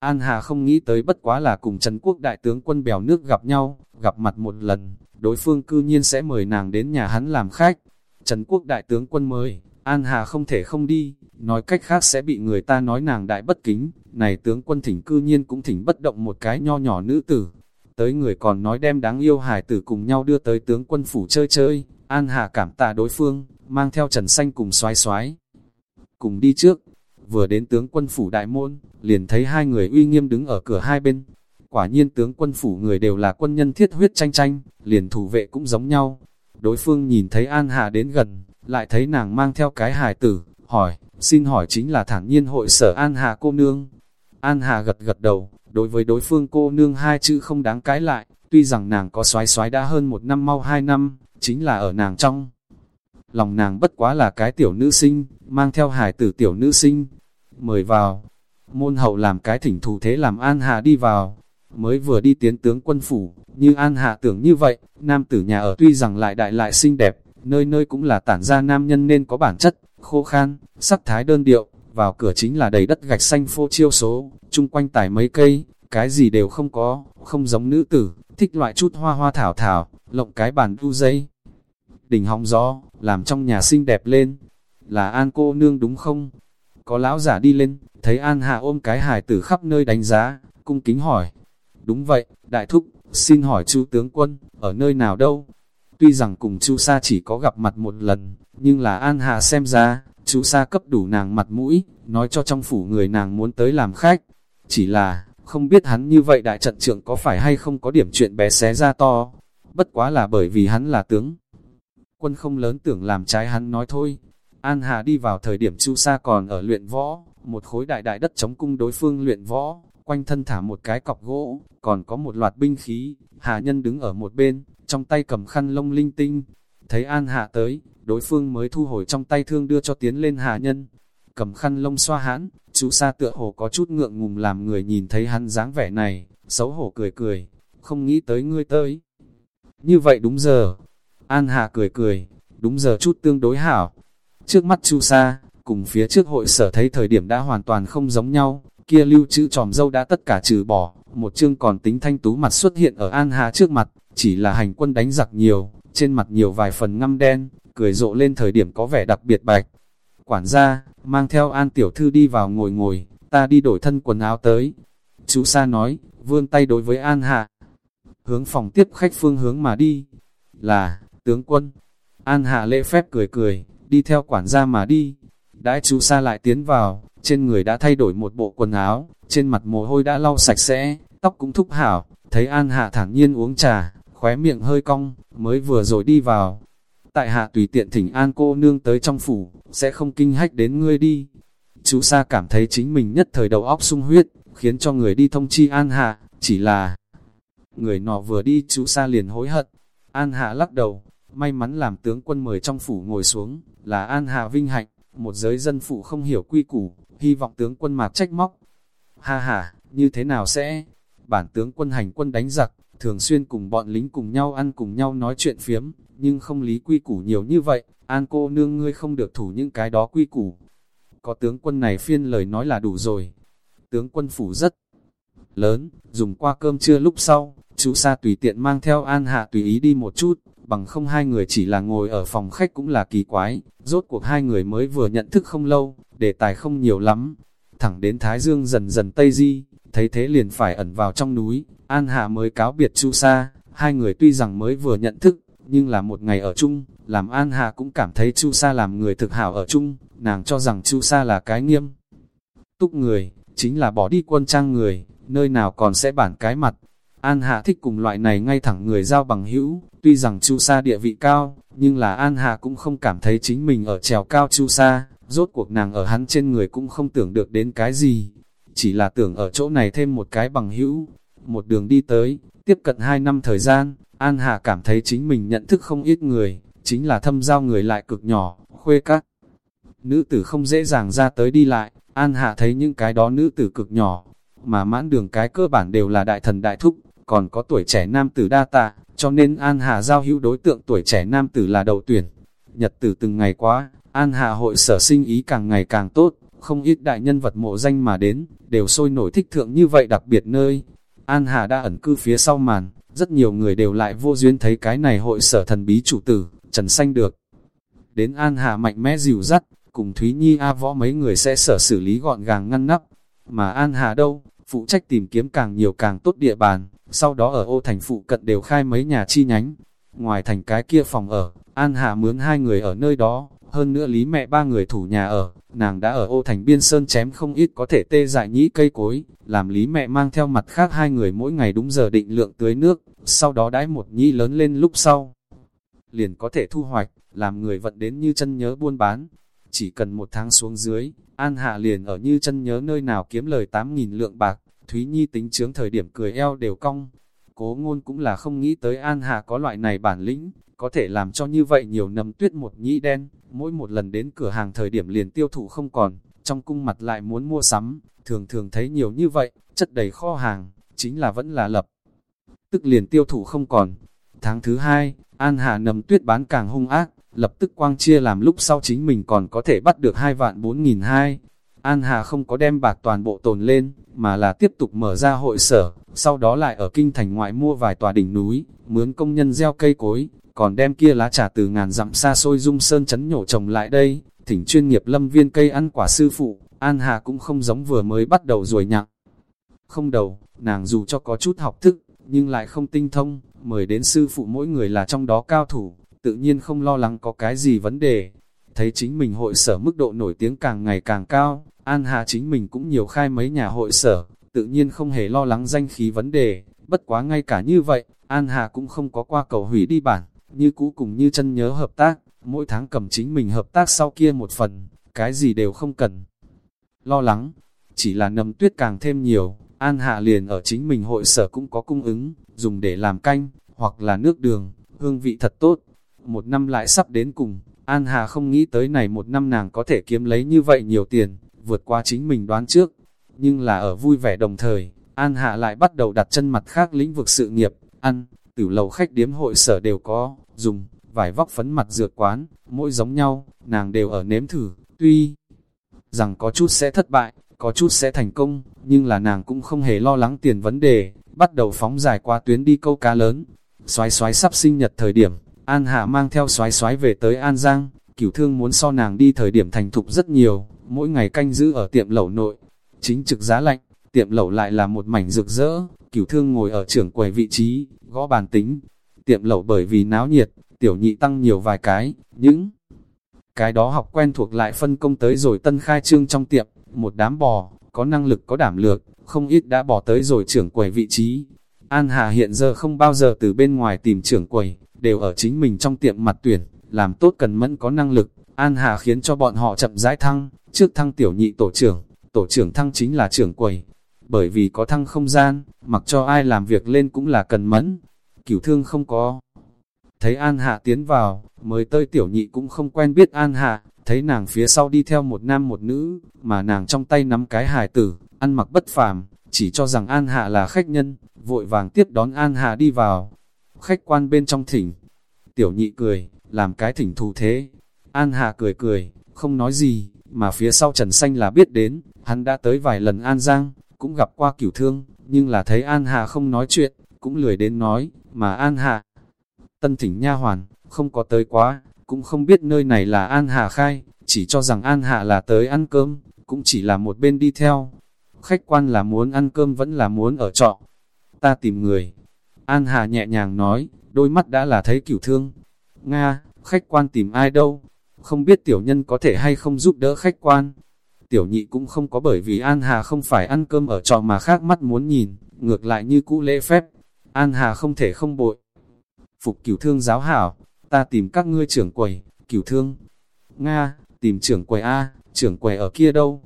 An Hà không nghĩ tới bất quá là cùng Trần Quốc đại tướng quân bèo nước gặp nhau, gặp mặt một lần, đối phương cư nhiên sẽ mời nàng đến nhà hắn làm khách. Trần Quốc đại tướng quân mời, An Hà không thể không đi, nói cách khác sẽ bị người ta nói nàng đại bất kính, này tướng quân thỉnh cư nhiên cũng thỉnh bất động một cái nho nhỏ nữ tử. Tới người còn nói đem đáng yêu hải tử cùng nhau đưa tới tướng quân phủ chơi chơi, An Hà cảm tạ đối phương, mang theo Trần Xanh cùng xoái xoái. Cùng đi trước, vừa đến tướng quân phủ đại môn, liền thấy hai người uy nghiêm đứng ở cửa hai bên. Quả nhiên tướng quân phủ người đều là quân nhân thiết huyết tranh tranh, liền thủ vệ cũng giống nhau. Đối phương nhìn thấy An Hà đến gần, lại thấy nàng mang theo cái hài tử, hỏi, xin hỏi chính là thản nhiên hội sở An Hà cô nương. An Hà gật gật đầu, đối với đối phương cô nương hai chữ không đáng cãi lại, tuy rằng nàng có xoái xoái đã hơn một năm mau hai năm, chính là ở nàng trong. Lòng nàng bất quá là cái tiểu nữ sinh, mang theo hài tử tiểu nữ sinh. Mời vào, môn hậu làm cái thỉnh thủ thế làm An hạ đi vào. Mới vừa đi tiến tướng quân phủ, như An Hạ tưởng như vậy, nam tử nhà ở tuy rằng lại đại lại xinh đẹp, nơi nơi cũng là tản ra nam nhân nên có bản chất, khô khan, sắc thái đơn điệu, vào cửa chính là đầy đất gạch xanh phô chiêu số, chung quanh tải mấy cây, cái gì đều không có, không giống nữ tử, thích loại chút hoa hoa thảo thảo, lộng cái bàn đu dây. Đỉnh hóng gió, làm trong nhà xinh đẹp lên, là An cô nương đúng không? Có lão giả đi lên, thấy An Hạ ôm cái hài tử khắp nơi đánh giá, cung kính hỏi. Đúng vậy, đại thúc, xin hỏi chu tướng quân, ở nơi nào đâu? Tuy rằng cùng chu Sa chỉ có gặp mặt một lần, nhưng là An Hạ xem ra, chu Sa cấp đủ nàng mặt mũi, nói cho trong phủ người nàng muốn tới làm khách. Chỉ là, không biết hắn như vậy đại trận trưởng có phải hay không có điểm chuyện bé xé ra to. Bất quá là bởi vì hắn là tướng. Quân không lớn tưởng làm trái hắn nói thôi. An Hà đi vào thời điểm chu Sa còn ở luyện võ, một khối đại đại đất chống cung đối phương luyện võ, quanh thân thả một cái cọc gỗ, còn có một loạt binh khí. Hà Nhân đứng ở một bên, trong tay cầm khăn lông linh tinh. Thấy An Hạ tới, đối phương mới thu hồi trong tay thương đưa cho tiến lên Hà Nhân. Cầm khăn lông xoa hãn, Chu Sa tựa hồ có chút ngượng ngùng làm người nhìn thấy hắn dáng vẻ này, xấu hổ cười cười, không nghĩ tới ngươi tới. Như vậy đúng giờ. An Hạ cười cười, đúng giờ chút tương đối hảo. Trước mắt Chu Sa, cùng phía trước hội sở thấy thời điểm đã hoàn toàn không giống nhau, kia lưu chữ tròm dâu đã tất cả trừ bỏ, một chương còn tính thanh tú mặt xuất hiện ở An Hà trước mặt, chỉ là hành quân đánh giặc nhiều, trên mặt nhiều vài phần ngăm đen, cười rộ lên thời điểm có vẻ đặc biệt bạch. Quản gia, mang theo An Tiểu Thư đi vào ngồi ngồi, ta đi đổi thân quần áo tới. Chú Sa nói, vươn tay đối với An Hạ. Hướng phòng tiếp khách phương hướng mà đi, là, tướng quân. An Hạ lễ phép cười cười, đi theo quản gia mà đi. Đãi chú Sa lại tiến vào, trên người đã thay đổi một bộ quần áo, trên mặt mồ hôi đã lau sạch sẽ, tóc cũng thúc hảo, thấy An Hạ thản nhiên uống trà, khóe miệng hơi cong, mới vừa rồi đi vào. Tại hạ tùy tiện thỉnh An cô nương tới trong phủ, sẽ không kinh hách đến ngươi đi. Chú Sa cảm thấy chính mình nhất thời đầu óc sung huyết, khiến cho người đi thông chi An Hạ, chỉ là... Người nọ vừa đi chú Sa liền hối hận. An Hạ lắc đầu, may mắn làm tướng quân mời trong phủ ngồi xuống, là An Hạ vinh hạnh, một giới dân phụ không hiểu quy củ, hy vọng tướng quân mạc trách móc. Ha ha, như thế nào sẽ? Bản tướng quân hành quân đánh giặc, thường xuyên cùng bọn lính cùng nhau ăn cùng nhau nói chuyện phiếm, nhưng không lý quy củ nhiều như vậy, an cô nương ngươi không được thủ những cái đó quy củ. Có tướng quân này phiên lời nói là đủ rồi. Tướng quân phủ rất lớn, dùng qua cơm trưa lúc sau, chú Sa tùy tiện mang theo an hạ tùy ý đi một chút, bằng không hai người chỉ là ngồi ở phòng khách cũng là kỳ quái, rốt cuộc hai người mới vừa nhận thức không lâu, đề tài không nhiều lắm. Thẳng đến Thái Dương dần dần Tây Di, thấy thế liền phải ẩn vào trong núi, An Hạ mới cáo biệt Chu Sa, hai người tuy rằng mới vừa nhận thức, nhưng là một ngày ở chung, làm An Hạ cũng cảm thấy Chu Sa làm người thực hảo ở chung, nàng cho rằng Chu Sa là cái nghiêm. Túc người, chính là bỏ đi quân trang người, nơi nào còn sẽ bản cái mặt. An Hạ thích cùng loại này ngay thẳng người giao bằng hữu, tuy rằng Chu Sa địa vị cao, nhưng là An Hạ cũng không cảm thấy chính mình ở trèo cao Chu Sa, rốt cuộc nàng ở hắn trên người cũng không tưởng được đến cái gì, chỉ là tưởng ở chỗ này thêm một cái bằng hữu, một đường đi tới, tiếp cận hai năm thời gian, An Hà cảm thấy chính mình nhận thức không ít người, chính là thâm giao người lại cực nhỏ, khuê các. Nữ tử không dễ dàng ra tới đi lại, An Hạ thấy những cái đó nữ tử cực nhỏ, mà mãn đường cái cơ bản đều là đại thần đại thúc, còn có tuổi trẻ nam tử đa tạ, cho nên An Hà giao hữu đối tượng tuổi trẻ nam tử là đầu tuyển. Nhật tử từng ngày quá, An Hà hội sở sinh ý càng ngày càng tốt, không ít đại nhân vật mộ danh mà đến, đều sôi nổi thích thượng như vậy đặc biệt nơi. An Hà đã ẩn cư phía sau màn, rất nhiều người đều lại vô duyên thấy cái này hội sở thần bí chủ tử, Trần Xanh được. Đến An Hà mạnh mẽ dìu dắt, cùng Thúy Nhi A võ mấy người sẽ sở xử lý gọn gàng ngăn nắp. Mà An Hà đâu, phụ trách tìm kiếm càng nhiều càng tốt địa bàn, sau đó ở ô thành phụ cận đều khai mấy nhà chi nhánh. Ngoài thành cái kia phòng ở, An hạ mướn hai người ở nơi đó, hơn nữa lý mẹ ba người thủ nhà ở, nàng đã ở ô thành biên sơn chém không ít có thể tê dại nhĩ cây cối, làm lý mẹ mang theo mặt khác hai người mỗi ngày đúng giờ định lượng tưới nước, sau đó đãi một nhĩ lớn lên lúc sau. Liền có thể thu hoạch, làm người vận đến như chân nhớ buôn bán. Chỉ cần một tháng xuống dưới, An Hạ liền ở như chân nhớ nơi nào kiếm lời 8.000 lượng bạc, Thúy Nhi tính chướng thời điểm cười eo đều cong. Cố ngôn cũng là không nghĩ tới An hà có loại này bản lĩnh, có thể làm cho như vậy nhiều nấm tuyết một nhĩ đen, mỗi một lần đến cửa hàng thời điểm liền tiêu thụ không còn, trong cung mặt lại muốn mua sắm, thường thường thấy nhiều như vậy, chất đầy kho hàng, chính là vẫn là lập. Tức liền tiêu thụ không còn. Tháng thứ hai, An Hà nấm tuyết bán càng hung ác, lập tức quang chia làm lúc sau chính mình còn có thể bắt được hai vạn bốn nghìn hai. An Hà không có đem bạc toàn bộ tồn lên, mà là tiếp tục mở ra hội sở, sau đó lại ở kinh thành ngoại mua vài tòa đỉnh núi, mướn công nhân gieo cây cối, còn đem kia lá trà từ ngàn dặm xa xôi dung sơn chấn nhổ trồng lại đây, thỉnh chuyên nghiệp lâm viên cây ăn quả sư phụ, An Hà cũng không giống vừa mới bắt đầu rồi nhặng. Không đầu, nàng dù cho có chút học thức, nhưng lại không tinh thông, mời đến sư phụ mỗi người là trong đó cao thủ, tự nhiên không lo lắng có cái gì vấn đề. Thấy chính mình hội sở mức độ nổi tiếng càng ngày càng cao, An Hà chính mình cũng nhiều khai mấy nhà hội sở, tự nhiên không hề lo lắng danh khí vấn đề, bất quá ngay cả như vậy, An Hà cũng không có qua cầu hủy đi bản, như cũ cùng như chân nhớ hợp tác, mỗi tháng cầm chính mình hợp tác sau kia một phần, cái gì đều không cần. Lo lắng, chỉ là nấm tuyết càng thêm nhiều, An Hạ liền ở chính mình hội sở cũng có cung ứng, dùng để làm canh, hoặc là nước đường, hương vị thật tốt. Một năm lại sắp đến cùng, An Hà không nghĩ tới này một năm nàng có thể kiếm lấy như vậy nhiều tiền, vượt qua chính mình đoán trước. Nhưng là ở vui vẻ đồng thời, An Hạ lại bắt đầu đặt chân mặt khác lĩnh vực sự nghiệp, ăn, tử lầu khách điếm hội sở đều có, dùng, vải vóc phấn mặt dược quán, mỗi giống nhau, nàng đều ở nếm thử, tuy rằng có chút sẽ thất bại, có chút sẽ thành công, nhưng là nàng cũng không hề lo lắng tiền vấn đề, bắt đầu phóng dài qua tuyến đi câu cá lớn. Xoái xoái sắp sinh nhật thời điểm, An Hạ mang theo xoái xoái về tới An Giang, cửu thương muốn so nàng đi thời điểm thành thục rất nhiều, mỗi ngày canh giữ ở tiệm lẩu nội. Chính trực giá lạnh, tiệm lẩu lại là một mảnh rực rỡ, cửu thương ngồi ở trưởng quầy vị trí, gõ bàn tính. Tiệm lẩu bởi vì náo nhiệt, tiểu nhị tăng nhiều vài cái, những cái đó học quen thuộc lại phân công tới rồi tân khai trương trong tiệm, một đám bò, có năng lực có đảm lược, không ít đã bỏ tới rồi trưởng quầy vị trí. An Hà hiện giờ không bao giờ từ bên ngoài tìm trưởng quầy, đều ở chính mình trong tiệm mặt tuyển, làm tốt cần mẫn có năng lực. An Hà khiến cho bọn họ chậm rãi thăng, trước thăng tiểu nhị tổ trưởng, tổ trưởng thăng chính là trưởng quầy. Bởi vì có thăng không gian, mặc cho ai làm việc lên cũng là cần mẫn. Cửu thương không có. Thấy An Hạ tiến vào, mới tơi tiểu nhị cũng không quen biết An Hạ, thấy nàng phía sau đi theo một nam một nữ, mà nàng trong tay nắm cái hài tử, ăn mặc bất phàm, chỉ cho rằng An Hạ là khách nhân, vội vàng tiếp đón An Hạ đi vào. Khách quan bên trong thỉnh, tiểu nhị cười, làm cái thỉnh thù thế. An Hà cười cười, không nói gì, mà phía sau Trần Xanh là biết đến, hắn đã tới vài lần An Giang, cũng gặp qua cửu thương, nhưng là thấy An Hà không nói chuyện, cũng lười đến nói, mà An Hà Tân thỉnh nha hoàn, không có tới quá, cũng không biết nơi này là An Hà khai, chỉ cho rằng An Hạ là tới ăn cơm, cũng chỉ là một bên đi theo. Khách quan là muốn ăn cơm vẫn là muốn ở trọ. Ta tìm người. An Hà nhẹ nhàng nói, đôi mắt đã là thấy cửu thương. Nga, khách quan tìm ai đâu? Không biết tiểu nhân có thể hay không giúp đỡ khách quan. Tiểu nhị cũng không có bởi vì An Hà không phải ăn cơm ở trọ mà khác mắt muốn nhìn, ngược lại như cũ lễ phép. An Hà không thể không bội. Phục cửu thương giáo hảo, ta tìm các ngươi trưởng quầy, cửu thương. Nga, tìm trưởng quầy A, trưởng quầy ở kia đâu?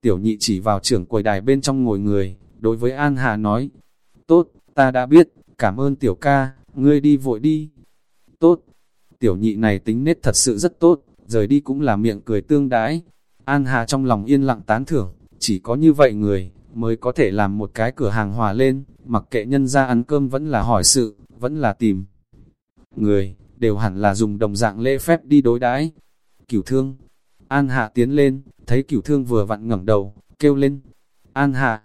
Tiểu nhị chỉ vào trưởng quầy đài bên trong ngồi người, đối với An Hà nói, tốt, ta đã biết, cảm ơn tiểu ca, ngươi đi vội đi. Tốt, tiểu nhị này tính nết thật sự rất tốt, rời đi cũng là miệng cười tương đái. An Hà trong lòng yên lặng tán thưởng, chỉ có như vậy người, mới có thể làm một cái cửa hàng hòa lên, mặc kệ nhân ra ăn cơm vẫn là hỏi sự, vẫn là tìm. Người, đều hẳn là dùng đồng dạng lễ phép đi đối đãi. Cửu thương, An Hạ tiến lên, thấy cửu thương vừa vặn ngẩng đầu, kêu lên. An Hạ,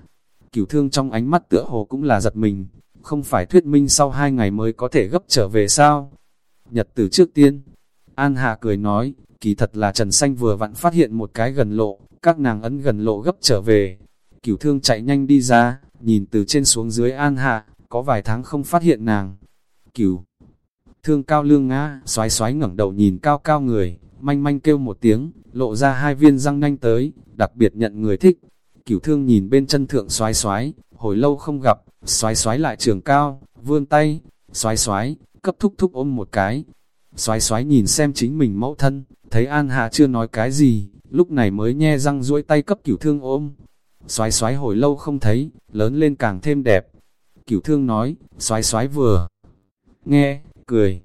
cửu thương trong ánh mắt tựa hồ cũng là giật mình, không phải thuyết minh sau hai ngày mới có thể gấp trở về sao? Nhật từ trước tiên, An Hạ cười nói, kỳ thật là Trần Xanh vừa vặn phát hiện một cái gần lộ, các nàng ấn gần lộ gấp trở về. Cửu thương chạy nhanh đi ra, nhìn từ trên xuống dưới An Hạ, có vài tháng không phát hiện nàng. Cửu thương cao lương ngã, xoái xoái ngẩng đầu nhìn cao cao người, manh manh kêu một tiếng, lộ ra hai viên răng nanh tới, đặc biệt nhận người thích. Cửu thương nhìn bên chân thượng xoái xoái, hồi lâu không gặp, xoái xoái lại trường cao, vươn tay, xoái xoái, cấp thúc thúc ôm một cái. Xoái xoái nhìn xem chính mình mẫu thân, thấy An hạ chưa nói cái gì, lúc này mới nhe răng duỗi tay cấp cửu thương ôm. Xoái xoái hồi lâu không thấy, lớn lên càng thêm đẹp. Cửu thương nói, xoái xoái vừa nghe, cười.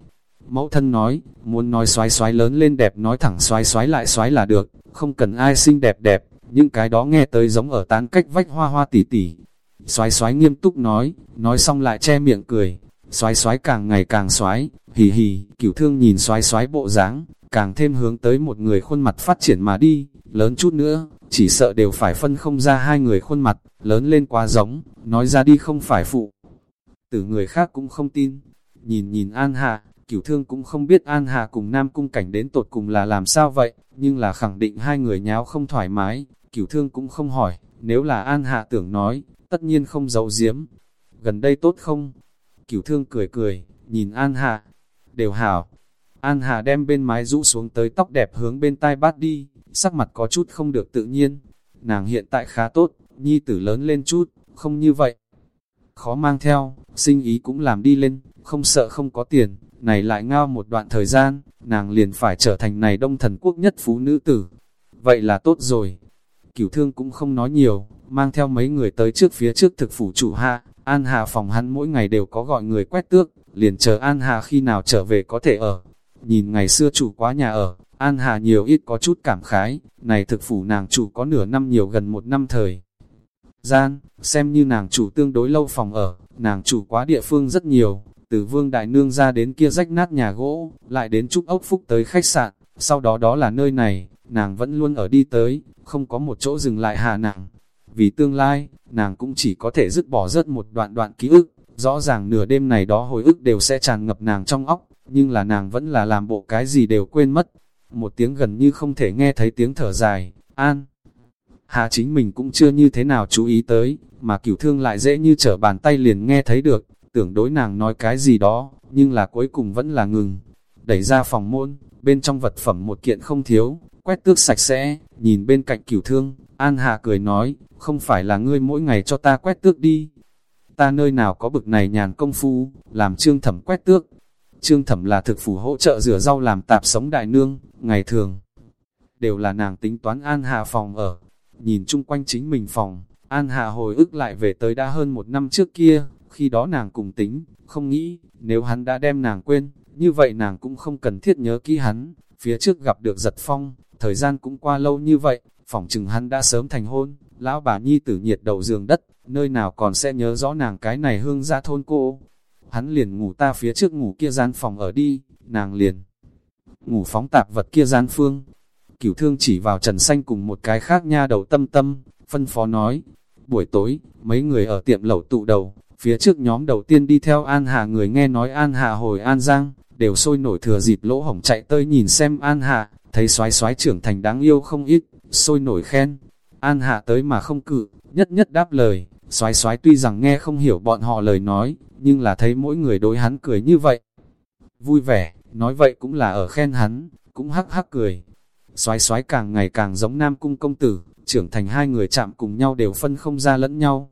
Mẫu thân nói, muốn nói xoái xoái lớn lên đẹp nói thẳng xoái xoái lại xoái là được, không cần ai xinh đẹp đẹp, những cái đó nghe tới giống ở tán cách vách hoa hoa tỉ tỉ. Xoái xoái nghiêm túc nói, nói xong lại che miệng cười, xoái xoái càng ngày càng xoái, hì hì, cửu thương nhìn xoái xoái bộ dáng, càng thêm hướng tới một người khuôn mặt phát triển mà đi, lớn chút nữa, chỉ sợ đều phải phân không ra hai người khuôn mặt, lớn lên quá giống, nói ra đi không phải phụ. Từ người khác cũng không tin, nhìn nhìn An Hạ, cửu thương cũng không biết An Hạ cùng Nam Cung Cảnh đến tột cùng là làm sao vậy, nhưng là khẳng định hai người nháo không thoải mái, cửu thương cũng không hỏi, nếu là An Hạ tưởng nói, tất nhiên không giấu giếm. Gần đây tốt không? Cửu thương cười cười, nhìn An Hạ, đều hảo. An Hạ đem bên mái rũ xuống tới tóc đẹp hướng bên tai bát đi, sắc mặt có chút không được tự nhiên. Nàng hiện tại khá tốt, nhi tử lớn lên chút, không như vậy. Khó mang theo, sinh ý cũng làm đi lên, không sợ không có tiền, này lại ngao một đoạn thời gian, nàng liền phải trở thành này đông thần quốc nhất phú nữ tử. Vậy là tốt rồi. Cửu thương cũng không nói nhiều, mang theo mấy người tới trước phía trước thực phủ chủ hạ, An Hà phòng hắn mỗi ngày đều có gọi người quét tước, liền chờ An Hà khi nào trở về có thể ở. Nhìn ngày xưa chủ quá nhà ở, An Hà nhiều ít có chút cảm khái, này thực phủ nàng chủ có nửa năm nhiều gần một năm thời. Gian, xem như nàng chủ tương đối lâu phòng ở, nàng chủ quá địa phương rất nhiều, từ vương đại nương ra đến kia rách nát nhà gỗ, lại đến trúc ốc phúc tới khách sạn, sau đó đó là nơi này, nàng vẫn luôn ở đi tới, không có một chỗ dừng lại hạ nàng. Vì tương lai, nàng cũng chỉ có thể dứt bỏ rớt một đoạn đoạn ký ức, rõ ràng nửa đêm này đó hồi ức đều sẽ tràn ngập nàng trong óc, nhưng là nàng vẫn là làm bộ cái gì đều quên mất. Một tiếng gần như không thể nghe thấy tiếng thở dài, an. Hà chính mình cũng chưa như thế nào chú ý tới, mà cửu thương lại dễ như trở bàn tay liền nghe thấy được, tưởng đối nàng nói cái gì đó, nhưng là cuối cùng vẫn là ngừng. Đẩy ra phòng môn, bên trong vật phẩm một kiện không thiếu, quét tước sạch sẽ, nhìn bên cạnh cửu thương, An Hà cười nói, không phải là ngươi mỗi ngày cho ta quét tước đi. Ta nơi nào có bực này nhàn công phu, làm trương thẩm quét tước. Trương thẩm là thực phủ hỗ trợ rửa rau làm tạp sống đại nương, ngày thường. Đều là nàng tính toán An Hà phòng ở. Nhìn chung quanh chính mình phòng, An Hà hồi ức lại về tới đã hơn một năm trước kia, khi đó nàng cùng tính, không nghĩ, nếu hắn đã đem nàng quên, như vậy nàng cũng không cần thiết nhớ kỹ hắn, phía trước gặp được giật phong, thời gian cũng qua lâu như vậy, phỏng chừng hắn đã sớm thành hôn, lão bà nhi tử nhiệt đầu giường đất, nơi nào còn sẽ nhớ rõ nàng cái này hương ra thôn cô. Hắn liền ngủ ta phía trước ngủ kia gian phòng ở đi, nàng liền ngủ phóng tạp vật kia gian phương. Cửu thương chỉ vào trần xanh cùng một cái khác nha đầu tâm tâm, phân phó nói, buổi tối, mấy người ở tiệm lẩu tụ đầu, Phía trước nhóm đầu tiên đi theo An Hà người nghe nói An Hà hồi An Giang, đều sôi nổi thừa dịp lỗ hổng chạy tới nhìn xem An Hà, thấy soái soái trưởng thành đáng yêu không ít, sôi nổi khen. An Hà tới mà không cự, nhất nhất đáp lời, soái soái tuy rằng nghe không hiểu bọn họ lời nói, nhưng là thấy mỗi người đối hắn cười như vậy. Vui vẻ, nói vậy cũng là ở khen hắn, cũng hắc hắc cười. Soái soái càng ngày càng giống Nam Cung công tử, trưởng thành hai người chạm cùng nhau đều phân không ra lẫn nhau.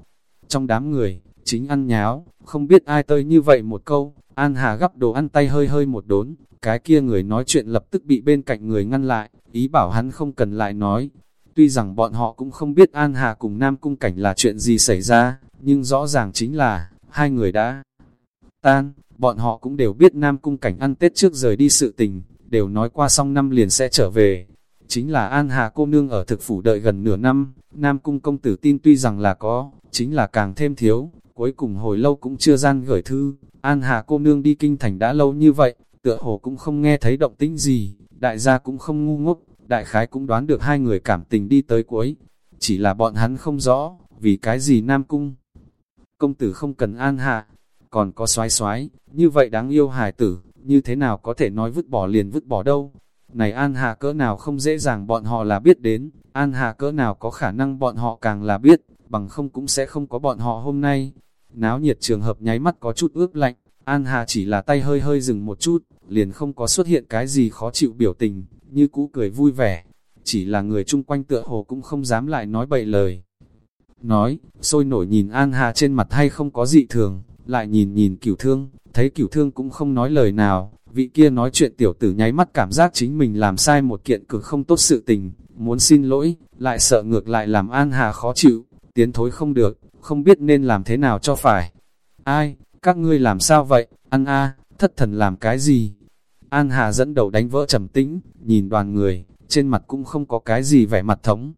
Trong đám người, chính ăn nháo, không biết ai tơi như vậy một câu, An Hà gắp đồ ăn tay hơi hơi một đốn, cái kia người nói chuyện lập tức bị bên cạnh người ngăn lại, ý bảo hắn không cần lại nói. Tuy rằng bọn họ cũng không biết An Hà cùng Nam Cung Cảnh là chuyện gì xảy ra, nhưng rõ ràng chính là, hai người đã tan, bọn họ cũng đều biết Nam Cung Cảnh ăn Tết trước rời đi sự tình, đều nói qua xong năm liền sẽ trở về. Chính là An Hà cô nương ở thực phủ đợi gần nửa năm, Nam Cung công tử tin tuy rằng là có, chính là càng thêm thiếu, cuối cùng hồi lâu cũng chưa gian gửi thư, An Hà cô nương đi kinh thành đã lâu như vậy, tựa hồ cũng không nghe thấy động tĩnh gì, đại gia cũng không ngu ngốc, đại khái cũng đoán được hai người cảm tình đi tới cuối. Chỉ là bọn hắn không rõ, vì cái gì Nam Cung. Công tử không cần an hạ, còn có xoái xoái, như vậy đáng yêu hài tử, như thế nào có thể nói vứt bỏ liền vứt bỏ đâu. Này An Hà cỡ nào không dễ dàng bọn họ là biết đến, An Hà cỡ nào có khả năng bọn họ càng là biết, bằng không cũng sẽ không có bọn họ hôm nay. Náo nhiệt trường hợp nháy mắt có chút ướp lạnh, An Hà chỉ là tay hơi hơi dừng một chút, liền không có xuất hiện cái gì khó chịu biểu tình, như cũ cười vui vẻ. Chỉ là người chung quanh tựa hồ cũng không dám lại nói bậy lời. Nói, sôi nổi nhìn An Hà trên mặt hay không có dị thường, lại nhìn nhìn cửu thương, thấy cửu thương cũng không nói lời nào, vị kia nói chuyện tiểu tử nháy mắt cảm giác chính mình làm sai một kiện cực không tốt sự tình, muốn xin lỗi, lại sợ ngược lại làm An Hà khó chịu, tiến thối không được, không biết nên làm thế nào cho phải. Ai, các ngươi làm sao vậy, ăn a thất thần làm cái gì? An Hà dẫn đầu đánh vỡ trầm tĩnh, nhìn đoàn người, trên mặt cũng không có cái gì vẻ mặt thống.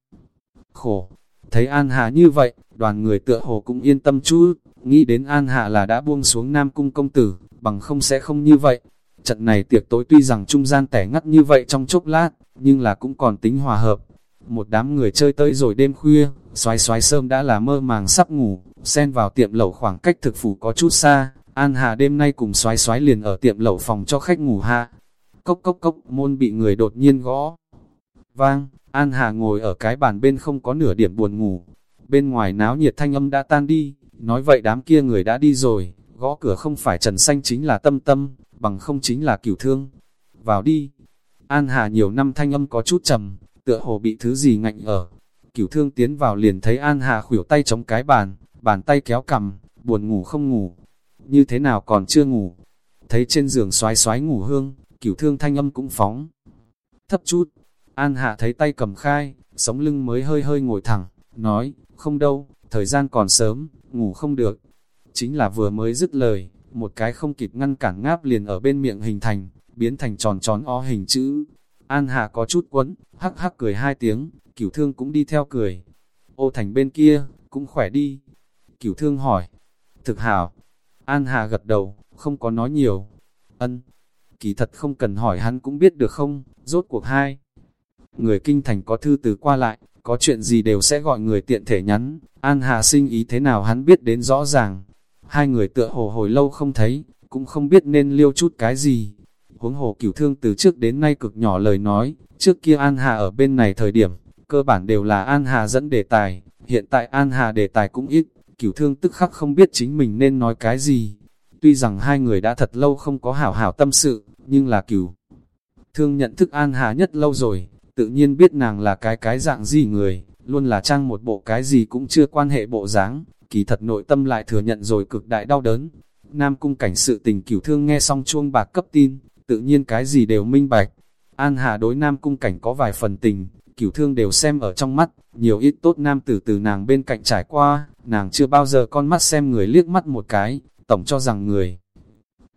Khổ, thấy An Hà như vậy, đoàn người tựa hồ cũng yên tâm chút, nghĩ đến An Hà là đã buông xuống Nam Cung công tử, bằng không sẽ không như vậy. Trận này tiệc tối tuy rằng trung gian tẻ ngắt như vậy trong chốc lát, nhưng là cũng còn tính hòa hợp. Một đám người chơi tới rồi đêm khuya, xoái xoái sơm đã là mơ màng sắp ngủ, xen vào tiệm lẩu khoảng cách thực phủ có chút xa. An Hà đêm nay cùng xoái xoái liền ở tiệm lẩu phòng cho khách ngủ hạ. Cốc cốc cốc môn bị người đột nhiên gõ. Vang, An Hà ngồi ở cái bàn bên không có nửa điểm buồn ngủ. Bên ngoài náo nhiệt thanh âm đã tan đi, nói vậy đám kia người đã đi rồi, gõ cửa không phải Trần Xanh chính là tâm tâm, bằng không chính là cửu thương. Vào đi. An Hà nhiều năm thanh âm có chút trầm, tựa hồ bị thứ gì ngạnh ở. Cửu thương tiến vào liền thấy An Hà khuỷu tay chống cái bàn, bàn tay kéo cầm, buồn ngủ không ngủ. Như thế nào còn chưa ngủ? Thấy trên giường xoái xoái ngủ hương, cửu thương thanh âm cũng phóng. Thấp chút, An Hạ thấy tay cầm khai, sống lưng mới hơi hơi ngồi thẳng, nói, không đâu, thời gian còn sớm, ngủ không được. Chính là vừa mới dứt lời, một cái không kịp ngăn cản ngáp liền ở bên miệng hình thành, biến thành tròn tròn o hình chữ. An hạ có chút quấn, hắc hắc cười hai tiếng, cửu thương cũng đi theo cười. Ô thành bên kia, cũng khỏe đi. Cửu thương hỏi, thực hảo. An Hà gật đầu, không có nói nhiều. Ân, kỳ thật không cần hỏi hắn cũng biết được không, rốt cuộc hai. Người kinh thành có thư từ qua lại, có chuyện gì đều sẽ gọi người tiện thể nhắn, An Hà sinh ý thế nào hắn biết đến rõ ràng. Hai người tựa hồ hồi lâu không thấy, cũng không biết nên liêu chút cái gì. Huống hồ cửu thương từ trước đến nay cực nhỏ lời nói, trước kia An Hà ở bên này thời điểm, cơ bản đều là An Hà dẫn đề tài, hiện tại An Hà đề tài cũng ít, cửu thương tức khắc không biết chính mình nên nói cái gì. Tuy rằng hai người đã thật lâu không có hảo hảo tâm sự, nhưng là cửu thương nhận thức An Hà nhất lâu rồi, tự nhiên biết nàng là cái cái dạng gì người, luôn là trang một bộ cái gì cũng chưa quan hệ bộ dáng, kỳ thật nội tâm lại thừa nhận rồi cực đại đau đớn. Nam cung cảnh sự tình cửu thương nghe xong chuông bạc cấp tin, tự nhiên cái gì đều minh bạch. An Hà đối Nam cung cảnh có vài phần tình, cửu thương đều xem ở trong mắt, nhiều ít tốt nam tử từ nàng bên cạnh trải qua, nàng chưa bao giờ con mắt xem người liếc mắt một cái, tổng cho rằng người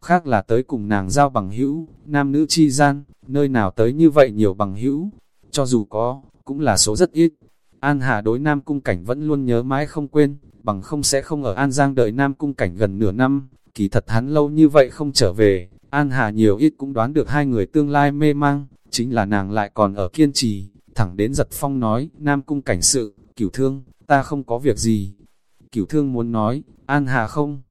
khác là tới cùng nàng giao bằng hữu, nam nữ chi gian, nơi nào tới như vậy nhiều bằng hữu, cho dù có, cũng là số rất ít. An Hà đối Nam Cung Cảnh vẫn luôn nhớ mãi không quên, bằng không sẽ không ở An Giang đợi Nam Cung Cảnh gần nửa năm, kỳ thật hắn lâu như vậy không trở về, An Hà nhiều ít cũng đoán được hai người tương lai mê mang, chính là nàng lại còn ở kiên trì, thẳng đến giật phong nói, Nam Cung Cảnh sự, cửu thương, ta không có việc gì. Cửu thương muốn nói, An Hà không.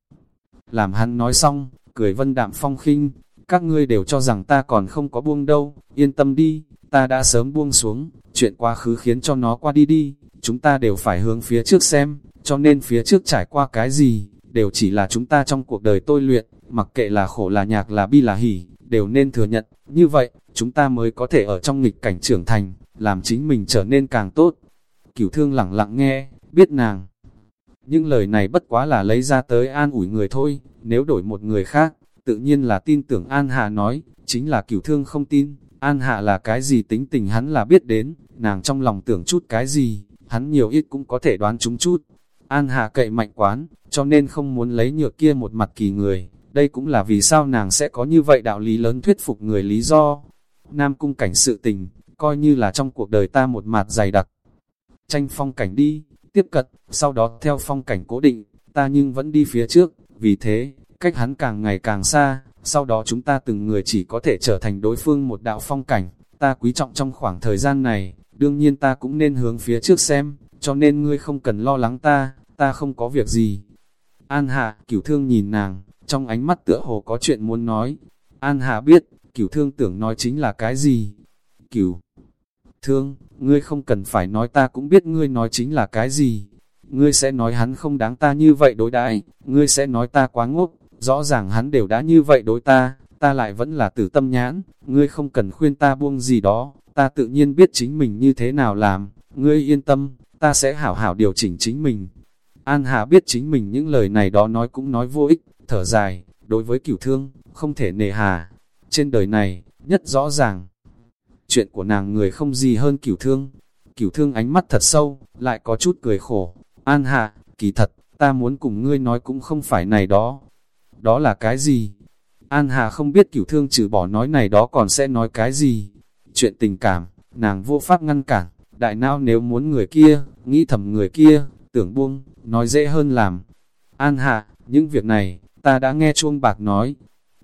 Làm hắn nói xong, cười vân đạm phong khinh, các ngươi đều cho rằng ta còn không có buông đâu, yên tâm đi, ta đã sớm buông xuống, chuyện quá khứ khiến cho nó qua đi đi, chúng ta đều phải hướng phía trước xem, cho nên phía trước trải qua cái gì, đều chỉ là chúng ta trong cuộc đời tôi luyện, mặc kệ là khổ là nhạc là bi là hỉ, đều nên thừa nhận, như vậy, chúng ta mới có thể ở trong nghịch cảnh trưởng thành, làm chính mình trở nên càng tốt. Cửu thương lặng lặng nghe, biết nàng. Những lời này bất quá là lấy ra tới an ủi người thôi, nếu đổi một người khác, tự nhiên là tin tưởng An Hà nói, chính là cửu thương không tin, An Hạ là cái gì tính tình hắn là biết đến, nàng trong lòng tưởng chút cái gì, hắn nhiều ít cũng có thể đoán chúng chút. An Hạ cậy mạnh quán, cho nên không muốn lấy nhược kia một mặt kỳ người, đây cũng là vì sao nàng sẽ có như vậy đạo lý lớn thuyết phục người lý do. Nam cung cảnh sự tình, coi như là trong cuộc đời ta một mặt dày đặc. Tranh phong cảnh đi, tiếp cận, sau đó theo phong cảnh cố định, ta nhưng vẫn đi phía trước, vì thế, cách hắn càng ngày càng xa, sau đó chúng ta từng người chỉ có thể trở thành đối phương một đạo phong cảnh, ta quý trọng trong khoảng thời gian này, đương nhiên ta cũng nên hướng phía trước xem, cho nên ngươi không cần lo lắng ta, ta không có việc gì. An Hạ, cửu thương nhìn nàng, trong ánh mắt tựa hồ có chuyện muốn nói. An Hạ biết, cửu thương tưởng nói chính là cái gì. Cửu thương, ngươi không cần phải nói ta cũng biết ngươi nói chính là cái gì. Ngươi sẽ nói hắn không đáng ta như vậy đối đãi ngươi sẽ nói ta quá ngốc, rõ ràng hắn đều đã như vậy đối ta, ta lại vẫn là tử tâm nhãn, ngươi không cần khuyên ta buông gì đó, ta tự nhiên biết chính mình như thế nào làm, ngươi yên tâm, ta sẽ hảo hảo điều chỉnh chính mình. An Hà biết chính mình những lời này đó nói cũng nói vô ích, thở dài, đối với cửu thương, không thể nề hà. Trên đời này, nhất rõ ràng, chuyện của nàng người không gì hơn cửu thương. Cửu thương ánh mắt thật sâu, lại có chút cười khổ. An Hạ kỳ thật, ta muốn cùng ngươi nói cũng không phải này đó. Đó là cái gì? An Hà không biết cửu thương trừ bỏ nói này đó còn sẽ nói cái gì. Chuyện tình cảm, nàng vô pháp ngăn cản, đại não nếu muốn người kia, nghĩ thầm người kia, tưởng buông, nói dễ hơn làm. An Hạ, những việc này, ta đã nghe chuông bạc nói.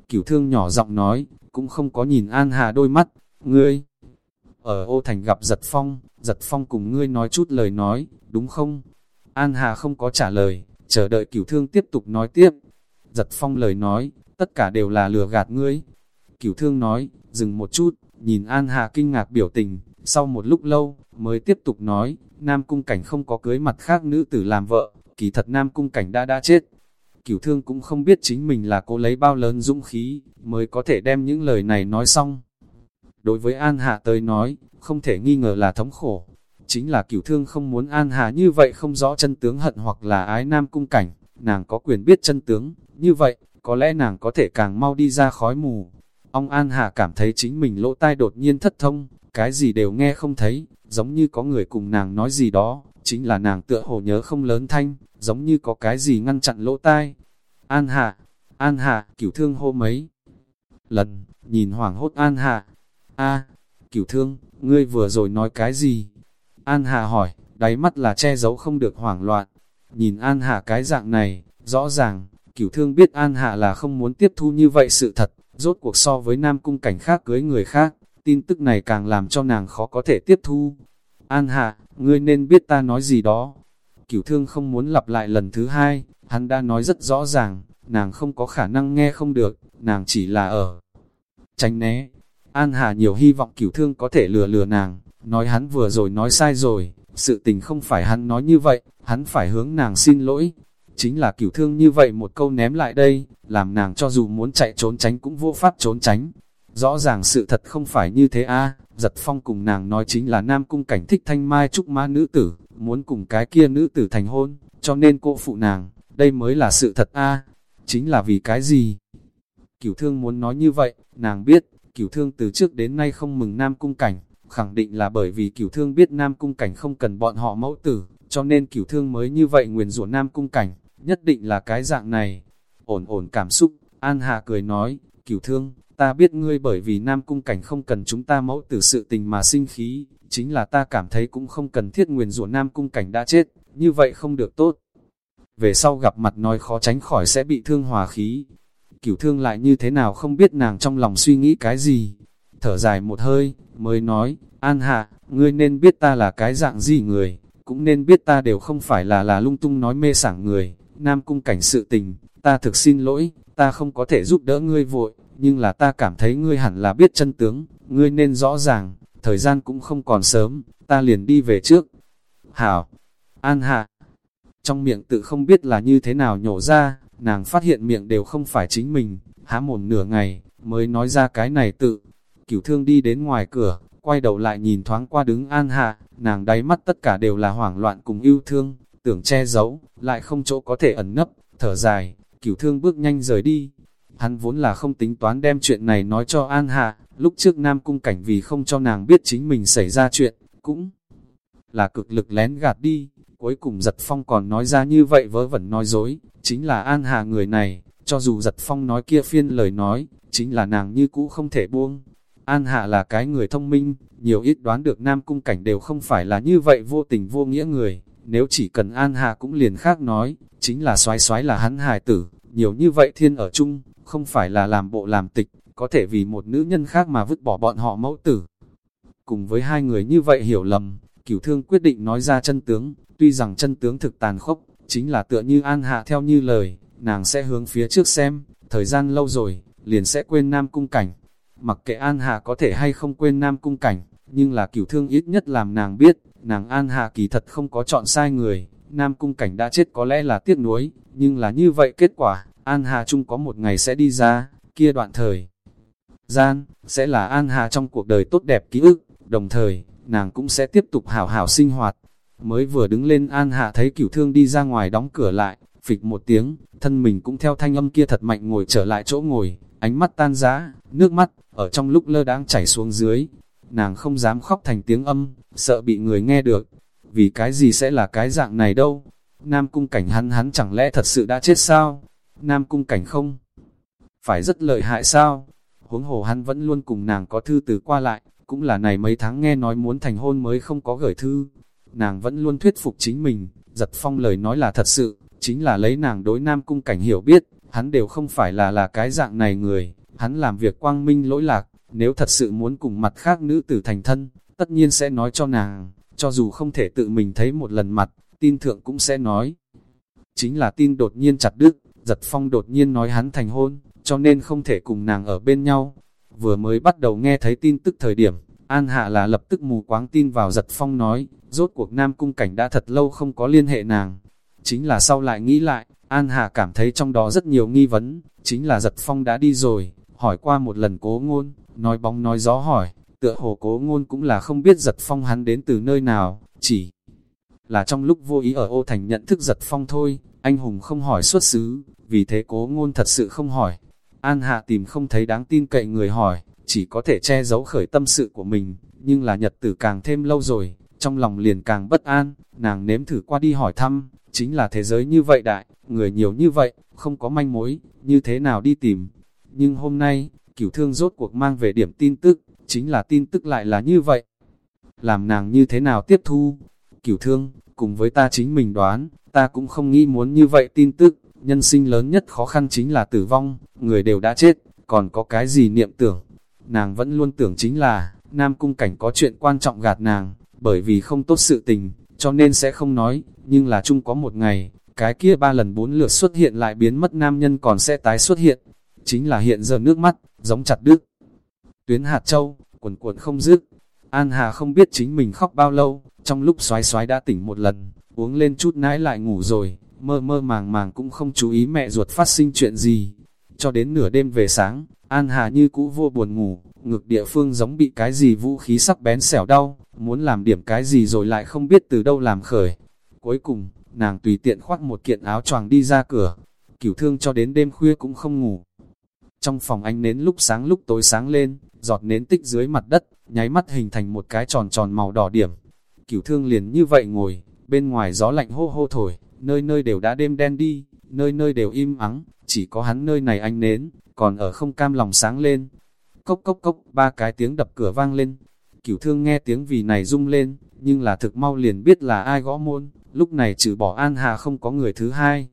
Cửu thương nhỏ giọng nói, cũng không có nhìn An Hạ đôi mắt, ngươi. Ở ô thành gặp giật phong, giật phong cùng ngươi nói chút lời nói, đúng không? An Hà không có trả lời, chờ đợi cửu thương tiếp tục nói tiếp. Giật phong lời nói, tất cả đều là lừa gạt ngươi. Cửu thương nói, dừng một chút, nhìn An Hà kinh ngạc biểu tình, sau một lúc lâu, mới tiếp tục nói, Nam Cung Cảnh không có cưới mặt khác nữ tử làm vợ, kỳ thật Nam Cung Cảnh đã đã chết. Cửu thương cũng không biết chính mình là cô lấy bao lớn dũng khí, mới có thể đem những lời này nói xong. Đối với An Hạ tới nói, không thể nghi ngờ là thống khổ. Chính là cửu thương không muốn An Hạ như vậy không rõ chân tướng hận hoặc là ái Nam Cung Cảnh, nàng có quyền biết chân tướng, như vậy, có lẽ nàng có thể càng mau đi ra khói mù. Ông An Hà cảm thấy chính mình lỗ tai đột nhiên thất thông, cái gì đều nghe không thấy, giống như có người cùng nàng nói gì đó, chính là nàng tựa hồ nhớ không lớn thanh, giống như có cái gì ngăn chặn lỗ tai. An Hạ, An Hạ, cửu thương hô mấy lần, nhìn hoảng hốt An Hạ. A, cửu thương, ngươi vừa rồi nói cái gì? An Hạ hỏi, đáy mắt là che giấu không được hoảng loạn. Nhìn An Hạ cái dạng này, rõ ràng, cửu thương biết An Hạ là không muốn tiếp thu như vậy sự thật, rốt cuộc so với nam cung cảnh khác cưới người khác, tin tức này càng làm cho nàng khó có thể tiếp thu. An Hạ, ngươi nên biết ta nói gì đó. Cửu thương không muốn lặp lại lần thứ hai, hắn đã nói rất rõ ràng, nàng không có khả năng nghe không được, nàng chỉ là ở tránh né. An Hà nhiều hy vọng cửu thương có thể lừa lừa nàng, nói hắn vừa rồi nói sai rồi, sự tình không phải hắn nói như vậy, hắn phải hướng nàng xin lỗi. Chính là cửu thương như vậy một câu ném lại đây, làm nàng cho dù muốn chạy trốn tránh cũng vô pháp trốn tránh. Rõ ràng sự thật không phải như thế a giật phong cùng nàng nói chính là nam cung cảnh thích thanh mai trúc mã nữ tử, muốn cùng cái kia nữ tử thành hôn, cho nên cô phụ nàng, đây mới là sự thật a chính là vì cái gì? Cửu thương muốn nói như vậy, nàng biết, cửu thương từ trước đến nay không mừng nam cung cảnh, khẳng định là bởi vì cửu thương biết nam cung cảnh không cần bọn họ mẫu tử, cho nên cửu thương mới như vậy nguyền rủa nam cung cảnh, nhất định là cái dạng này. Ổn ổn cảm xúc, An Hà cười nói, cửu thương, ta biết ngươi bởi vì nam cung cảnh không cần chúng ta mẫu tử sự tình mà sinh khí, chính là ta cảm thấy cũng không cần thiết nguyền rủa nam cung cảnh đã chết, như vậy không được tốt. Về sau gặp mặt nói khó tránh khỏi sẽ bị thương hòa khí. Cửu thương lại như thế nào không biết nàng trong lòng suy nghĩ cái gì. Thở dài một hơi, mới nói, An hạ, ngươi nên biết ta là cái dạng gì người, cũng nên biết ta đều không phải là là lung tung nói mê sảng người. Nam cung cảnh sự tình, ta thực xin lỗi, ta không có thể giúp đỡ ngươi vội, nhưng là ta cảm thấy ngươi hẳn là biết chân tướng, ngươi nên rõ ràng, thời gian cũng không còn sớm, ta liền đi về trước. Hảo, An Hạ, trong miệng tự không biết là như thế nào nhổ ra, nàng phát hiện miệng đều không phải chính mình, há mồm nửa ngày, mới nói ra cái này tự. Cửu thương đi đến ngoài cửa, quay đầu lại nhìn thoáng qua đứng An Hạ, nàng đáy mắt tất cả đều là hoảng loạn cùng yêu thương, tưởng che giấu, lại không chỗ có thể ẩn nấp, thở dài, cửu thương bước nhanh rời đi. Hắn vốn là không tính toán đem chuyện này nói cho An Hạ, lúc trước Nam Cung Cảnh vì không cho nàng biết chính mình xảy ra chuyện, cũng là cực lực lén gạt đi. Cuối cùng giật phong còn nói ra như vậy vớ vẩn nói dối, chính là An Hà người này, cho dù giật phong nói kia phiên lời nói, chính là nàng như cũ không thể buông. An Hạ là cái người thông minh, nhiều ít đoán được Nam Cung Cảnh đều không phải là như vậy vô tình vô nghĩa người, nếu chỉ cần An Hạ cũng liền khác nói, chính là xoái xoái là hắn hài tử, nhiều như vậy thiên ở chung, không phải là làm bộ làm tịch, có thể vì một nữ nhân khác mà vứt bỏ bọn họ mẫu tử. Cùng với hai người như vậy hiểu lầm, cửu thương quyết định nói ra chân tướng, tuy rằng chân tướng thực tàn khốc, chính là tựa như An Hạ theo như lời, nàng sẽ hướng phía trước xem, thời gian lâu rồi, liền sẽ quên Nam Cung Cảnh. Mặc kệ An Hạ có thể hay không quên Nam Cung Cảnh, nhưng là cửu thương ít nhất làm nàng biết, nàng An Hạ kỳ thật không có chọn sai người, Nam Cung Cảnh đã chết có lẽ là tiếc nuối, nhưng là như vậy kết quả, An Hạ chung có một ngày sẽ đi ra, kia đoạn thời. Gian, sẽ là An Hạ trong cuộc đời tốt đẹp ký ức, đồng thời, nàng cũng sẽ tiếp tục hảo hảo sinh hoạt. Mới vừa đứng lên An Hạ thấy cửu thương đi ra ngoài đóng cửa lại, phịch một tiếng, thân mình cũng theo thanh âm kia thật mạnh ngồi trở lại chỗ ngồi, ánh mắt tan rã, nước mắt, ở trong lúc lơ đáng chảy xuống dưới. Nàng không dám khóc thành tiếng âm, sợ bị người nghe được. Vì cái gì sẽ là cái dạng này đâu? Nam cung cảnh hắn hắn chẳng lẽ thật sự đã chết sao? Nam cung cảnh không? Phải rất lợi hại sao? Huống hồ hắn vẫn luôn cùng nàng có thư từ qua lại, cũng là này mấy tháng nghe nói muốn thành hôn mới không có gửi thư. Nàng vẫn luôn thuyết phục chính mình, giật phong lời nói là thật sự, chính là lấy nàng đối nam cung cảnh hiểu biết, hắn đều không phải là là cái dạng này người, hắn làm việc quang minh lỗi lạc, nếu thật sự muốn cùng mặt khác nữ tử thành thân, tất nhiên sẽ nói cho nàng, cho dù không thể tự mình thấy một lần mặt, tin thượng cũng sẽ nói. Chính là tin đột nhiên chặt đứt, giật phong đột nhiên nói hắn thành hôn, cho nên không thể cùng nàng ở bên nhau. Vừa mới bắt đầu nghe thấy tin tức thời điểm, An Hạ là lập tức mù quáng tin vào giật phong nói, rốt cuộc Nam Cung Cảnh đã thật lâu không có liên hệ nàng. Chính là sau lại nghĩ lại, An Hạ cảm thấy trong đó rất nhiều nghi vấn, chính là giật phong đã đi rồi, hỏi qua một lần cố ngôn, nói bóng nói gió hỏi, tựa hồ cố ngôn cũng là không biết giật phong hắn đến từ nơi nào, chỉ là trong lúc vô ý ở ô thành nhận thức giật phong thôi, anh hùng không hỏi xuất xứ, vì thế cố ngôn thật sự không hỏi. An Hạ tìm không thấy đáng tin cậy người hỏi, chỉ có thể che giấu khởi tâm sự của mình, nhưng là nhật tử càng thêm lâu rồi, trong lòng liền càng bất an, nàng nếm thử qua đi hỏi thăm, chính là thế giới như vậy đại, người nhiều như vậy, không có manh mối, như thế nào đi tìm. Nhưng hôm nay, cửu thương rốt cuộc mang về điểm tin tức, chính là tin tức lại là như vậy. Làm nàng như thế nào tiếp thu? Cửu thương, cùng với ta chính mình đoán, ta cũng không nghĩ muốn như vậy tin tức, nhân sinh lớn nhất khó khăn chính là tử vong, người đều đã chết, còn có cái gì niệm tưởng. Nàng vẫn luôn tưởng chính là, Nam Cung Cảnh có chuyện quan trọng gạt nàng, bởi vì không tốt sự tình, cho nên sẽ không nói, nhưng là chung có một ngày, cái kia ba lần bốn lượt xuất hiện lại biến mất nam nhân còn sẽ tái xuất hiện, chính là hiện giờ nước mắt, giống chặt đứt. Tuyến hạt châu, quần cuộn không dứt, An Hà không biết chính mình khóc bao lâu, trong lúc xoái xoái đã tỉnh một lần, uống lên chút nãi lại ngủ rồi, mơ mơ màng màng cũng không chú ý mẹ ruột phát sinh chuyện gì. Cho đến nửa đêm về sáng, An Hà như cũ vô buồn ngủ, ngực địa phương giống bị cái gì vũ khí sắc bén xẻo đau, muốn làm điểm cái gì rồi lại không biết từ đâu làm khởi. Cuối cùng, nàng tùy tiện khoác một kiện áo choàng đi ra cửa, cửu thương cho đến đêm khuya cũng không ngủ. Trong phòng ánh nến lúc sáng lúc tối sáng lên, giọt nến tích dưới mặt đất, nháy mắt hình thành một cái tròn tròn màu đỏ điểm. Cửu thương liền như vậy ngồi, bên ngoài gió lạnh hô hô thổi, nơi nơi đều đã đêm đen đi, nơi nơi đều im ắng, chỉ có hắn nơi này anh nến, còn ở không cam lòng sáng lên. Cốc cốc cốc, ba cái tiếng đập cửa vang lên. Cửu thương nghe tiếng vì này rung lên, nhưng là thực mau liền biết là ai gõ môn, lúc này trừ bỏ An Hà không có người thứ hai.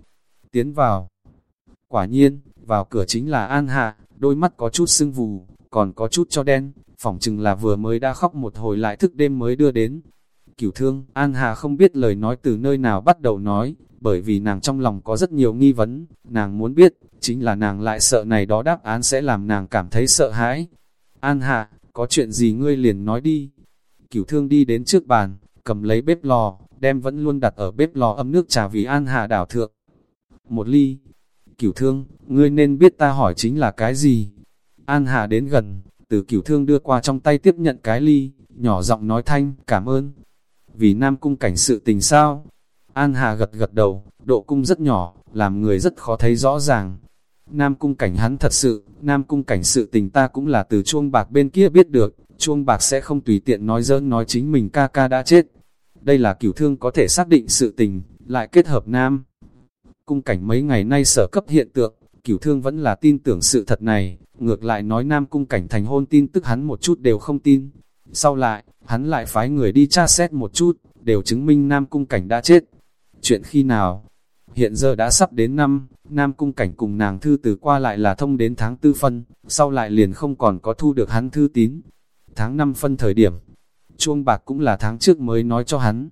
Tiến vào. Quả nhiên, vào cửa chính là An hà, đôi mắt có chút sưng vù, còn có chút cho đen, phỏng chừng là vừa mới đã khóc một hồi lại thức đêm mới đưa đến. Cửu thương, An Hà không biết lời nói từ nơi nào bắt đầu nói, bởi vì nàng trong lòng có rất nhiều nghi vấn, nàng muốn biết, chính là nàng lại sợ này đó đáp án sẽ làm nàng cảm thấy sợ hãi. An Hà, có chuyện gì ngươi liền nói đi. Cửu thương đi đến trước bàn, cầm lấy bếp lò, đem vẫn luôn đặt ở bếp lò ấm nước trà vì An Hà đảo thượng. Một ly, cửu thương, ngươi nên biết ta hỏi chính là cái gì. An Hà đến gần, từ cửu thương đưa qua trong tay tiếp nhận cái ly, nhỏ giọng nói thanh, cảm ơn. Vì Nam Cung cảnh sự tình sao? An Hà gật gật đầu, độ cung rất nhỏ, làm người rất khó thấy rõ ràng. Nam Cung cảnh hắn thật sự, Nam Cung cảnh sự tình ta cũng là từ chuông bạc bên kia biết được, chuông bạc sẽ không tùy tiện nói dỡn nói chính mình ca ca đã chết. Đây là cửu thương có thể xác định sự tình, lại kết hợp Nam. Cung cảnh mấy ngày nay sở cấp hiện tượng, cửu thương vẫn là tin tưởng sự thật này, ngược lại nói Nam Cung cảnh thành hôn tin tức hắn một chút đều không tin. Sau lại, hắn lại phái người đi tra xét một chút, đều chứng minh Nam Cung cảnh đã chết. Chuyện khi nào? Hiện giờ đã sắp đến năm, Nam Cung cảnh cùng nàng thư từ qua lại là thông đến tháng tư phân, sau lại liền không còn có thu được hắn thư tín. Tháng 5 phân thời điểm, chuông bạc cũng là tháng trước mới nói cho hắn.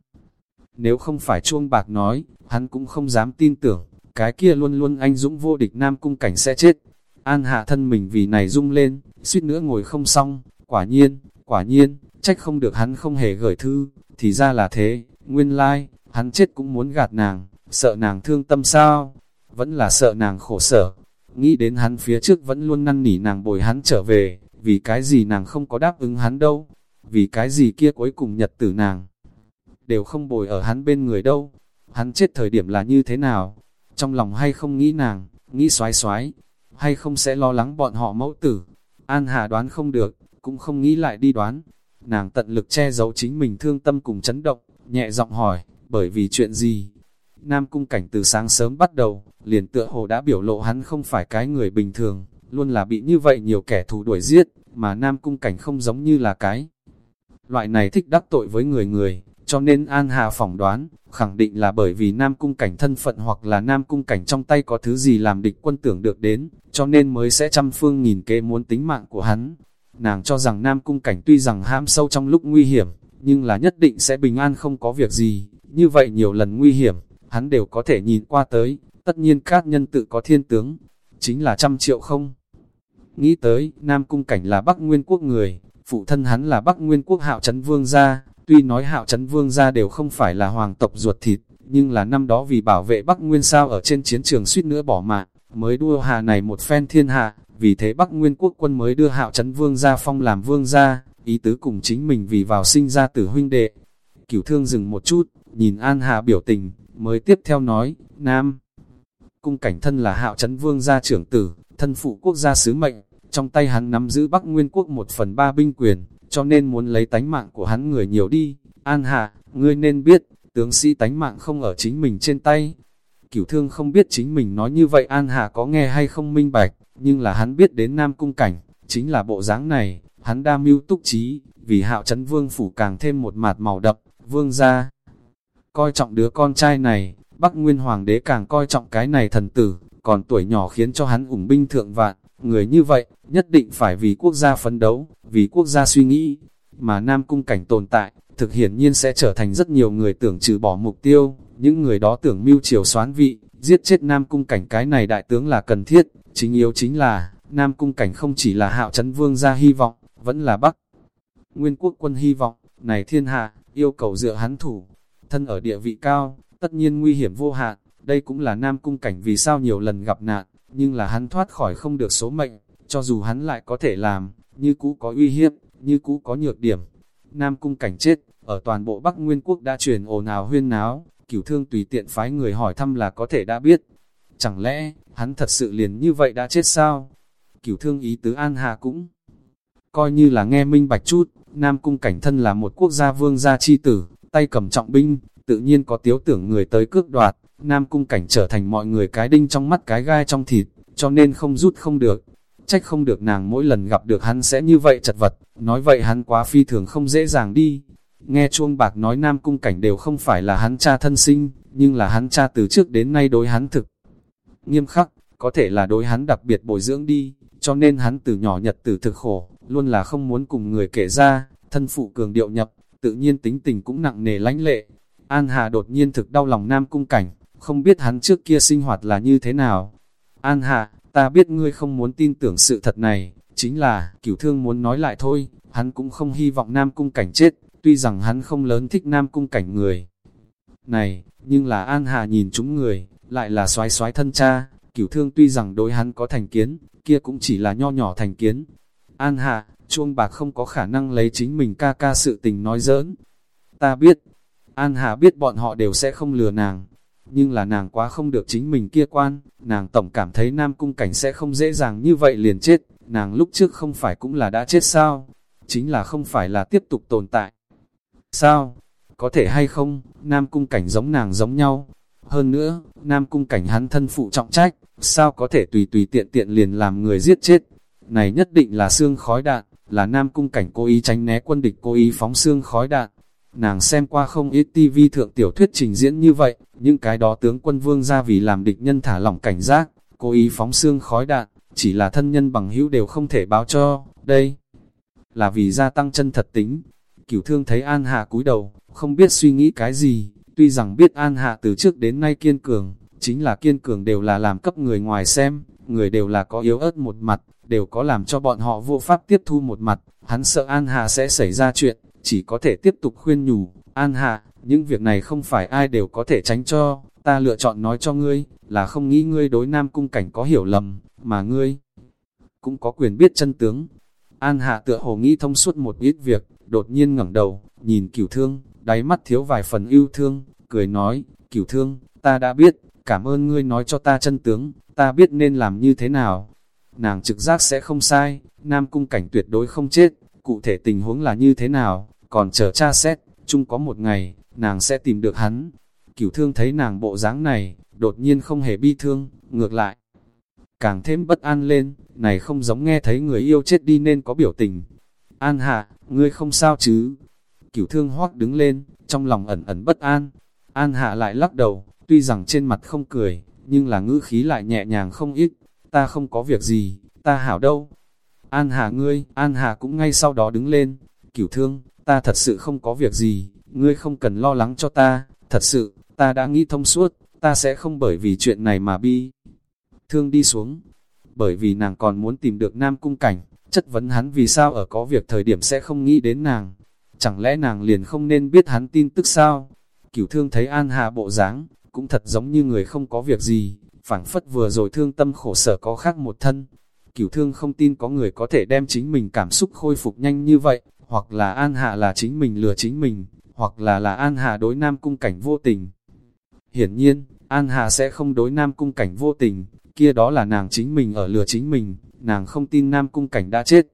Nếu không phải chuông bạc nói, hắn cũng không dám tin tưởng, cái kia luôn luôn anh dũng vô địch nam cung cảnh sẽ chết. An hạ thân mình vì này rung lên, suýt nữa ngồi không xong, quả nhiên, quả nhiên, trách không được hắn không hề gửi thư, thì ra là thế, nguyên lai, like, hắn chết cũng muốn gạt nàng, sợ nàng thương tâm sao, vẫn là sợ nàng khổ sở. Nghĩ đến hắn phía trước vẫn luôn năn nỉ nàng bồi hắn trở về, vì cái gì nàng không có đáp ứng hắn đâu, vì cái gì kia cuối cùng nhật tử nàng, đều không bồi ở hắn bên người đâu, hắn chết thời điểm là như thế nào, trong lòng hay không nghĩ nàng, nghĩ xoái xoái, hay không sẽ lo lắng bọn họ mẫu tử, An Hà đoán không được, cũng không nghĩ lại đi đoán, nàng tận lực che giấu chính mình thương tâm cùng chấn động, nhẹ giọng hỏi, bởi vì chuyện gì? Nam cung cảnh từ sáng sớm bắt đầu, liền tựa hồ đã biểu lộ hắn không phải cái người bình thường, luôn là bị như vậy nhiều kẻ thù đuổi giết, mà Nam cung cảnh không giống như là cái. Loại này thích đắc tội với người người, cho nên An Hà phỏng đoán, khẳng định là bởi vì Nam cung cảnh thân phận hoặc là Nam cung cảnh trong tay có thứ gì làm địch quân tưởng được đến, cho nên mới sẽ trăm phương nghìn kế muốn tính mạng của hắn. Nàng cho rằng Nam cung cảnh tuy rằng ham sâu trong lúc nguy hiểm, nhưng là nhất định sẽ bình an không có việc gì, như vậy nhiều lần nguy hiểm, hắn đều có thể nhìn qua tới, tất nhiên các nhân tự có thiên tướng, chính là trăm triệu không. Nghĩ tới, Nam Cung Cảnh là Bắc Nguyên Quốc người, phụ thân hắn là Bắc Nguyên Quốc hạo chấn vương gia, tuy nói hạo chấn vương gia đều không phải là hoàng tộc ruột thịt, nhưng là năm đó vì bảo vệ Bắc Nguyên sao ở trên chiến trường suýt nữa bỏ mạng, mới đua hà này một phen thiên hạ, vì thế Bắc Nguyên Quốc quân mới đưa hạo chấn vương ra phong làm vương gia, ý tứ cùng chính mình vì vào sinh ra tử huynh đệ. Cửu thương dừng một chút, nhìn An Hà biểu tình, mới tiếp theo nói, Nam. Cung cảnh thân là hạo chấn vương gia trưởng tử, thân phụ quốc gia sứ mệnh, trong tay hắn nắm giữ Bắc Nguyên quốc một phần ba binh quyền, cho nên muốn lấy tánh mạng của hắn người nhiều đi. An Hạ, ngươi nên biết, tướng sĩ tánh mạng không ở chính mình trên tay. Cửu thương không biết chính mình nói như vậy An Hạ có nghe hay không minh bạch, nhưng là hắn biết đến Nam Cung Cảnh, chính là bộ dáng này, hắn đa mưu túc trí, vì hạo chấn vương phủ càng thêm một mạt màu đậm, vương ra. Coi trọng đứa con trai này, Bắc Nguyên Hoàng đế càng coi trọng cái này thần tử, còn tuổi nhỏ khiến cho hắn ủng binh thượng vạn, Người như vậy, nhất định phải vì quốc gia phấn đấu, vì quốc gia suy nghĩ, mà Nam Cung Cảnh tồn tại, thực hiển nhiên sẽ trở thành rất nhiều người tưởng trừ bỏ mục tiêu, những người đó tưởng mưu triều xoán vị, giết chết Nam Cung Cảnh cái này đại tướng là cần thiết, chính yếu chính là, Nam Cung Cảnh không chỉ là hạo chấn vương gia hy vọng, vẫn là Bắc. Nguyên quốc quân hy vọng, này thiên hạ, yêu cầu dựa hắn thủ, thân ở địa vị cao, tất nhiên nguy hiểm vô hạn, đây cũng là Nam Cung Cảnh vì sao nhiều lần gặp nạn, nhưng là hắn thoát khỏi không được số mệnh, cho dù hắn lại có thể làm, như cũ có uy hiếp, như cũ có nhược điểm. Nam cung cảnh chết, ở toàn bộ Bắc Nguyên Quốc đã truyền ồn ào huyên náo, cửu thương tùy tiện phái người hỏi thăm là có thể đã biết. Chẳng lẽ, hắn thật sự liền như vậy đã chết sao? Cửu thương ý tứ An Hà cũng coi như là nghe minh bạch chút, Nam cung cảnh thân là một quốc gia vương gia chi tử, tay cầm trọng binh, tự nhiên có tiếu tưởng người tới cước đoạt, Nam cung cảnh trở thành mọi người cái đinh trong mắt cái gai trong thịt, cho nên không rút không được. Trách không được nàng mỗi lần gặp được hắn sẽ như vậy chật vật, nói vậy hắn quá phi thường không dễ dàng đi. Nghe chuông bạc nói Nam cung cảnh đều không phải là hắn cha thân sinh, nhưng là hắn cha từ trước đến nay đối hắn thực. Nghiêm khắc, có thể là đối hắn đặc biệt bồi dưỡng đi, cho nên hắn từ nhỏ nhật từ thực khổ, luôn là không muốn cùng người kể ra, thân phụ cường điệu nhập, tự nhiên tính tình cũng nặng nề lãnh lệ. An Hà đột nhiên thực đau lòng Nam cung cảnh, không biết hắn trước kia sinh hoạt là như thế nào. An hà ta biết ngươi không muốn tin tưởng sự thật này, chính là, cửu thương muốn nói lại thôi, hắn cũng không hy vọng Nam Cung Cảnh chết, tuy rằng hắn không lớn thích Nam Cung Cảnh người. Này, nhưng là An Hà nhìn chúng người, lại là xoái xoái thân cha, cửu thương tuy rằng đối hắn có thành kiến, kia cũng chỉ là nho nhỏ thành kiến. An Hà, chuông bạc không có khả năng lấy chính mình ca ca sự tình nói giỡn. Ta biết, An Hà biết bọn họ đều sẽ không lừa nàng, nhưng là nàng quá không được chính mình kia quan, nàng tổng cảm thấy nam cung cảnh sẽ không dễ dàng như vậy liền chết, nàng lúc trước không phải cũng là đã chết sao, chính là không phải là tiếp tục tồn tại. Sao? Có thể hay không, nam cung cảnh giống nàng giống nhau. Hơn nữa, nam cung cảnh hắn thân phụ trọng trách, sao có thể tùy tùy tiện tiện liền làm người giết chết. Này nhất định là xương khói đạn, là nam cung cảnh cố ý tránh né quân địch cố ý phóng xương khói đạn. Nàng xem qua không ít TV thượng tiểu thuyết trình diễn như vậy, những cái đó tướng quân vương ra vì làm địch nhân thả lỏng cảnh giác, cố ý phóng xương khói đạn, chỉ là thân nhân bằng hữu đều không thể báo cho, đây là vì gia tăng chân thật tính. Cửu thương thấy An Hạ cúi đầu, không biết suy nghĩ cái gì, tuy rằng biết An Hạ từ trước đến nay kiên cường, chính là kiên cường đều là làm cấp người ngoài xem, người đều là có yếu ớt một mặt, đều có làm cho bọn họ vô pháp tiếp thu một mặt, hắn sợ An Hạ sẽ xảy ra chuyện, chỉ có thể tiếp tục khuyên nhủ, An Hạ. những việc này không phải ai đều có thể tránh cho, ta lựa chọn nói cho ngươi, là không nghĩ ngươi đối nam cung cảnh có hiểu lầm, mà ngươi cũng có quyền biết chân tướng. An Hạ tựa hồ nghĩ thông suốt một ít việc, đột nhiên ngẩng đầu, nhìn cửu thương, đáy mắt thiếu vài phần yêu thương, cười nói, cửu thương, ta đã biết, cảm ơn ngươi nói cho ta chân tướng, ta biết nên làm như thế nào. Nàng trực giác sẽ không sai, Nam Cung Cảnh tuyệt đối không chết, cụ thể tình huống là như thế nào, còn chờ tra xét, chung có một ngày, nàng sẽ tìm được hắn. Cửu thương thấy nàng bộ dáng này, đột nhiên không hề bi thương, ngược lại. Càng thêm bất an lên, này không giống nghe thấy người yêu chết đi nên có biểu tình. An hạ, ngươi không sao chứ? Cửu thương hoác đứng lên, trong lòng ẩn ẩn bất an. An hạ lại lắc đầu, tuy rằng trên mặt không cười, nhưng là ngữ khí lại nhẹ nhàng không ít. Ta không có việc gì, ta hảo đâu. An hạ ngươi, An hạ cũng ngay sau đó đứng lên. Cửu thương, ta thật sự không có việc gì, ngươi không cần lo lắng cho ta, thật sự, ta đã nghĩ thông suốt, ta sẽ không bởi vì chuyện này mà bi. Thương đi xuống, bởi vì nàng còn muốn tìm được nam cung cảnh, chất vấn hắn vì sao ở có việc thời điểm sẽ không nghĩ đến nàng. Chẳng lẽ nàng liền không nên biết hắn tin tức sao? Cửu thương thấy An Hà bộ dáng cũng thật giống như người không có việc gì, phảng phất vừa rồi thương tâm khổ sở có khác một thân. Cửu thương không tin có người có thể đem chính mình cảm xúc khôi phục nhanh như vậy, hoặc là An Hạ là chính mình lừa chính mình, hoặc là là An Hà đối Nam Cung Cảnh vô tình. Hiển nhiên, An Hà sẽ không đối Nam Cung Cảnh vô tình, kia đó là nàng chính mình ở lừa chính mình, nàng không tin Nam Cung Cảnh đã chết.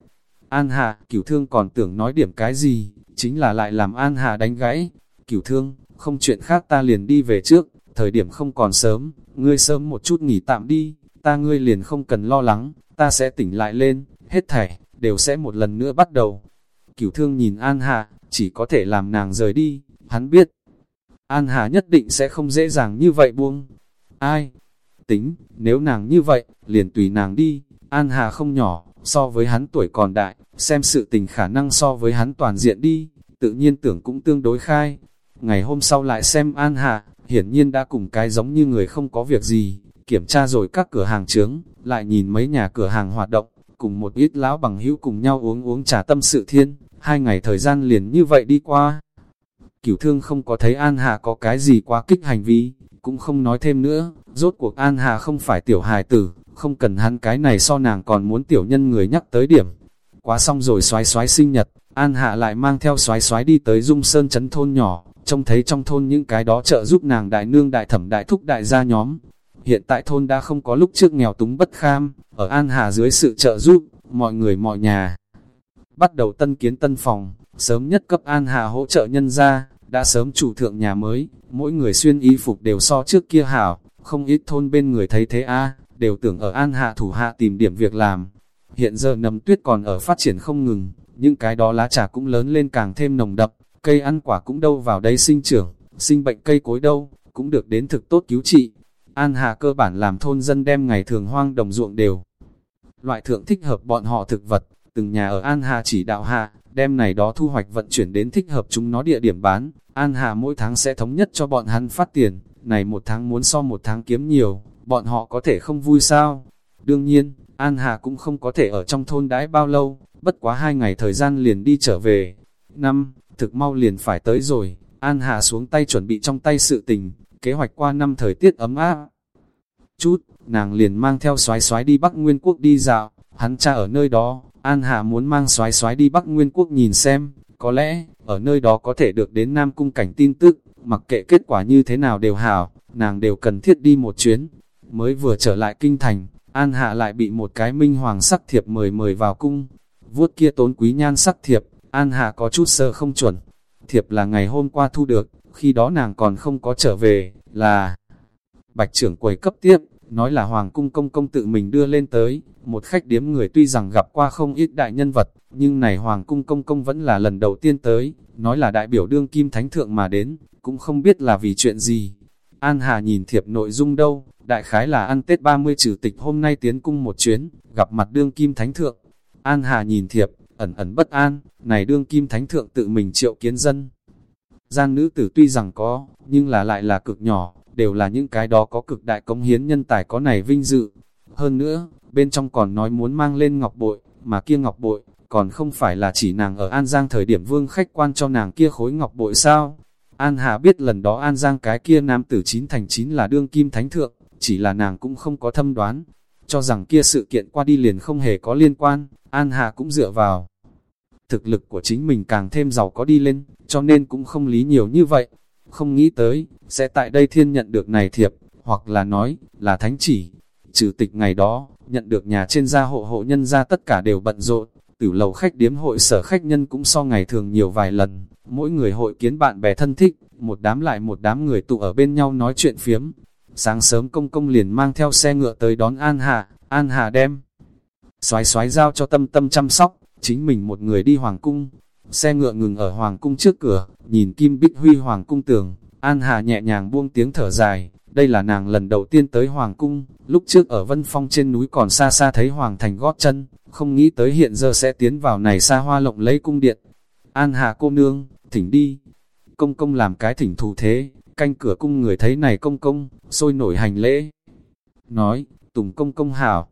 An Hà, cửu thương còn tưởng nói điểm cái gì, chính là lại làm An Hà đánh gãy. Cửu thương, không chuyện khác ta liền đi về trước, thời điểm không còn sớm, ngươi sớm một chút nghỉ tạm đi, ta ngươi liền không cần lo lắng, ta sẽ tỉnh lại lên, hết thảy, đều sẽ một lần nữa bắt đầu. Cửu thương nhìn An Hà, chỉ có thể làm nàng rời đi, hắn biết. An Hà nhất định sẽ không dễ dàng như vậy buông. Ai? Tính, nếu nàng như vậy, liền tùy nàng đi. An Hà không nhỏ, so với hắn tuổi còn đại, xem sự tình khả năng so với hắn toàn diện đi, tự nhiên tưởng cũng tương đối khai. Ngày hôm sau lại xem An Hà, hiển nhiên đã cùng cái giống như người không có việc gì, kiểm tra rồi các cửa hàng trướng, lại nhìn mấy nhà cửa hàng hoạt động, cùng một ít lão bằng hữu cùng nhau uống uống trà tâm sự thiên, hai ngày thời gian liền như vậy đi qua. Cửu thương không có thấy An Hà có cái gì quá kích hành vi, cũng không nói thêm nữa, rốt cuộc An Hà không phải tiểu hài tử, không cần hắn cái này so nàng còn muốn tiểu nhân người nhắc tới điểm. Quá xong rồi xoái xoái sinh nhật, An Hạ lại mang theo xoái xoái đi tới Dung Sơn chấn thôn nhỏ, trông thấy trong thôn những cái đó trợ giúp nàng đại nương đại thẩm đại thúc đại gia nhóm. Hiện tại thôn đã không có lúc trước nghèo túng bất kham, ở An Hà dưới sự trợ giúp, mọi người mọi nhà. Bắt đầu tân kiến tân phòng, sớm nhất cấp An Hà hỗ trợ nhân gia đã sớm chủ thượng nhà mới, mỗi người xuyên y phục đều so trước kia hảo, không ít thôn bên người thấy thế a đều tưởng ở An Hạ thủ hạ tìm điểm việc làm. Hiện giờ nấm tuyết còn ở phát triển không ngừng, những cái đó lá trà cũng lớn lên càng thêm nồng đậm, cây ăn quả cũng đâu vào đây sinh trưởng, sinh bệnh cây cối đâu, cũng được đến thực tốt cứu trị. An Hạ cơ bản làm thôn dân đem ngày thường hoang đồng ruộng đều. Loại thượng thích hợp bọn họ thực vật, từng nhà ở An Hạ chỉ đạo hạ, đem này đó thu hoạch vận chuyển đến thích hợp chúng nó địa điểm bán. An Hạ mỗi tháng sẽ thống nhất cho bọn hắn phát tiền, này một tháng muốn so một tháng kiếm nhiều, bọn họ có thể không vui sao? Đương nhiên, An Hà cũng không có thể ở trong thôn đãi bao lâu, bất quá hai ngày thời gian liền đi trở về. Năm, thực mau liền phải tới rồi, An Hà xuống tay chuẩn bị trong tay sự tình, kế hoạch qua năm thời tiết ấm áp. Chút, nàng liền mang theo xoái xoái đi Bắc Nguyên Quốc đi dạo, hắn cha ở nơi đó, An Hà muốn mang xoái xoái đi Bắc Nguyên Quốc nhìn xem, có lẽ, ở nơi đó có thể được đến Nam Cung cảnh tin tức, mặc kệ kết quả như thế nào đều hảo, nàng đều cần thiết đi một chuyến. Mới vừa trở lại kinh thành, An Hạ lại bị một cái minh hoàng sắc thiệp mời mời vào cung. Vuốt kia tốn quý nhan sắc thiệp, An Hạ có chút sơ không chuẩn. Thiệp là ngày hôm qua thu được, khi đó nàng còn không có trở về, là Bạch trưởng quầy cấp tiếp, nói là Hoàng cung công công tự mình đưa lên tới, một khách điếm người tuy rằng gặp qua không ít đại nhân vật, nhưng này Hoàng cung công công vẫn là lần đầu tiên tới, nói là đại biểu đương kim thánh thượng mà đến, cũng không biết là vì chuyện gì. An Hà nhìn thiệp nội dung đâu, đại khái là ăn Tết 30 trừ tịch hôm nay tiến cung một chuyến, gặp mặt đương kim thánh thượng. An Hà nhìn thiệp, ẩn ẩn bất an, này đương kim thánh thượng tự mình triệu kiến dân. Gian nữ tử tuy rằng có, nhưng là lại là cực nhỏ, đều là những cái đó có cực đại công hiến nhân tài có này vinh dự. Hơn nữa, bên trong còn nói muốn mang lên ngọc bội, mà kia ngọc bội, còn không phải là chỉ nàng ở An Giang thời điểm vương khách quan cho nàng kia khối ngọc bội sao. An Hà biết lần đó An Giang cái kia nam tử chín thành chín là đương kim thánh thượng, chỉ là nàng cũng không có thâm đoán, cho rằng kia sự kiện qua đi liền không hề có liên quan, An Hà cũng dựa vào. Thực lực của chính mình càng thêm giàu có đi lên, cho nên cũng không lý nhiều như vậy. Không nghĩ tới, sẽ tại đây thiên nhận được này thiệp, hoặc là nói, là thánh chỉ. Trừ tịch ngày đó, nhận được nhà trên gia hộ hộ nhân ra tất cả đều bận rộn, tử lầu khách điếm hội sở khách nhân cũng so ngày thường nhiều vài lần, mỗi người hội kiến bạn bè thân thích, một đám lại một đám người tụ ở bên nhau nói chuyện phiếm. Sáng sớm công công liền mang theo xe ngựa tới đón An Hà, An Hà đem. Xoái xoái giao cho tâm tâm chăm sóc, chính mình một người đi Hoàng Cung. Xe ngựa ngừng ở Hoàng Cung trước cửa, nhìn Kim Bích Huy Hoàng Cung tường, An Hà nhẹ nhàng buông tiếng thở dài, đây là nàng lần đầu tiên tới Hoàng Cung, lúc trước ở Vân Phong trên núi còn xa xa thấy Hoàng Thành gót chân, không nghĩ tới hiện giờ sẽ tiến vào này xa hoa lộng lấy cung điện. An Hà cô nương, thỉnh đi. Công công làm cái thỉnh thù thế, canh cửa cung người thấy này công công, sôi nổi hành lễ. Nói, Tùng công công hảo.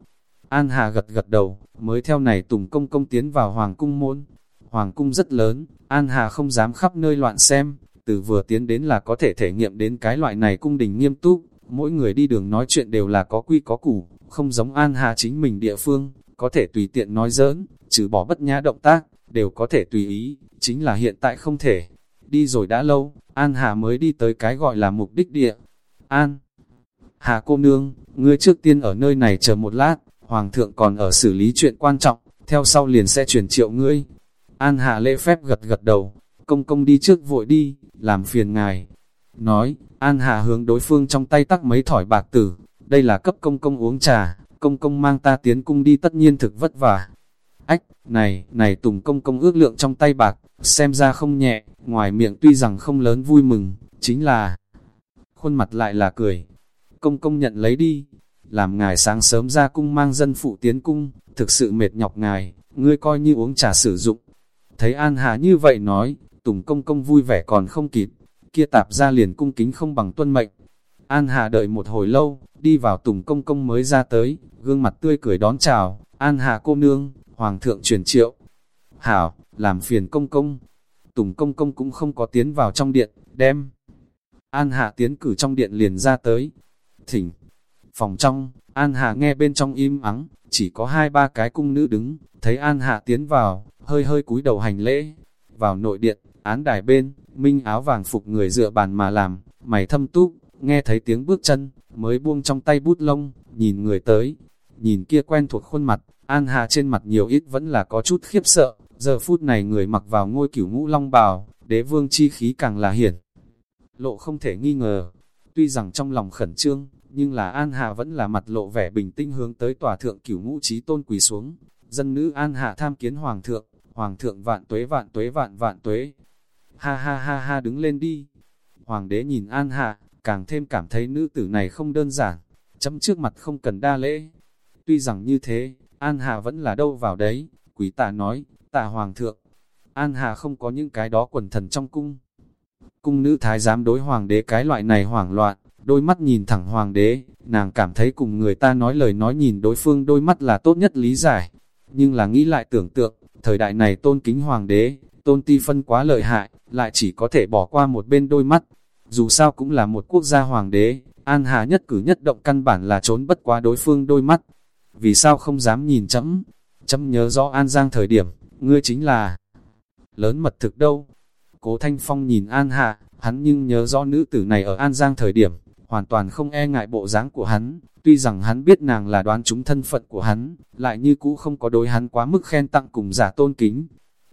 An Hà gật gật đầu, mới theo này Tùng công công tiến vào Hoàng cung môn. Hoàng cung rất lớn, An Hà không dám khắp nơi loạn xem, từ vừa tiến đến là có thể thể nghiệm đến cái loại này cung đình nghiêm túc, mỗi người đi đường nói chuyện đều là có quy có củ, không giống An Hà chính mình địa phương, có thể tùy tiện nói giỡn, trừ bỏ bất nhã động tác, đều có thể tùy ý, chính là hiện tại không thể. Đi rồi đã lâu, An Hà mới đi tới cái gọi là mục đích địa. An Hà cô nương, ngươi trước tiên ở nơi này chờ một lát, Hoàng thượng còn ở xử lý chuyện quan trọng, theo sau liền sẽ truyền triệu ngươi. An Hà lễ phép gật gật đầu, công công đi trước vội đi, làm phiền ngài. Nói, An Hà hướng đối phương trong tay tắc mấy thỏi bạc tử, đây là cấp công công uống trà, công công mang ta tiến cung đi tất nhiên thực vất vả. Ách, này, này tùng công công ước lượng trong tay bạc, xem ra không nhẹ, ngoài miệng tuy rằng không lớn vui mừng, chính là khuôn mặt lại là cười. Công công nhận lấy đi, làm ngài sáng sớm ra cung mang dân phụ tiến cung, thực sự mệt nhọc ngài, ngươi coi như uống trà sử dụng. Thấy An Hà như vậy nói, Tùng công công vui vẻ còn không kịp, kia tạp ra liền cung kính không bằng tuân mệnh. An Hà đợi một hồi lâu, đi vào Tùng công công mới ra tới, gương mặt tươi cười đón chào, An Hà cô nương, Hoàng thượng truyền triệu. Hảo, làm phiền công công. Tùng công công cũng không có tiến vào trong điện, đem. An hạ tiến cử trong điện liền ra tới. Thỉnh, phòng trong, An hạ nghe bên trong im ắng, chỉ có hai ba cái cung nữ đứng, thấy An hạ tiến vào, hơi hơi cúi đầu hành lễ. Vào nội điện, án đài bên, minh áo vàng phục người dựa bàn mà làm, mày thâm túc, nghe thấy tiếng bước chân, mới buông trong tay bút lông, nhìn người tới, nhìn kia quen thuộc khuôn mặt, An hạ trên mặt nhiều ít vẫn là có chút khiếp sợ, giờ phút này người mặc vào ngôi cửu ngũ long bào, đế vương chi khí càng là hiển. Lộ không thể nghi ngờ, tuy rằng trong lòng khẩn trương, nhưng là An hạ vẫn là mặt lộ vẻ bình tĩnh hướng tới tòa thượng cửu ngũ trí tôn quỳ xuống. Dân nữ An hạ tham kiến Hoàng thượng, Hoàng thượng vạn tuế vạn tuế vạn vạn tuế. Ha ha ha ha đứng lên đi. Hoàng đế nhìn An hạ càng thêm cảm thấy nữ tử này không đơn giản, chấm trước mặt không cần đa lễ. Tuy rằng như thế, An hạ vẫn là đâu vào đấy, quý tạ nói, tả hoàng thượng. An Hà không có những cái đó quần thần trong cung. Cung nữ thái giám đối hoàng đế cái loại này hoảng loạn, đôi mắt nhìn thẳng hoàng đế, nàng cảm thấy cùng người ta nói lời nói nhìn đối phương đôi mắt là tốt nhất lý giải. Nhưng là nghĩ lại tưởng tượng, thời đại này tôn kính hoàng đế, tôn ti phân quá lợi hại, lại chỉ có thể bỏ qua một bên đôi mắt. Dù sao cũng là một quốc gia hoàng đế, An Hà nhất cử nhất động căn bản là trốn bất quá đối phương đôi mắt. Vì sao không dám nhìn chấm? Chấm nhớ rõ An Giang thời điểm, ngươi chính là lớn mật thực đâu. Cố Thanh Phong nhìn An Hạ, hắn nhưng nhớ rõ nữ tử này ở An Giang thời điểm, hoàn toàn không e ngại bộ dáng của hắn, tuy rằng hắn biết nàng là đoán chúng thân phận của hắn, lại như cũ không có đối hắn quá mức khen tặng cùng giả tôn kính.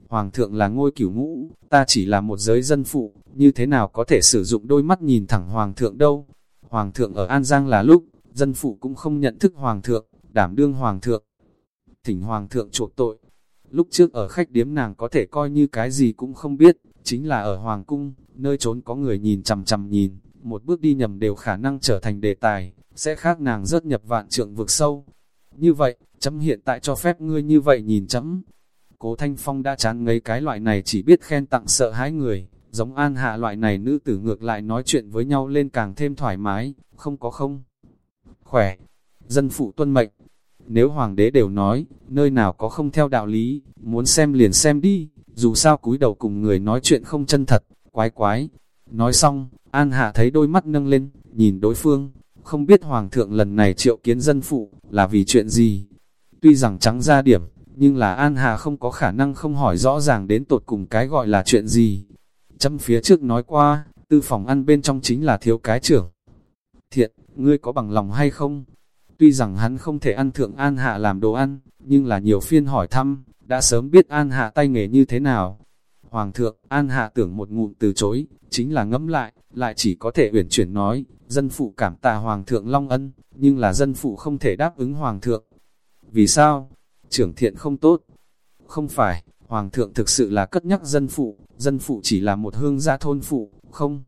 Hoàng thượng là ngôi cửu ngũ, ta chỉ là một giới dân phụ, như thế nào có thể sử dụng đôi mắt nhìn thẳng Hoàng thượng đâu. Hoàng thượng ở An Giang là lúc, dân phụ cũng không nhận thức Hoàng thượng, đảm đương Hoàng thượng. Thỉnh Hoàng thượng chuộc tội. Lúc trước ở khách điếm nàng có thể coi như cái gì cũng không biết, chính là ở Hoàng cung, nơi trốn có người nhìn chằm chằm nhìn, một bước đi nhầm đều khả năng trở thành đề tài, sẽ khác nàng rớt nhập vạn trượng vực sâu. Như vậy, chấm hiện tại cho phép ngươi như vậy nhìn chấm. Cố Thanh Phong đã chán ngấy cái loại này chỉ biết khen tặng sợ hãi người, giống An Hạ loại này nữ tử ngược lại nói chuyện với nhau lên càng thêm thoải mái, không có không. Khỏe, dân phụ tuân mệnh, nếu hoàng đế đều nói, nơi nào có không theo đạo lý, muốn xem liền xem đi, dù sao cúi đầu cùng người nói chuyện không chân thật, quái quái. Nói xong, An Hạ thấy đôi mắt nâng lên, nhìn đối phương, không biết hoàng thượng lần này triệu kiến dân phụ, là vì chuyện gì. Tuy rằng trắng ra điểm, nhưng là An Hà không có khả năng không hỏi rõ ràng đến tột cùng cái gọi là chuyện gì. Châm phía trước nói qua, tư phòng ăn bên trong chính là thiếu cái trưởng. Thiện, ngươi có bằng lòng hay không? Tuy rằng hắn không thể ăn thượng An Hạ làm đồ ăn, nhưng là nhiều phiên hỏi thăm, đã sớm biết An Hạ tay nghề như thế nào. Hoàng thượng, An Hạ tưởng một ngụm từ chối, chính là ngẫm lại, lại chỉ có thể uyển chuyển nói, dân phụ cảm tạ Hoàng thượng Long Ân, nhưng là dân phụ không thể đáp ứng Hoàng thượng. Vì sao? Trưởng thiện không tốt. Không phải, Hoàng thượng thực sự là cất nhắc dân phụ, dân phụ chỉ là một hương gia thôn phụ, không?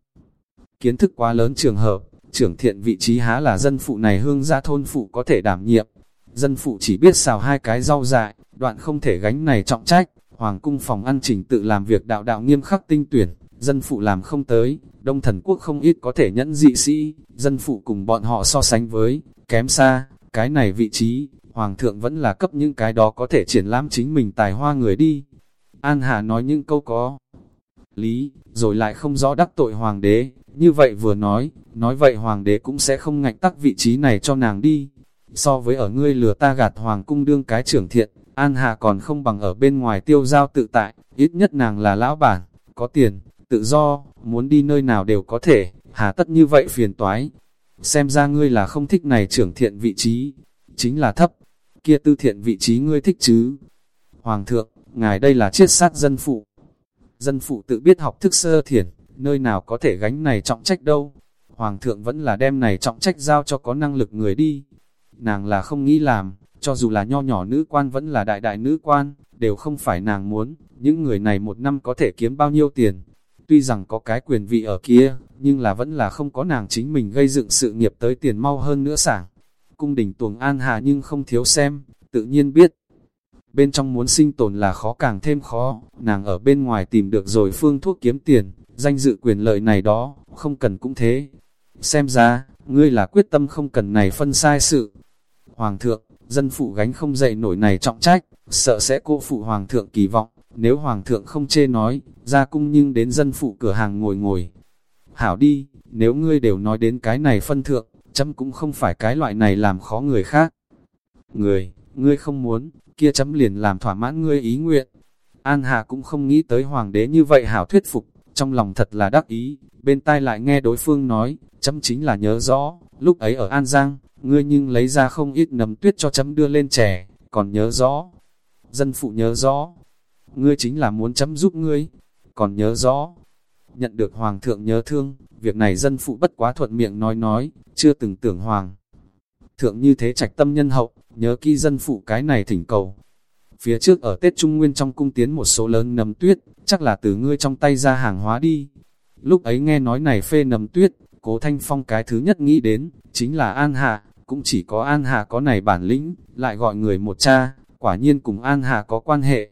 Kiến thức quá lớn trường hợp, trưởng thiện vị trí há là dân phụ này hương gia thôn phụ có thể đảm nhiệm. Dân phụ chỉ biết xào hai cái rau dại, đoạn không thể gánh này trọng trách, hoàng cung phòng ăn trình tự làm việc đạo đạo nghiêm khắc tinh tuyển, dân phụ làm không tới, đông thần quốc không ít có thể nhẫn dị sĩ, dân phụ cùng bọn họ so sánh với, kém xa, cái này vị trí, hoàng thượng vẫn là cấp những cái đó có thể triển lãm chính mình tài hoa người đi. An Hà nói những câu có lý, rồi lại không rõ đắc tội hoàng đế, như vậy vừa nói, nói vậy hoàng đế cũng sẽ không ngạnh tắc vị trí này cho nàng đi. So với ở ngươi lừa ta gạt hoàng cung đương cái trưởng thiện, An Hà còn không bằng ở bên ngoài tiêu giao tự tại, ít nhất nàng là lão bản, có tiền, tự do, muốn đi nơi nào đều có thể, hà tất như vậy phiền toái. Xem ra ngươi là không thích này trưởng thiện vị trí, chính là thấp, kia tư thiện vị trí ngươi thích chứ. Hoàng thượng, ngài đây là chiết sát dân phụ. Dân phụ tự biết học thức sơ thiển, nơi nào có thể gánh này trọng trách đâu. Hoàng thượng vẫn là đem này trọng trách giao cho có năng lực người đi. Nàng là không nghĩ làm, cho dù là nho nhỏ nữ quan vẫn là đại đại nữ quan, đều không phải nàng muốn, những người này một năm có thể kiếm bao nhiêu tiền. Tuy rằng có cái quyền vị ở kia, nhưng là vẫn là không có nàng chính mình gây dựng sự nghiệp tới tiền mau hơn nữa sảng. Cung đình tuồng an hà nhưng không thiếu xem, tự nhiên biết. Bên trong muốn sinh tồn là khó càng thêm khó, nàng ở bên ngoài tìm được rồi phương thuốc kiếm tiền, danh dự quyền lợi này đó, không cần cũng thế. Xem ra, ngươi là quyết tâm không cần này phân sai sự. Hoàng thượng, dân phụ gánh không dậy nổi này trọng trách, sợ sẽ cô phụ hoàng thượng kỳ vọng, nếu hoàng thượng không chê nói, ra cung nhưng đến dân phụ cửa hàng ngồi ngồi. Hảo đi, nếu ngươi đều nói đến cái này phân thượng, chấm cũng không phải cái loại này làm khó người khác. Người, ngươi không muốn, kia chấm liền làm thỏa mãn ngươi ý nguyện. An Hà cũng không nghĩ tới hoàng đế như vậy hảo thuyết phục, trong lòng thật là đắc ý, bên tai lại nghe đối phương nói, chấm chính là nhớ rõ, lúc ấy ở An Giang, ngươi nhưng lấy ra không ít nấm tuyết cho chấm đưa lên trẻ, còn nhớ rõ. Dân phụ nhớ rõ, ngươi chính là muốn chấm giúp ngươi, còn nhớ rõ. Nhận được hoàng thượng nhớ thương, việc này dân phụ bất quá thuận miệng nói nói, chưa từng tưởng hoàng. Thượng như thế trạch tâm nhân hậu, nhớ kỹ dân phụ cái này thỉnh cầu. Phía trước ở Tết Trung Nguyên trong cung tiến một số lớn nấm tuyết, chắc là từ ngươi trong tay ra hàng hóa đi. Lúc ấy nghe nói này phê nấm tuyết, cố thanh phong cái thứ nhất nghĩ đến, chính là An Hạ, cũng chỉ có An Hạ có này bản lĩnh, lại gọi người một cha, quả nhiên cùng An Hạ có quan hệ.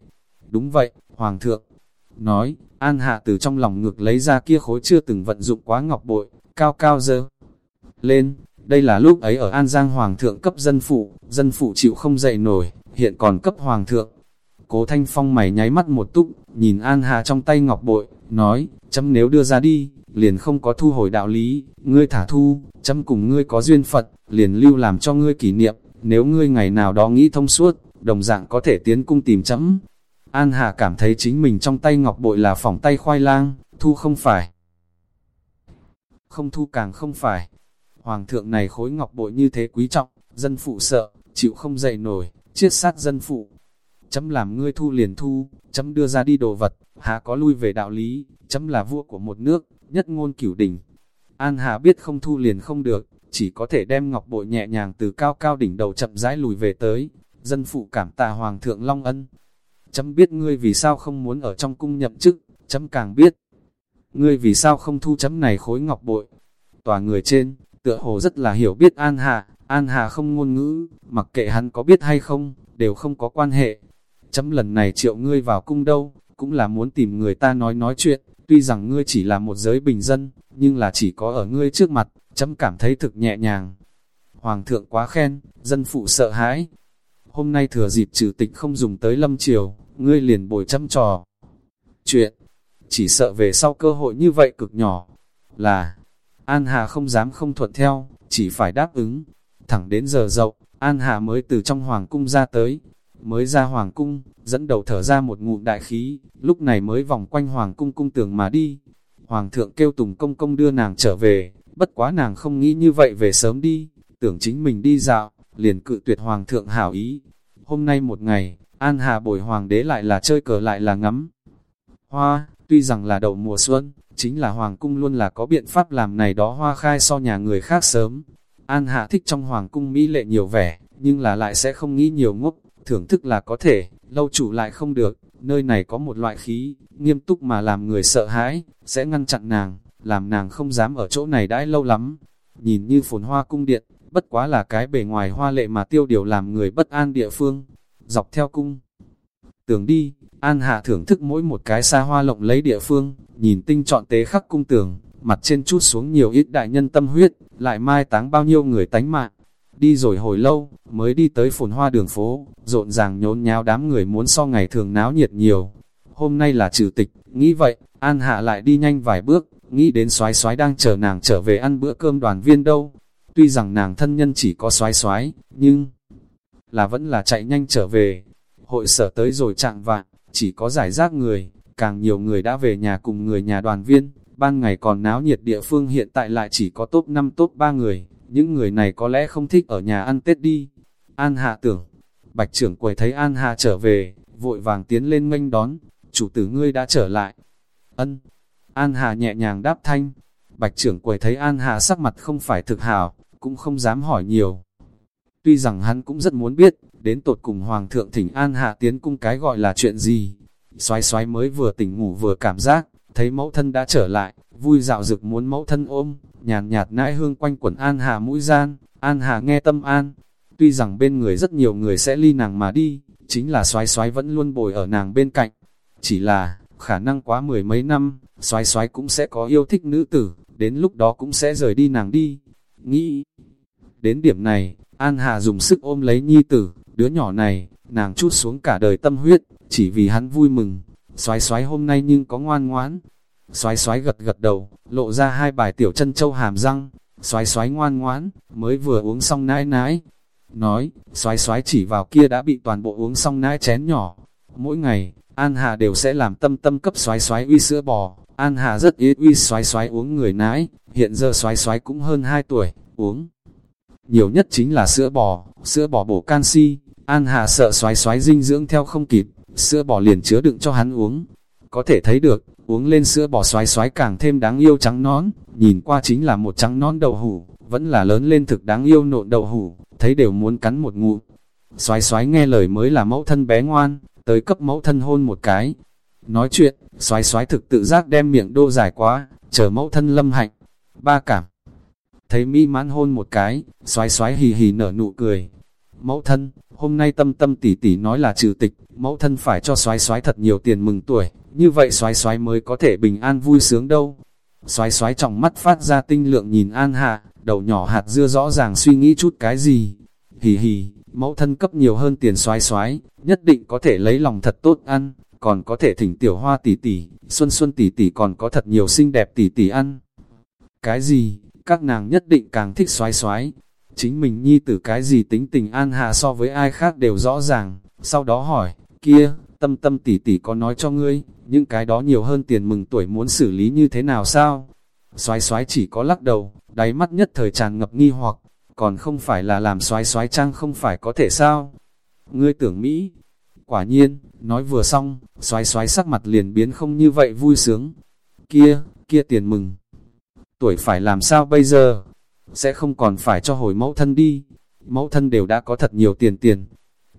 Đúng vậy, Hoàng thượng, nói, An Hạ từ trong lòng ngược lấy ra kia khối chưa từng vận dụng quá ngọc bội, cao cao dơ. Lên, đây là lúc ấy ở An Giang Hoàng thượng cấp dân phụ, dân phụ chịu không dậy nổi, hiện còn cấp Hoàng thượng. Cố Thanh Phong mày nháy mắt một túc, nhìn An Hạ trong tay ngọc bội, nói, chấm nếu đưa ra đi, liền không có thu hồi đạo lý, ngươi thả thu, chấm cùng ngươi có duyên Phật, liền lưu làm cho ngươi kỷ niệm, nếu ngươi ngày nào đó nghĩ thông suốt, đồng dạng có thể tiến cung tìm chấm. An Hà cảm thấy chính mình trong tay ngọc bội là phỏng tay khoai lang, thu không phải. Không thu càng không phải. Hoàng thượng này khối ngọc bội như thế quý trọng, dân phụ sợ, chịu không dậy nổi, chiết sát dân phụ. Chấm làm ngươi thu liền thu, chấm đưa ra đi đồ vật, há có lui về đạo lý, chấm là vua của một nước, nhất ngôn cửu đỉnh. An Hà biết không thu liền không được, chỉ có thể đem ngọc bội nhẹ nhàng từ cao cao đỉnh đầu chậm rãi lùi về tới. Dân phụ cảm tạ Hoàng thượng Long Ân. Chấm biết ngươi vì sao không muốn ở trong cung nhậm chức, chấm càng biết. Ngươi vì sao không thu chấm này khối ngọc bội. Tòa người trên, tựa hồ rất là hiểu biết An Hà, An Hà không ngôn ngữ, mặc kệ hắn có biết hay không, đều không có quan hệ. chấm lần này triệu ngươi vào cung đâu, cũng là muốn tìm người ta nói nói chuyện, tuy rằng ngươi chỉ là một giới bình dân, nhưng là chỉ có ở ngươi trước mặt, chấm cảm thấy thực nhẹ nhàng. Hoàng thượng quá khen, dân phụ sợ hãi. Hôm nay thừa dịp trừ tịch không dùng tới lâm triều, ngươi liền bồi chăm trò. Chuyện, chỉ sợ về sau cơ hội như vậy cực nhỏ, là An Hà không dám không thuận theo, chỉ phải đáp ứng. Thẳng đến giờ dậu, An Hà mới từ trong hoàng cung ra tới. Mới ra hoàng cung, dẫn đầu thở ra một ngụm đại khí, lúc này mới vòng quanh hoàng cung cung tường mà đi. Hoàng thượng kêu Tùng Công Công đưa nàng trở về, bất quá nàng không nghĩ như vậy về sớm đi, tưởng chính mình đi dạo, liền cự tuyệt hoàng thượng hảo ý. Hôm nay một ngày, An Hà bồi hoàng đế lại là chơi cờ lại là ngắm. Hoa, tuy rằng là đầu mùa xuân, chính là hoàng cung luôn là có biện pháp làm này đó hoa khai so nhà người khác sớm. An Hạ thích trong hoàng cung mỹ lệ nhiều vẻ, nhưng là lại sẽ không nghĩ nhiều ngốc, thưởng thức là có thể, lâu chủ lại không được, nơi này có một loại khí, nghiêm túc mà làm người sợ hãi, sẽ ngăn chặn nàng, làm nàng không dám ở chỗ này đãi lâu lắm. Nhìn như phồn hoa cung điện, bất quá là cái bề ngoài hoa lệ mà tiêu điều làm người bất an địa phương, dọc theo cung. Tường đi, An Hạ thưởng thức mỗi một cái xa hoa lộng lấy địa phương, nhìn tinh chọn tế khắc cung tường, mặt trên chút xuống nhiều ít đại nhân tâm huyết, lại mai táng bao nhiêu người tánh mạng. Đi rồi hồi lâu, mới đi tới phồn hoa đường phố, rộn ràng nhốn nháo đám người muốn so ngày thường náo nhiệt nhiều. Hôm nay là trừ tịch, nghĩ vậy, An Hạ lại đi nhanh vài bước, nghĩ đến soái soái đang chờ nàng trở về ăn bữa cơm đoàn viên đâu. Tuy rằng nàng thân nhân chỉ có soái soái, nhưng là vẫn là chạy nhanh trở về. Hội sở tới rồi chạng vạn, chỉ có giải rác người, càng nhiều người đã về nhà cùng người nhà đoàn viên, ban ngày còn náo nhiệt địa phương hiện tại lại chỉ có top 5 top 3 người, những người này có lẽ không thích ở nhà ăn Tết đi. An Hạ tưởng, Bạch trưởng quầy thấy An Hạ trở về, vội vàng tiến lên nghênh đón, chủ tử ngươi đã trở lại. Ân, An Hạ nhẹ nhàng đáp thanh, Bạch trưởng quầy thấy An Hạ sắc mặt không phải thực hảo, cũng không dám hỏi nhiều. Tuy rằng hắn cũng rất muốn biết, đến tột cùng Hoàng thượng thỉnh An Hạ tiến cung cái gọi là chuyện gì. Xoái xoái mới vừa tỉnh ngủ vừa cảm giác, thấy mẫu thân đã trở lại, vui dạo dực muốn mẫu thân ôm, nhàn nhạt nãi hương quanh quẩn An Hà mũi gian, An Hà nghe tâm an. Tuy rằng bên người rất nhiều người sẽ ly nàng mà đi, chính là xoái xoái vẫn luôn bồi ở nàng bên cạnh. Chỉ là, khả năng quá mười mấy năm, xoái xoái cũng sẽ có yêu thích nữ tử, đến lúc đó cũng sẽ rời đi nàng đi. Nghĩ, đến điểm này, An Hà dùng sức ôm lấy nhi tử, đứa nhỏ này, nàng chút xuống cả đời tâm huyết, chỉ vì hắn vui mừng. Xoái xoái hôm nay nhưng có ngoan ngoãn. Xoái xoái gật gật đầu, lộ ra hai bài tiểu chân châu hàm răng. Xoái xoái ngoan ngoãn, mới vừa uống xong nãi nãi. Nói, xoái xoái chỉ vào kia đã bị toàn bộ uống xong nãi chén nhỏ. Mỗi ngày, An Hà đều sẽ làm tâm tâm cấp xoái xoái uy sữa bò. An Hà rất ít uy xoái xoái uống người nãi, hiện giờ xoái xoái cũng hơn 2 tuổi, uống. Nhiều nhất chính là sữa bò, sữa bò bổ canxi, An Hà sợ xoái xoái dinh dưỡng theo không kịp, sữa bò liền chứa đựng cho hắn uống. Có thể thấy được, uống lên sữa bò xoái xoái càng thêm đáng yêu trắng nón, nhìn qua chính là một trắng nón đậu hủ, vẫn là lớn lên thực đáng yêu nộn đậu hủ, thấy đều muốn cắn một ngụm. Xoái xoái nghe lời mới là mẫu thân bé ngoan, tới cấp mẫu thân hôn một cái. Nói chuyện, xoái xoái thực tự giác đem miệng đô dài quá, chờ mẫu thân lâm hạnh. Ba cảm. Thấy mi mãn hôn một cái, xoái xoái hì hì nở nụ cười, Mẫu thân, hôm nay tâm tâm tỷ tỷ nói là trừ tịch, mẫu thân phải cho soái soái thật nhiều tiền mừng tuổi, như vậy soái soái mới có thể bình an vui sướng đâu. Soái soái trong mắt phát ra tinh lượng nhìn An Hạ, đầu nhỏ hạt dưa rõ ràng suy nghĩ chút cái gì. Hì hì, mẫu thân cấp nhiều hơn tiền soái soái, nhất định có thể lấy lòng thật tốt ăn, còn có thể thỉnh tiểu hoa tỷ tỷ, xuân xuân tỷ tỷ còn có thật nhiều xinh đẹp tỷ tỷ ăn. Cái gì, các nàng nhất định càng thích soái soái chính mình nhi tử cái gì tính tình an hạ so với ai khác đều rõ ràng, sau đó hỏi, kia, tâm tâm tỷ tỷ có nói cho ngươi, những cái đó nhiều hơn tiền mừng tuổi muốn xử lý như thế nào sao? Xoái xoái chỉ có lắc đầu, đáy mắt nhất thời tràn ngập nghi hoặc, còn không phải là làm xoái xoái trang không phải có thể sao? Ngươi tưởng Mỹ, quả nhiên, nói vừa xong, xoái xoái sắc mặt liền biến không như vậy vui sướng. Kia, kia tiền mừng, tuổi phải làm sao bây giờ? Sẽ không còn phải cho hồi mẫu thân đi. Mẫu thân đều đã có thật nhiều tiền tiền.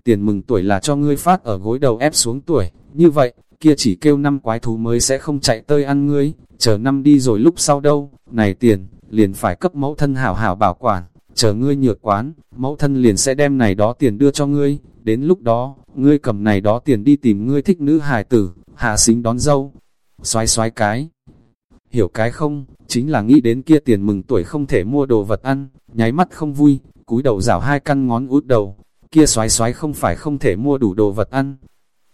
Tiền mừng tuổi là cho ngươi phát ở gối đầu ép xuống tuổi. Như vậy, kia chỉ kêu năm quái thú mới sẽ không chạy tơi ăn ngươi. Chờ năm đi rồi lúc sau đâu, này tiền, liền phải cấp mẫu thân hảo hảo bảo quản. chờ ngươi nhược quán, mẫu thân liền sẽ đem này đó tiền đưa cho ngươi, đến lúc đó, ngươi cầm này đó tiền đi tìm ngươi thích nữ hài tử, hạ xính đón dâu, xoái xoái cái. Hiểu cái không, chính là nghĩ đến kia tiền mừng tuổi không thể mua đồ vật ăn, nháy mắt không vui, cúi đầu rảo hai căn ngón út đầu, kia xoái xoái không phải không thể mua đủ đồ vật ăn.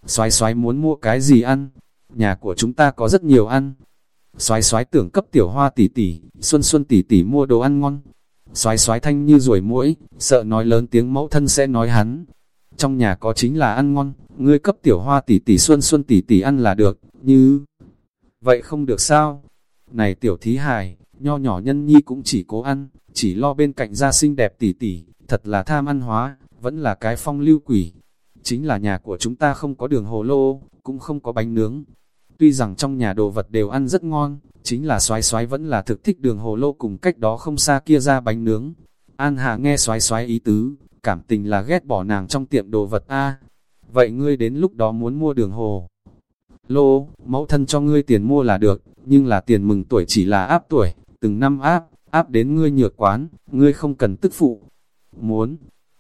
Xoái xoái muốn mua cái gì ăn? Nhà của chúng ta có rất nhiều ăn. Xoái xoái tưởng cấp tiểu hoa tỷ tỷ, xuân xuân tỷ tỷ mua đồ ăn ngon. Xoái xoái thanh như ruồi mũi, sợ nói lớn tiếng mẫu thân sẽ nói hắn. Trong nhà có chính là ăn ngon, ngươi cấp tiểu hoa tỷ tỷ xuân xuân tỷ tỷ ăn là được, như... Vậy không được sao? Này tiểu thí hài, nho nhỏ nhân nhi cũng chỉ cố ăn, chỉ lo bên cạnh gia xinh đẹp tỷ tỷ, thật là tham ăn hóa, vẫn là cái phong lưu quỷ. Chính là nhà của chúng ta không có đường hồ lô, cũng không có bánh nướng. Tuy rằng trong nhà đồ vật đều ăn rất ngon, chính là xoái xoái vẫn là thực thích đường hồ lô cùng cách đó không xa kia ra bánh nướng. An Hà nghe xoái xoái ý tứ, cảm tình là ghét bỏ nàng trong tiệm đồ vật A. Vậy ngươi đến lúc đó muốn mua đường hồ. Lô, mẫu thân cho ngươi tiền mua là được, nhưng là tiền mừng tuổi chỉ là áp tuổi, từng năm áp, áp đến ngươi nhược quán, ngươi không cần tức phụ. Muốn,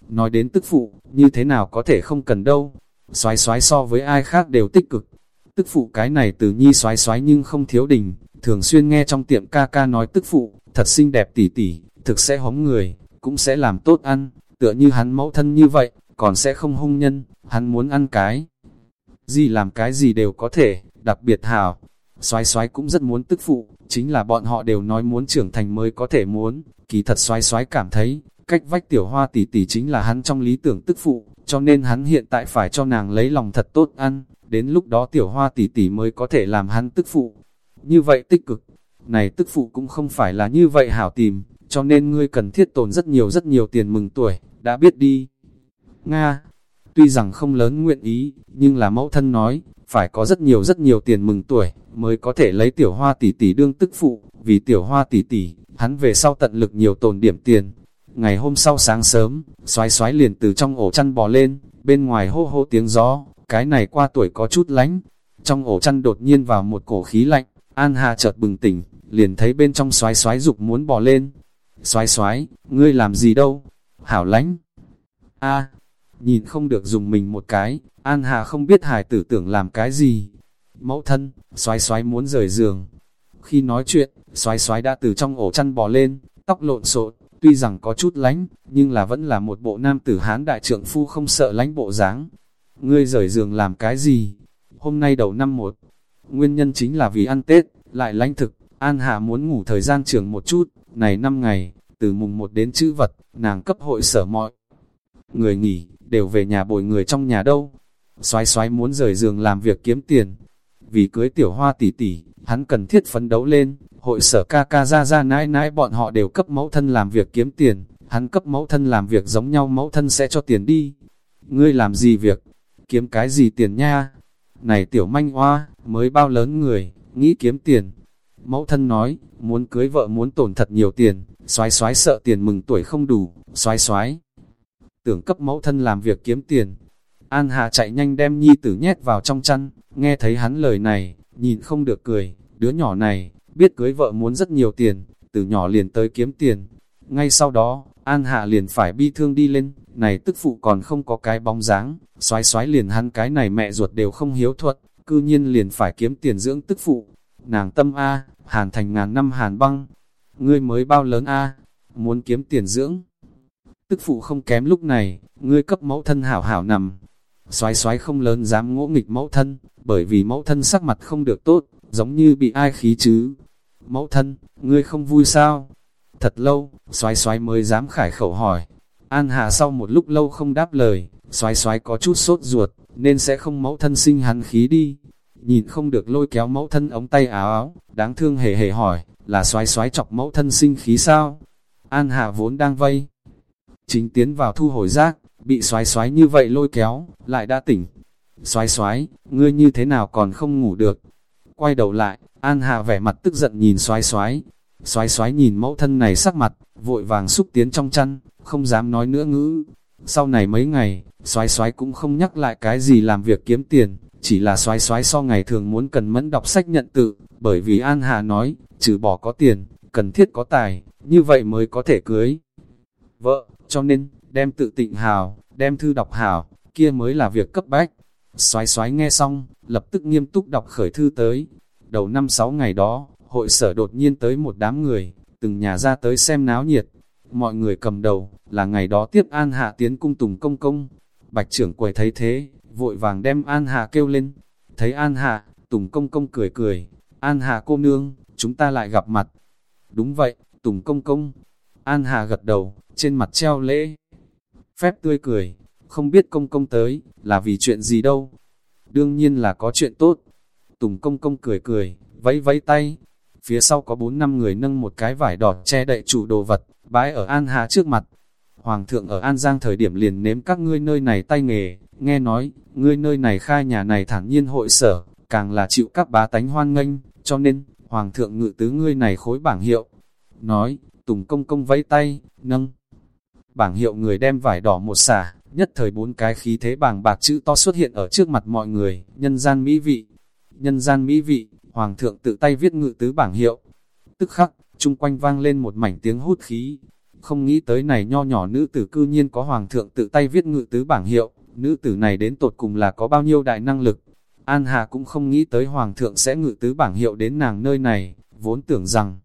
nói đến tức phụ, như thế nào có thể không cần đâu. Xoái xoái so với ai khác đều tích cực. Tức phụ cái này từ nhi xoái xoái nhưng không thiếu đình, thường xuyên nghe trong tiệm ca ca nói tức phụ, thật xinh đẹp tỉ tỉ, thực sẽ hóng người, cũng sẽ làm tốt ăn, tựa như hắn mẫu thân như vậy, còn sẽ không hung nhân, hắn muốn ăn cái. Gì làm cái gì đều có thể, đặc biệt hảo. Soái soái cũng rất muốn tức phụ, chính là bọn họ đều nói muốn trưởng thành mới có thể muốn, kỳ thật soái soái cảm thấy, cách vách tiểu hoa tỷ tỷ chính là hắn trong lý tưởng tức phụ, cho nên hắn hiện tại phải cho nàng lấy lòng thật tốt ăn, đến lúc đó tiểu hoa tỷ tỷ mới có thể làm hắn tức phụ. Như vậy tích cực, này tức phụ cũng không phải là như vậy hảo tìm, cho nên ngươi cần thiết tồn rất nhiều rất nhiều tiền mừng tuổi, đã biết đi. Nga, tuy rằng không lớn nguyện ý, nhưng là mẫu thân nói, phải có rất nhiều rất nhiều tiền mừng tuổi, mới có thể lấy tiểu hoa tỷ tỷ đương tức phụ, vì tiểu hoa tỷ tỷ, hắn về sau tận lực nhiều tồn điểm tiền. Ngày hôm sau sáng sớm, xoái xoái liền từ trong ổ chăn bò lên, bên ngoài hô hô tiếng gió, cái này qua tuổi có chút lánh. Trong ổ chăn đột nhiên vào một cổ khí lạnh, An Hà chợt bừng tỉnh, liền thấy bên trong xoái xoái dục muốn bò lên. Xoái xoái, ngươi làm gì đâu? Hảo lánh. a nhìn không được dùng mình một cái, An Hà không biết hài tử tưởng làm cái gì. Mẫu thân, xoái xoái muốn rời giường. Khi nói chuyện, xoái xoái đã từ trong ổ chăn bò lên, tóc lộn xộn, tuy rằng có chút lánh, nhưng là vẫn là một bộ nam tử hán đại trượng phu không sợ lánh bộ dáng. Ngươi rời giường làm cái gì? Hôm nay đầu năm một, nguyên nhân chính là vì ăn Tết, lại lánh thực, An Hà muốn ngủ thời gian trường một chút, này năm ngày, từ mùng một đến chữ vật, nàng cấp hội sở mọi. Người nghỉ, đều về nhà bồi người trong nhà đâu. Xoái xoái muốn rời giường làm việc kiếm tiền. Vì cưới tiểu hoa tỷ tỷ, hắn cần thiết phấn đấu lên, hội sở ca ca ra ra nãi nãi bọn họ đều cấp mẫu thân làm việc kiếm tiền, hắn cấp mẫu thân làm việc giống nhau mẫu thân sẽ cho tiền đi. Ngươi làm gì việc? Kiếm cái gì tiền nha? Này tiểu manh hoa, mới bao lớn người, nghĩ kiếm tiền. Mẫu thân nói, muốn cưới vợ muốn tổn thật nhiều tiền, xoái xoái sợ tiền mừng tuổi không đủ, xoái xoái tưởng cấp mẫu thân làm việc kiếm tiền. An Hà chạy nhanh đem nhi tử nhét vào trong chăn, nghe thấy hắn lời này, nhìn không được cười, đứa nhỏ này, biết cưới vợ muốn rất nhiều tiền, từ nhỏ liền tới kiếm tiền. Ngay sau đó, An Hạ liền phải bi thương đi lên, này tức phụ còn không có cái bóng dáng, xoái xoái liền hắn cái này mẹ ruột đều không hiếu thuật, cư nhiên liền phải kiếm tiền dưỡng tức phụ. Nàng tâm A, hàn thành ngàn năm hàn băng, ngươi mới bao lớn A, muốn kiếm tiền dưỡng, tức phụ không kém lúc này, ngươi cấp mẫu thân hảo hảo nằm. Xoái xoái không lớn dám ngỗ nghịch mẫu thân, bởi vì mẫu thân sắc mặt không được tốt, giống như bị ai khí chứ. Mẫu thân, ngươi không vui sao? Thật lâu, xoái xoái mới dám khải khẩu hỏi. An Hà sau một lúc lâu không đáp lời, xoái xoái có chút sốt ruột, nên sẽ không mẫu thân sinh hắn khí đi. Nhìn không được lôi kéo mẫu thân ống tay áo áo, đáng thương hề hề hỏi, là xoái xoái chọc mẫu thân sinh khí sao? An Hà vốn đang vây chính tiến vào thu hồi rác, bị xoái xoái như vậy lôi kéo, lại đã tỉnh. Xoái xoái, ngươi như thế nào còn không ngủ được? Quay đầu lại, An Hà vẻ mặt tức giận nhìn xoái xoái. Xoái xoái nhìn mẫu thân này sắc mặt, vội vàng xúc tiến trong chăn, không dám nói nữa ngữ. Sau này mấy ngày, xoái xoái cũng không nhắc lại cái gì làm việc kiếm tiền, chỉ là xoái xoái so ngày thường muốn cần mẫn đọc sách nhận tự, bởi vì An Hà nói, trừ bỏ có tiền, cần thiết có tài, như vậy mới có thể cưới vợ, cho nên, đem tự tịnh hào, đem thư đọc hào, kia mới là việc cấp bách. Xoái xoái nghe xong, lập tức nghiêm túc đọc khởi thư tới. Đầu năm sáu ngày đó, hội sở đột nhiên tới một đám người, từng nhà ra tới xem náo nhiệt. Mọi người cầm đầu, là ngày đó tiếp An Hạ tiến cung tùng công công. Bạch trưởng quầy thấy thế, vội vàng đem An Hạ kêu lên. Thấy An Hạ, tùng công công cười cười. An Hạ cô nương, chúng ta lại gặp mặt. Đúng vậy, tùng công công. An Hà gật đầu, trên mặt treo lễ. Phép tươi cười, không biết công công tới, là vì chuyện gì đâu. Đương nhiên là có chuyện tốt. Tùng công công cười cười, vẫy vẫy tay. Phía sau có bốn năm người nâng một cái vải đỏ che đậy chủ đồ vật, bãi ở An Hà trước mặt. Hoàng thượng ở An Giang thời điểm liền nếm các ngươi nơi này tay nghề, nghe nói, ngươi nơi này khai nhà này thản nhiên hội sở, càng là chịu các bá tánh hoan nghênh, cho nên, Hoàng thượng ngự tứ ngươi này khối bảng hiệu. Nói, Tùng công công vẫy tay, nâng. Bảng hiệu người đem vải đỏ một xả, nhất thời bốn cái khí thế bàng bạc chữ to xuất hiện ở trước mặt mọi người, nhân gian mỹ vị. Nhân gian mỹ vị, Hoàng thượng tự tay viết ngự tứ bảng hiệu. Tức khắc, chung quanh vang lên một mảnh tiếng hút khí. Không nghĩ tới này nho nhỏ nữ tử cư nhiên có Hoàng thượng tự tay viết ngự tứ bảng hiệu, nữ tử này đến tột cùng là có bao nhiêu đại năng lực. An Hà cũng không nghĩ tới Hoàng thượng sẽ ngự tứ bảng hiệu đến nàng nơi này, vốn tưởng rằng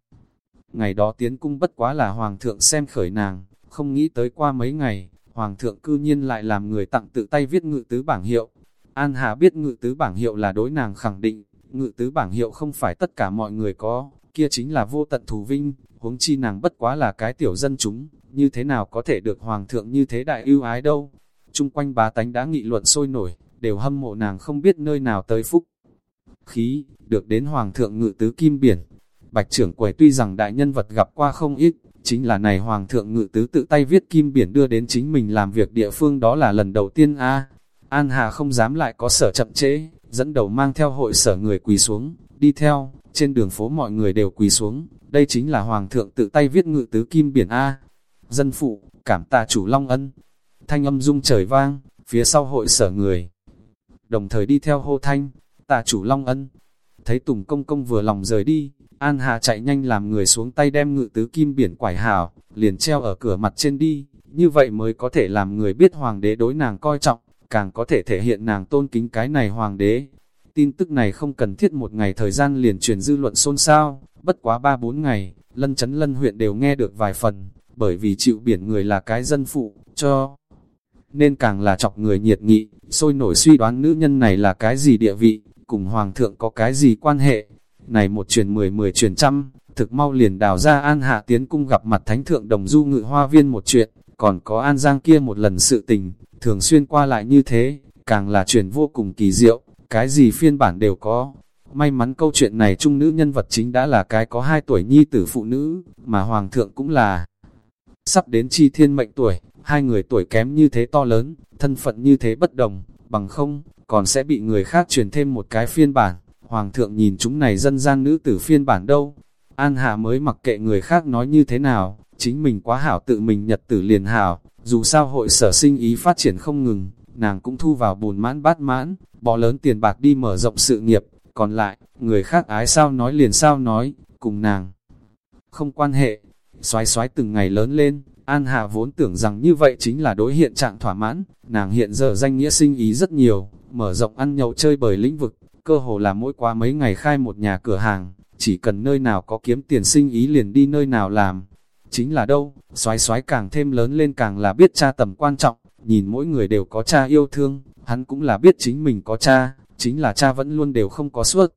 ngày đó tiến cung bất quá là Hoàng thượng xem khởi nàng, không nghĩ tới qua mấy ngày, Hoàng thượng cư nhiên lại làm người tặng tự tay viết ngự tứ bảng hiệu. An Hà biết ngự tứ bảng hiệu là đối nàng khẳng định, ngự tứ bảng hiệu không phải tất cả mọi người có, kia chính là vô tận thù vinh, huống chi nàng bất quá là cái tiểu dân chúng, như thế nào có thể được Hoàng thượng như thế đại ưu ái đâu. Trung quanh bá tánh đã nghị luận sôi nổi, đều hâm mộ nàng không biết nơi nào tới phúc. Khí, được đến Hoàng thượng ngự tứ kim biển. Bạch trưởng quầy tuy rằng đại nhân vật gặp qua không ít, chính là này Hoàng thượng ngự tứ tự tay viết kim biển đưa đến chính mình làm việc địa phương đó là lần đầu tiên a An Hà không dám lại có sở chậm trễ, dẫn đầu mang theo hội sở người quỳ xuống, đi theo, trên đường phố mọi người đều quỳ xuống, đây chính là Hoàng thượng tự tay viết ngự tứ kim biển A. Dân phụ, cảm tạ chủ Long Ân, thanh âm rung trời vang, phía sau hội sở người. Đồng thời đi theo hô thanh, tạ chủ Long Ân. Thấy Tùng Công Công vừa lòng rời đi, An Hà chạy nhanh làm người xuống tay đem ngự tứ kim biển quải hào, liền treo ở cửa mặt trên đi, như vậy mới có thể làm người biết hoàng đế đối nàng coi trọng, càng có thể thể hiện nàng tôn kính cái này hoàng đế. Tin tức này không cần thiết một ngày thời gian liền truyền dư luận xôn xao, bất quá ba bốn ngày, lân chấn lân huyện đều nghe được vài phần, bởi vì chịu biển người là cái dân phụ, cho nên càng là chọc người nhiệt nghị, sôi nổi suy đoán nữ nhân này là cái gì địa vị, cùng hoàng thượng có cái gì quan hệ. Này một truyền mười mười truyền trăm, thực mau liền đào ra an hạ tiến cung gặp mặt thánh thượng đồng du ngự hoa viên một chuyện, còn có an giang kia một lần sự tình, thường xuyên qua lại như thế, càng là truyền vô cùng kỳ diệu, cái gì phiên bản đều có. May mắn câu chuyện này trung nữ nhân vật chính đã là cái có hai tuổi nhi tử phụ nữ, mà hoàng thượng cũng là sắp đến chi thiên mệnh tuổi, hai người tuổi kém như thế to lớn, thân phận như thế bất đồng, bằng không, còn sẽ bị người khác truyền thêm một cái phiên bản. Hoàng thượng nhìn chúng này dân gian nữ tử phiên bản đâu. An Hạ mới mặc kệ người khác nói như thế nào, chính mình quá hảo tự mình nhật tử liền hảo, dù sao hội sở sinh ý phát triển không ngừng, nàng cũng thu vào bùn mãn bát mãn, bỏ lớn tiền bạc đi mở rộng sự nghiệp, còn lại, người khác ái sao nói liền sao nói, cùng nàng. Không quan hệ, xoái xoái từng ngày lớn lên, An Hà vốn tưởng rằng như vậy chính là đối hiện trạng thỏa mãn, nàng hiện giờ danh nghĩa sinh ý rất nhiều, mở rộng ăn nhậu chơi bởi lĩnh vực, cơ hồ là mỗi qua mấy ngày khai một nhà cửa hàng, chỉ cần nơi nào có kiếm tiền sinh ý liền đi nơi nào làm. Chính là đâu, xoái xoái càng thêm lớn lên càng là biết cha tầm quan trọng, nhìn mỗi người đều có cha yêu thương, hắn cũng là biết chính mình có cha, chính là cha vẫn luôn đều không có suốt.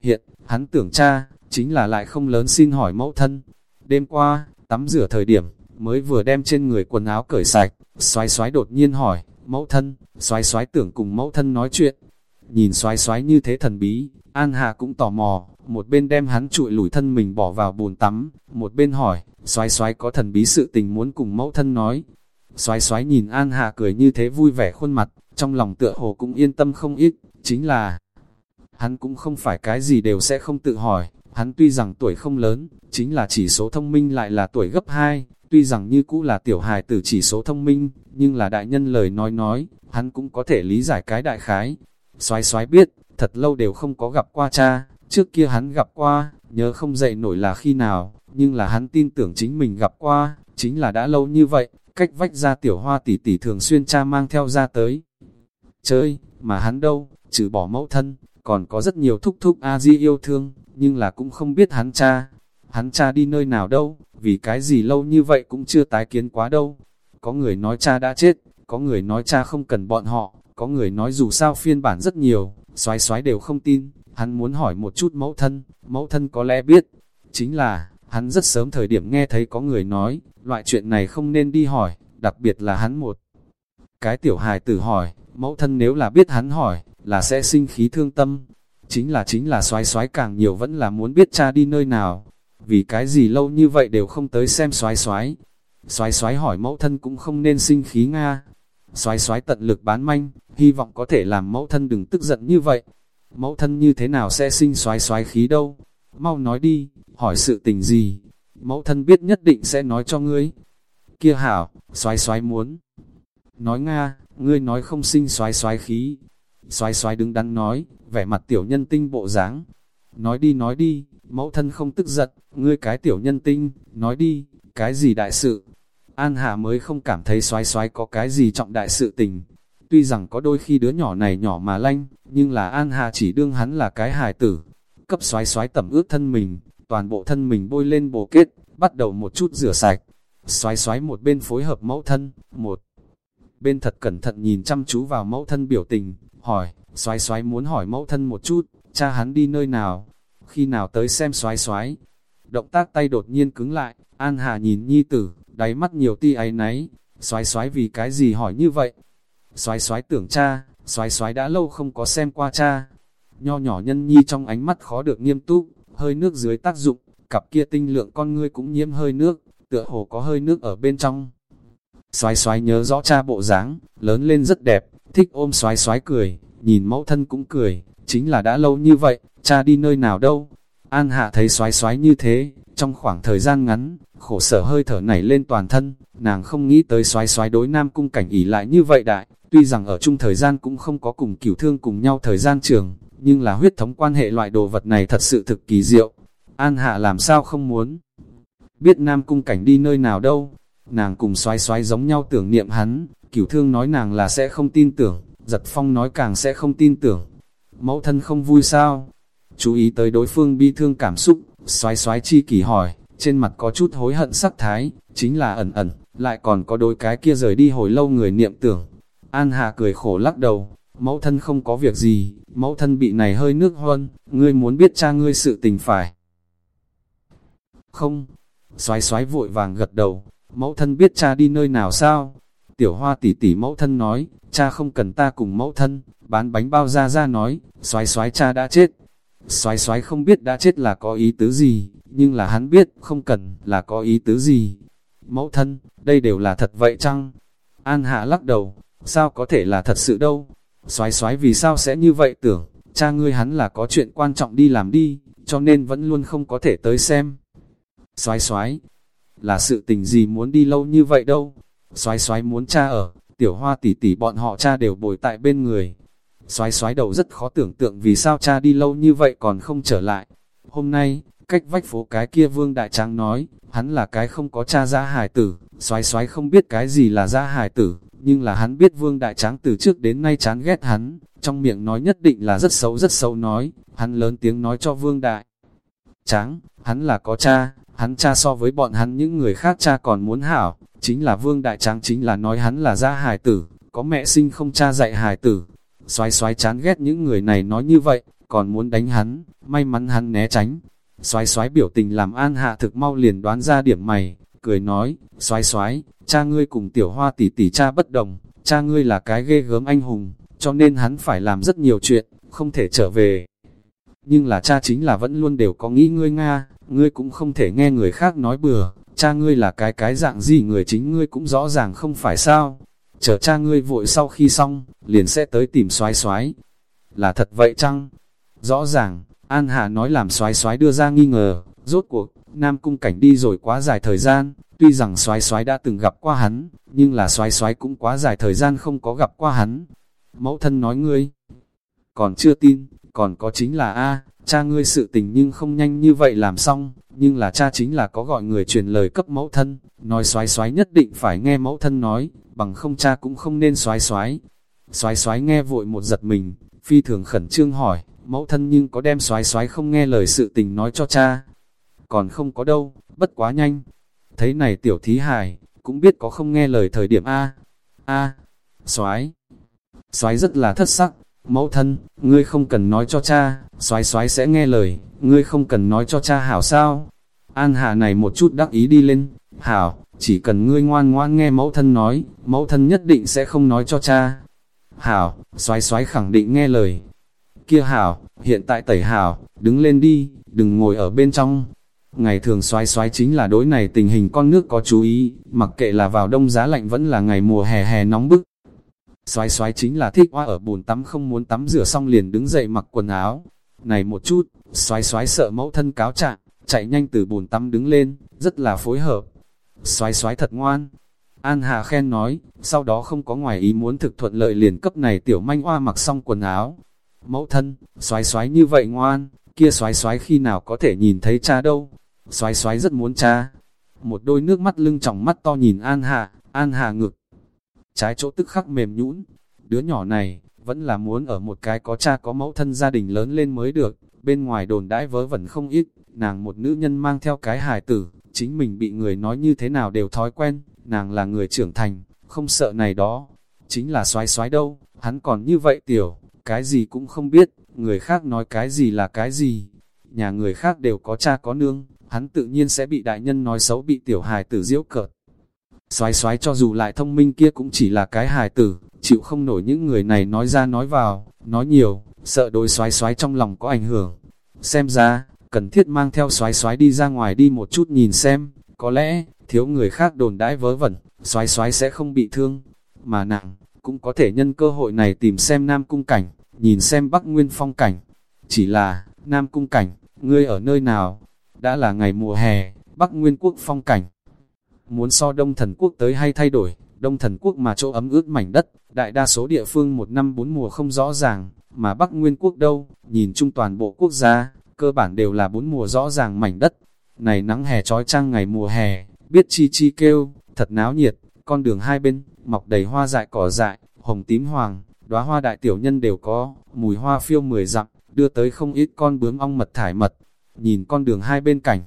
Hiện, hắn tưởng cha, chính là lại không lớn xin hỏi mẫu thân. Đêm qua, tắm rửa thời điểm, mới vừa đem trên người quần áo cởi sạch, xoái xoái đột nhiên hỏi, mẫu thân, xoái xoái tưởng cùng mẫu thân nói chuyện. Nhìn xoái xoái như thế thần bí, An Hà cũng tò mò, một bên đem hắn trụi lủi thân mình bỏ vào bồn tắm, một bên hỏi, xoái xoái có thần bí sự tình muốn cùng mẫu thân nói. Xoái xoái nhìn An Hà cười như thế vui vẻ khuôn mặt, trong lòng tựa hồ cũng yên tâm không ít, chính là hắn cũng không phải cái gì đều sẽ không tự hỏi, hắn tuy rằng tuổi không lớn, chính là chỉ số thông minh lại là tuổi gấp 2, tuy rằng như cũ là tiểu hài tử chỉ số thông minh, nhưng là đại nhân lời nói nói, hắn cũng có thể lý giải cái đại khái. Xoái xoái biết, thật lâu đều không có gặp qua cha, trước kia hắn gặp qua, nhớ không dậy nổi là khi nào, nhưng là hắn tin tưởng chính mình gặp qua, Chính là đã lâu như vậy, cách vách ra tiểu hoa tỷ tỷ thường xuyên cha mang theo ra tới. Chơi, mà hắn đâu, trừ bỏ mẫu thân, còn có rất nhiều thúc thúc A-di yêu thương, nhưng là cũng không biết hắn cha. Hắn cha đi nơi nào đâu, vì cái gì lâu như vậy cũng chưa tái kiến quá đâu. Có người nói cha đã chết, có người nói cha không cần bọn họ, có người nói dù sao phiên bản rất nhiều, xoái xoái đều không tin, hắn muốn hỏi một chút mẫu thân, mẫu thân có lẽ biết. Chính là, hắn rất sớm thời điểm nghe thấy có người nói, loại chuyện này không nên đi hỏi, đặc biệt là hắn một. Cái tiểu hài tử hỏi, mẫu thân nếu là biết hắn hỏi, là sẽ sinh khí thương tâm. Chính là chính là xoái xoái càng nhiều vẫn là muốn biết cha đi nơi nào. Vì cái gì lâu như vậy đều không tới xem xoái xoái. Xoái xoái hỏi mẫu thân cũng không nên sinh khí Nga. Xoái xoái tận lực bán manh, hy vọng có thể làm mẫu thân đừng tức giận như vậy. Mẫu thân như thế nào sẽ sinh xoái xoái khí đâu? Mau nói đi, hỏi sự tình gì? Mẫu thân biết nhất định sẽ nói cho ngươi. Kia hảo, xoái xoái muốn. Nói Nga, ngươi nói không sinh xoái xoái khí. Xoái xoái đứng đắn nói, vẻ mặt tiểu nhân tinh bộ dáng. Nói đi nói đi, mẫu thân không tức giận, ngươi cái tiểu nhân tinh, nói đi, cái gì đại sự. An Hà mới không cảm thấy xoái xoái có cái gì trọng đại sự tình. Tuy rằng có đôi khi đứa nhỏ này nhỏ mà lanh, nhưng là An Hà chỉ đương hắn là cái hài tử. Cấp xoái xoái tẩm ướt thân mình, toàn bộ thân mình bôi lên bồ kết, bắt đầu một chút rửa sạch. Xoái xoái một bên phối hợp mẫu thân, một bên thật cẩn thận nhìn chăm chú vào mẫu thân biểu tình, hỏi, xoái xoái muốn hỏi mẫu thân một chút, cha hắn đi nơi nào, khi nào tới xem xoái xoái. Động tác tay đột nhiên cứng lại, An Hà nhìn nhi tử, đáy mắt nhiều ti ấy náy, xoái xoái vì cái gì hỏi như vậy. Xoái xoái tưởng cha, xoái xoái đã lâu không có xem qua cha. Nho nhỏ nhân nhi trong ánh mắt khó được nghiêm túc, hơi nước dưới tác dụng, cặp kia tinh lượng con ngươi cũng nhiễm hơi nước, tựa hồ có hơi nước ở bên trong. Xoái xoái nhớ rõ cha bộ dáng, lớn lên rất đẹp, thích ôm xoái xoái cười, nhìn mẫu thân cũng cười, chính là đã lâu như vậy, cha đi nơi nào đâu. An hạ thấy xoái xoái như thế, trong khoảng thời gian ngắn, khổ sở hơi thở nảy lên toàn thân, nàng không nghĩ tới xoái xoái đối nam cung cảnh ỉ lại như vậy đại, tuy rằng ở chung thời gian cũng không có cùng cửu thương cùng nhau thời gian trường, nhưng là huyết thống quan hệ loại đồ vật này thật sự thực kỳ diệu. An hạ làm sao không muốn biết nam cung cảnh đi nơi nào đâu, nàng cùng xoái xoái giống nhau tưởng niệm hắn, cửu thương nói nàng là sẽ không tin tưởng, giật phong nói càng sẽ không tin tưởng. Mẫu thân không vui sao? Chú ý tới đối phương bi thương cảm xúc, xoái xoái chi kỳ hỏi, trên mặt có chút hối hận sắc thái, chính là ẩn ẩn, lại còn có đôi cái kia rời đi hồi lâu người niệm tưởng. An Hà cười khổ lắc đầu, mẫu thân không có việc gì, mẫu thân bị này hơi nước huân, ngươi muốn biết cha ngươi sự tình phải. Không, xoái xoái vội vàng gật đầu, mẫu thân biết cha đi nơi nào sao? Tiểu hoa tỷ tỷ mẫu thân nói, cha không cần ta cùng mẫu thân, bán bánh bao ra ra nói, xoái xoái cha đã chết. Xoái xoái không biết đã chết là có ý tứ gì, nhưng là hắn biết không cần là có ý tứ gì. Mẫu thân, đây đều là thật vậy chăng? An hạ lắc đầu, sao có thể là thật sự đâu? Xoái xoái vì sao sẽ như vậy tưởng, cha ngươi hắn là có chuyện quan trọng đi làm đi, cho nên vẫn luôn không có thể tới xem. Xoái xoái, là sự tình gì muốn đi lâu như vậy đâu? Xoái xoái muốn cha ở, tiểu hoa tỷ tỷ bọn họ cha đều bồi tại bên người. Xoái xoái đầu rất khó tưởng tượng vì sao cha đi lâu như vậy còn không trở lại. Hôm nay, cách vách phố cái kia vương đại tráng nói, hắn là cái không có cha ra hài tử, xoái xoái không biết cái gì là ra hài tử, nhưng là hắn biết vương đại tráng từ trước đến nay chán ghét hắn, trong miệng nói nhất định là rất xấu rất xấu nói, hắn lớn tiếng nói cho vương đại. Tráng, hắn là có cha, hắn cha so với bọn hắn những người khác cha còn muốn hảo, chính là vương đại tráng chính là nói hắn là gia hài tử, có mẹ sinh không cha dạy hài tử. Xoái xoái chán ghét những người này nói như vậy, còn muốn đánh hắn, may mắn hắn né tránh. Xoái xoái biểu tình làm an hạ thực mau liền đoán ra điểm mày, cười nói, xoái xoái, cha ngươi cùng tiểu hoa tỷ tỷ cha bất đồng, cha ngươi là cái ghê gớm anh hùng, cho nên hắn phải làm rất nhiều chuyện, không thể trở về. Nhưng là cha chính là vẫn luôn đều có nghĩ ngươi Nga, ngươi cũng không thể nghe người khác nói bừa, cha ngươi là cái cái dạng gì người chính ngươi cũng rõ ràng không phải sao. Chờ cha ngươi vội sau khi xong, liền sẽ tới tìm xoái xoái. Là thật vậy chăng? Rõ ràng, An Hà nói làm xoái xoái đưa ra nghi ngờ, rốt cuộc, Nam Cung Cảnh đi rồi quá dài thời gian, tuy rằng soái soái đã từng gặp qua hắn, nhưng là soái soái cũng quá dài thời gian không có gặp qua hắn. Mẫu thân nói ngươi, còn chưa tin, còn có chính là A, cha ngươi sự tình nhưng không nhanh như vậy làm xong, nhưng là cha chính là có gọi người truyền lời cấp mẫu thân, nói soái soái nhất định phải nghe mẫu thân nói, bằng không cha cũng không nên soái soái. Soái soái nghe vội một giật mình, phi thường khẩn trương hỏi, mẫu thân nhưng có đem soái soái không nghe lời sự tình nói cho cha. Còn không có đâu, bất quá nhanh. Thấy này tiểu thí hài, cũng biết có không nghe lời thời điểm A. A, soái soái rất là thất sắc, mẫu thân, ngươi không cần nói cho cha, soái soái sẽ nghe lời, ngươi không cần nói cho cha hảo sao. An Hà này một chút đắc ý đi lên, hảo, chỉ cần ngươi ngoan ngoan nghe mẫu thân nói, mẫu thân nhất định sẽ không nói cho cha. Hảo, xoái xoái khẳng định nghe lời. Kia hảo, hiện tại tẩy hảo, đứng lên đi, đừng ngồi ở bên trong. Ngày thường xoái xoái chính là đối này tình hình con nước có chú ý, mặc kệ là vào đông giá lạnh vẫn là ngày mùa hè hè nóng bức. Xoái xoái chính là thích hoa ở bồn tắm không muốn tắm rửa xong liền đứng dậy mặc quần áo. Này một chút, xoái xoái sợ mẫu thân cáo trạng, chạy nhanh từ bồn tắm đứng lên, rất là phối hợp. Xoái xoái thật ngoan. An Hà khen nói, sau đó không có ngoài ý muốn thực thuận lợi liền cấp này tiểu manh hoa mặc xong quần áo. Mẫu thân, xoái xoái như vậy ngoan, kia xoái xoái khi nào có thể nhìn thấy cha đâu. Xoái xoái rất muốn cha. Một đôi nước mắt lưng tròng mắt to nhìn An Hà, An Hà ngực. Trái chỗ tức khắc mềm nhũn. Đứa nhỏ này, vẫn là muốn ở một cái có cha có mẫu thân gia đình lớn lên mới được. Bên ngoài đồn đãi vớ vẩn không ít, nàng một nữ nhân mang theo cái hài tử, chính mình bị người nói như thế nào đều thói quen, nàng là người trưởng thành, không sợ này đó. Chính là xoái xoái đâu, hắn còn như vậy tiểu, cái gì cũng không biết, người khác nói cái gì là cái gì. Nhà người khác đều có cha có nương, hắn tự nhiên sẽ bị đại nhân nói xấu bị tiểu hài tử diễu cợt. Xoái xoái cho dù lại thông minh kia cũng chỉ là cái hài tử, chịu không nổi những người này nói ra nói vào, nói nhiều, sợ đôi xoái xoái trong lòng có ảnh hưởng. Xem ra, cần thiết mang theo xoái xoái đi ra ngoài đi một chút nhìn xem, có lẽ, thiếu người khác đồn đãi vớ vẩn, xoái xoái sẽ không bị thương, mà nặng, cũng có thể nhân cơ hội này tìm xem Nam Cung Cảnh, nhìn xem Bắc Nguyên phong cảnh. Chỉ là, Nam Cung Cảnh, ngươi ở nơi nào? Đã là ngày mùa hè, Bắc Nguyên quốc phong cảnh. Muốn so Đông Thần Quốc tới hay thay đổi, Đông Thần Quốc mà chỗ ấm ướt mảnh đất, đại đa số địa phương một năm bốn mùa không rõ ràng, mà Bắc Nguyên Quốc đâu, nhìn chung toàn bộ quốc gia, cơ bản đều là bốn mùa rõ ràng mảnh đất. Này nắng hè trói trăng ngày mùa hè, biết chi chi kêu, thật náo nhiệt, con đường hai bên, mọc đầy hoa dại cỏ dại, hồng tím hoàng, đóa hoa đại tiểu nhân đều có, mùi hoa phiêu mười dặm, đưa tới không ít con bướm ong mật thải mật. Nhìn con đường hai bên cảnh,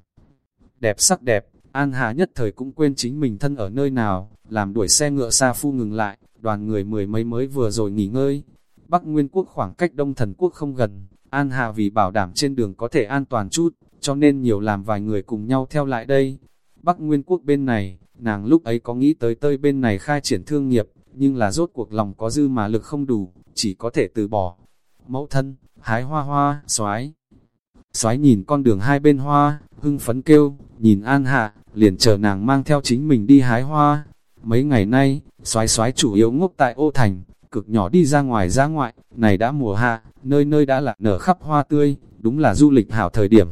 đẹp sắc đẹp, An Hà nhất thời cũng quên chính mình thân ở nơi nào, làm đuổi xe ngựa xa phu ngừng lại, đoàn người mười mấy mới vừa rồi nghỉ ngơi. Bắc Nguyên Quốc khoảng cách Đông Thần Quốc không gần, An Hà vì bảo đảm trên đường có thể an toàn chút, cho nên nhiều làm vài người cùng nhau theo lại đây. Bắc Nguyên Quốc bên này, nàng lúc ấy có nghĩ tới tơi bên này khai triển thương nghiệp, nhưng là rốt cuộc lòng có dư mà lực không đủ, chỉ có thể từ bỏ. Mẫu thân, hái hoa hoa, xoái. Xoáy nhìn con đường hai bên hoa, hưng phấn kêu, nhìn An Hạ, liền chờ nàng mang theo chính mình đi hái hoa. Mấy ngày nay, xoáy xoáy chủ yếu ngốc tại ô thành, cực nhỏ đi ra ngoài ra ngoại, này đã mùa hạ, nơi nơi đã là nở khắp hoa tươi, đúng là du lịch hảo thời điểm.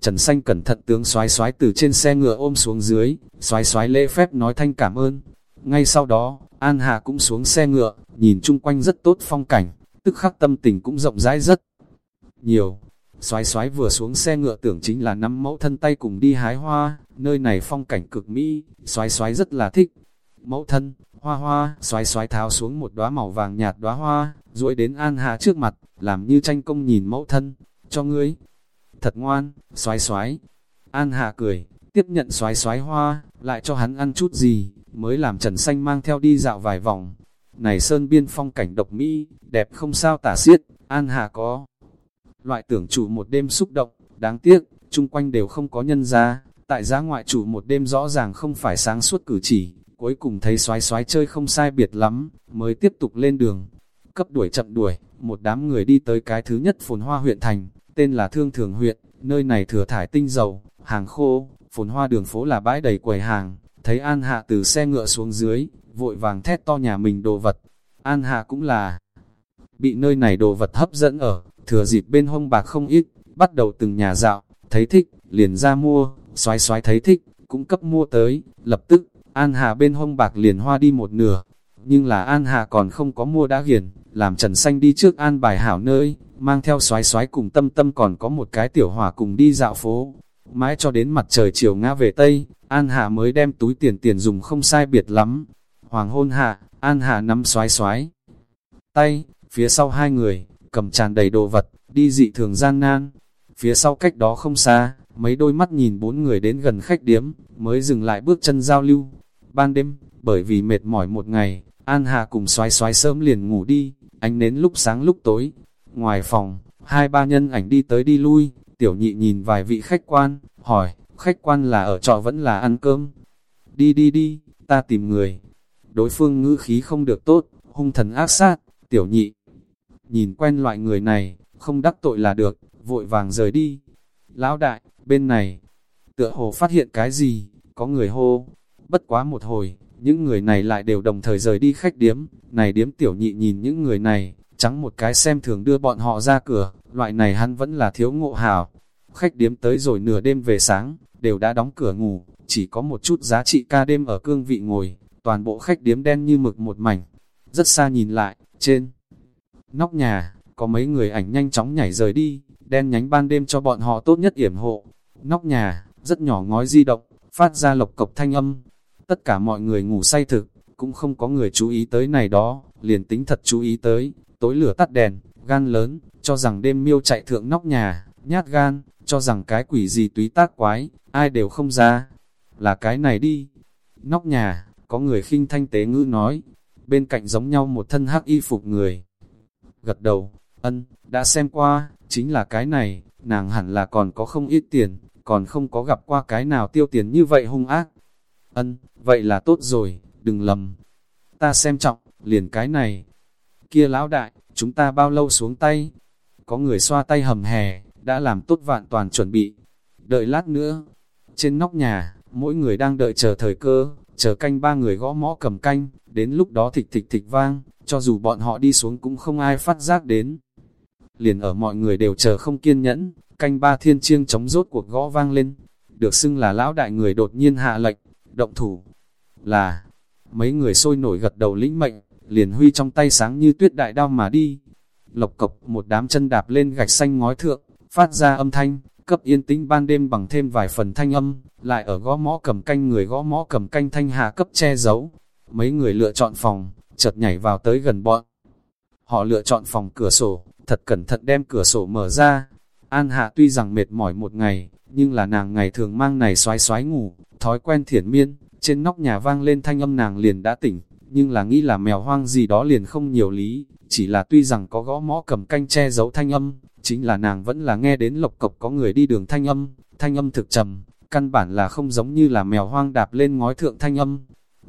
Trần Xanh cẩn thận tướng xoáy xoáy từ trên xe ngựa ôm xuống dưới, xoáy xoáy lễ phép nói thanh cảm ơn. Ngay sau đó, An Hà cũng xuống xe ngựa, nhìn chung quanh rất tốt phong cảnh, tức khắc tâm tình cũng rộng rãi rất nhiều. Xoái xoái vừa xuống xe ngựa tưởng chính là năm mẫu thân tay cùng đi hái hoa, nơi này phong cảnh cực mỹ, xoái xoái rất là thích. Mẫu thân, hoa hoa, xoái xoái tháo xuống một đóa màu vàng nhạt đóa hoa, duỗi đến An Hà trước mặt, làm như tranh công nhìn mẫu thân, cho ngươi. Thật ngoan, xoái xoái. An Hà cười, tiếp nhận xoái xoái hoa, lại cho hắn ăn chút gì, mới làm Trần Xanh mang theo đi dạo vài vòng. Này sơn biên phong cảnh độc mỹ, đẹp không sao tả xiết, An Hà có. Loại tưởng chủ một đêm xúc động, đáng tiếc, chung quanh đều không có nhân ra, tại giá ngoại chủ một đêm rõ ràng không phải sáng suốt cử chỉ, cuối cùng thấy xoái xoái chơi không sai biệt lắm, mới tiếp tục lên đường. Cấp đuổi chậm đuổi, một đám người đi tới cái thứ nhất phồn hoa huyện thành, tên là Thương Thường huyện, nơi này thừa thải tinh dầu, hàng khô, phồn hoa đường phố là bãi đầy quầy hàng, thấy An Hạ từ xe ngựa xuống dưới, vội vàng thét to nhà mình đồ vật. An Hạ cũng là bị nơi này đồ vật hấp dẫn ở, thừa dịp bên hông bạc không ít, bắt đầu từng nhà dạo, thấy thích, liền ra mua, xoái xoái thấy thích, cũng cấp mua tới, lập tức, An Hà bên hông bạc liền hoa đi một nửa, nhưng là An Hà còn không có mua đã hiền, làm Trần Xanh đi trước an bài hảo nơi, mang theo xoái xoái cùng tâm tâm còn có một cái tiểu hỏa cùng đi dạo phố. Mãi cho đến mặt trời chiều ngã về Tây, An Hạ mới đem túi tiền tiền dùng không sai biệt lắm. Hoàng hôn hạ, An Hạ nắm xoái xoái. Tay, phía sau hai người, cầm tràn đầy đồ vật, đi dị thường gian nan. Phía sau cách đó không xa, mấy đôi mắt nhìn bốn người đến gần khách điếm, mới dừng lại bước chân giao lưu. Ban đêm, bởi vì mệt mỏi một ngày, An hà cùng xoái xoái sớm liền ngủ đi, ánh nến lúc sáng lúc tối. Ngoài phòng, hai ba nhân ảnh đi tới đi lui, tiểu nhị nhìn vài vị khách quan, hỏi, khách quan là ở trọ vẫn là ăn cơm. Đi đi đi, ta tìm người. Đối phương ngữ khí không được tốt, hung thần ác sát, tiểu nhị. Nhìn quen loại người này, không đắc tội là được, vội vàng rời đi. Lão đại, bên này, tựa hồ phát hiện cái gì, có người hô. Bất quá một hồi, những người này lại đều đồng thời rời đi khách điếm. Này điếm tiểu nhị nhìn những người này, trắng một cái xem thường đưa bọn họ ra cửa, loại này hắn vẫn là thiếu ngộ hào. Khách điếm tới rồi nửa đêm về sáng, đều đã đóng cửa ngủ, chỉ có một chút giá trị ca đêm ở cương vị ngồi, toàn bộ khách điếm đen như mực một mảnh. Rất xa nhìn lại, trên nóc nhà, có mấy người ảnh nhanh chóng nhảy rời đi, đen nhánh ban đêm cho bọn họ tốt nhất yểm hộ. Nóc nhà, rất nhỏ ngói di động, phát ra lộc cộc thanh âm. Tất cả mọi người ngủ say thực, cũng không có người chú ý tới này đó, liền tính thật chú ý tới, tối lửa tắt đèn, gan lớn, cho rằng đêm miêu chạy thượng nóc nhà, nhát gan, cho rằng cái quỷ gì túy tác quái, ai đều không ra. Là cái này đi. Nóc nhà, có người khinh thanh tế ngữ nói, bên cạnh giống nhau một thân hắc y phục người. Gật đầu, ân, đã xem qua, chính là cái này, nàng hẳn là còn có không ít tiền, còn không có gặp qua cái nào tiêu tiền như vậy hung ác. Ân, vậy là tốt rồi, đừng lầm. Ta xem trọng, liền cái này. Kia lão đại, chúng ta bao lâu xuống tay? Có người xoa tay hầm hè, đã làm tốt vạn toàn chuẩn bị. Đợi lát nữa, trên nóc nhà, mỗi người đang đợi chờ thời cơ, chờ canh ba người gõ mõ cầm canh, đến lúc đó thịch thịch thịch vang, cho dù bọn họ đi xuống cũng không ai phát giác đến. Liền ở mọi người đều chờ không kiên nhẫn, canh ba thiên chiêng chống rốt cuộc gõ vang lên, được xưng là lão đại người đột nhiên hạ lệnh, động thủ, là, mấy người sôi nổi gật đầu lĩnh mệnh, liền huy trong tay sáng như tuyết đại đao mà đi. Lộc cộc một đám chân đạp lên gạch xanh ngói thượng, phát ra âm thanh, cấp yên tĩnh ban đêm bằng thêm vài phần thanh âm, lại ở gõ mõ cầm canh người gõ mõ cầm canh thanh hạ cấp che giấu. Mấy người lựa chọn phòng, chợt nhảy vào tới gần bọn. Họ lựa chọn phòng cửa sổ, thật cẩn thận đem cửa sổ mở ra. An hạ tuy rằng mệt mỏi một ngày, nhưng là nàng ngày thường mang này xoái xoái ngủ, thói quen thiển miên, trên nóc nhà vang lên thanh âm nàng liền đã tỉnh, nhưng là nghĩ là mèo hoang gì đó liền không nhiều lý, chỉ là tuy rằng có gõ mõ cầm canh che giấu thanh âm, chính là nàng vẫn là nghe đến lộc cộc có người đi đường thanh âm, thanh âm thực trầm, căn bản là không giống như là mèo hoang đạp lên ngói thượng thanh âm.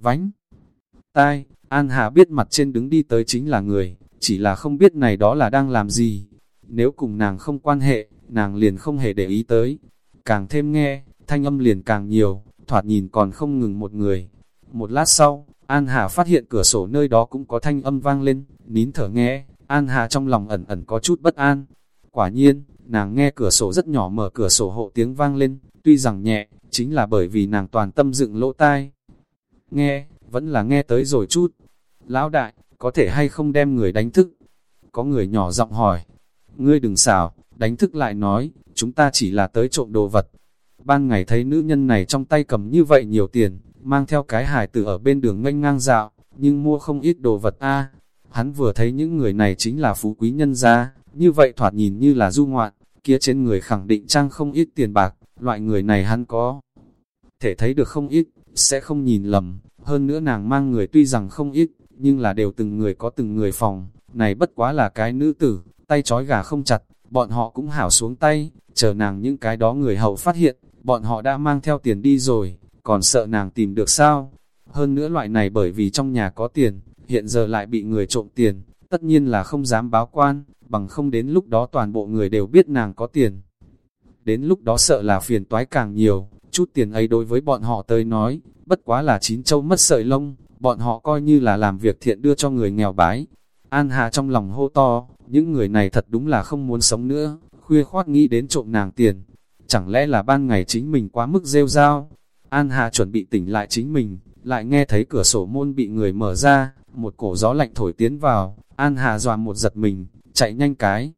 Vánh, tai, An Hà biết mặt trên đứng đi tới chính là người, chỉ là không biết này đó là đang làm gì. Nếu cùng nàng không quan hệ, nàng liền không hề để ý tới. Càng thêm nghe, thanh âm liền càng nhiều, thoạt nhìn còn không ngừng một người. Một lát sau, An Hà phát hiện cửa sổ nơi đó cũng có thanh âm vang lên, nín thở nghe, An Hà trong lòng ẩn ẩn có chút bất an. Quả nhiên, nàng nghe cửa sổ rất nhỏ mở cửa sổ hộ tiếng vang lên, tuy rằng nhẹ, chính là bởi vì nàng toàn tâm dựng lỗ tai. Nghe, vẫn là nghe tới rồi chút. Lão đại, có thể hay không đem người đánh thức? Có người nhỏ giọng hỏi. Ngươi đừng xảo, đánh thức lại nói, chúng ta chỉ là tới trộm đồ vật. Ban ngày thấy nữ nhân này trong tay cầm như vậy nhiều tiền, mang theo cái hải tử ở bên đường nganh ngang dạo, nhưng mua không ít đồ vật a. Hắn vừa thấy những người này chính là phú quý nhân gia, như vậy thoạt nhìn như là du ngoạn, kia trên người khẳng định trang không ít tiền bạc, loại người này hắn có. Thể thấy được không ít, sẽ không nhìn lầm, hơn nữa nàng mang người tuy rằng không ít, nhưng là đều từng người có từng người phòng, này bất quá là cái nữ tử, tay trói gà không chặt, bọn họ cũng hảo xuống tay, chờ nàng những cái đó người hậu phát hiện, bọn họ đã mang theo tiền đi rồi, còn sợ nàng tìm được sao? Hơn nữa loại này bởi vì trong nhà có tiền, hiện giờ lại bị người trộm tiền, tất nhiên là không dám báo quan, bằng không đến lúc đó toàn bộ người đều biết nàng có tiền. Đến lúc đó sợ là phiền toái càng nhiều, chút tiền ấy đối với bọn họ tới nói, bất quá là chín châu mất sợi lông, bọn họ coi như là làm việc thiện đưa cho người nghèo bái. An Hà trong lòng hô to, những người này thật đúng là không muốn sống nữa, khuya khoát nghĩ đến trộm nàng tiền. Chẳng lẽ là ban ngày chính mình quá mức rêu rao? An Hà chuẩn bị tỉnh lại chính mình, lại nghe thấy cửa sổ môn bị người mở ra, một cổ gió lạnh thổi tiến vào, An Hà dọa một giật mình, chạy nhanh cái.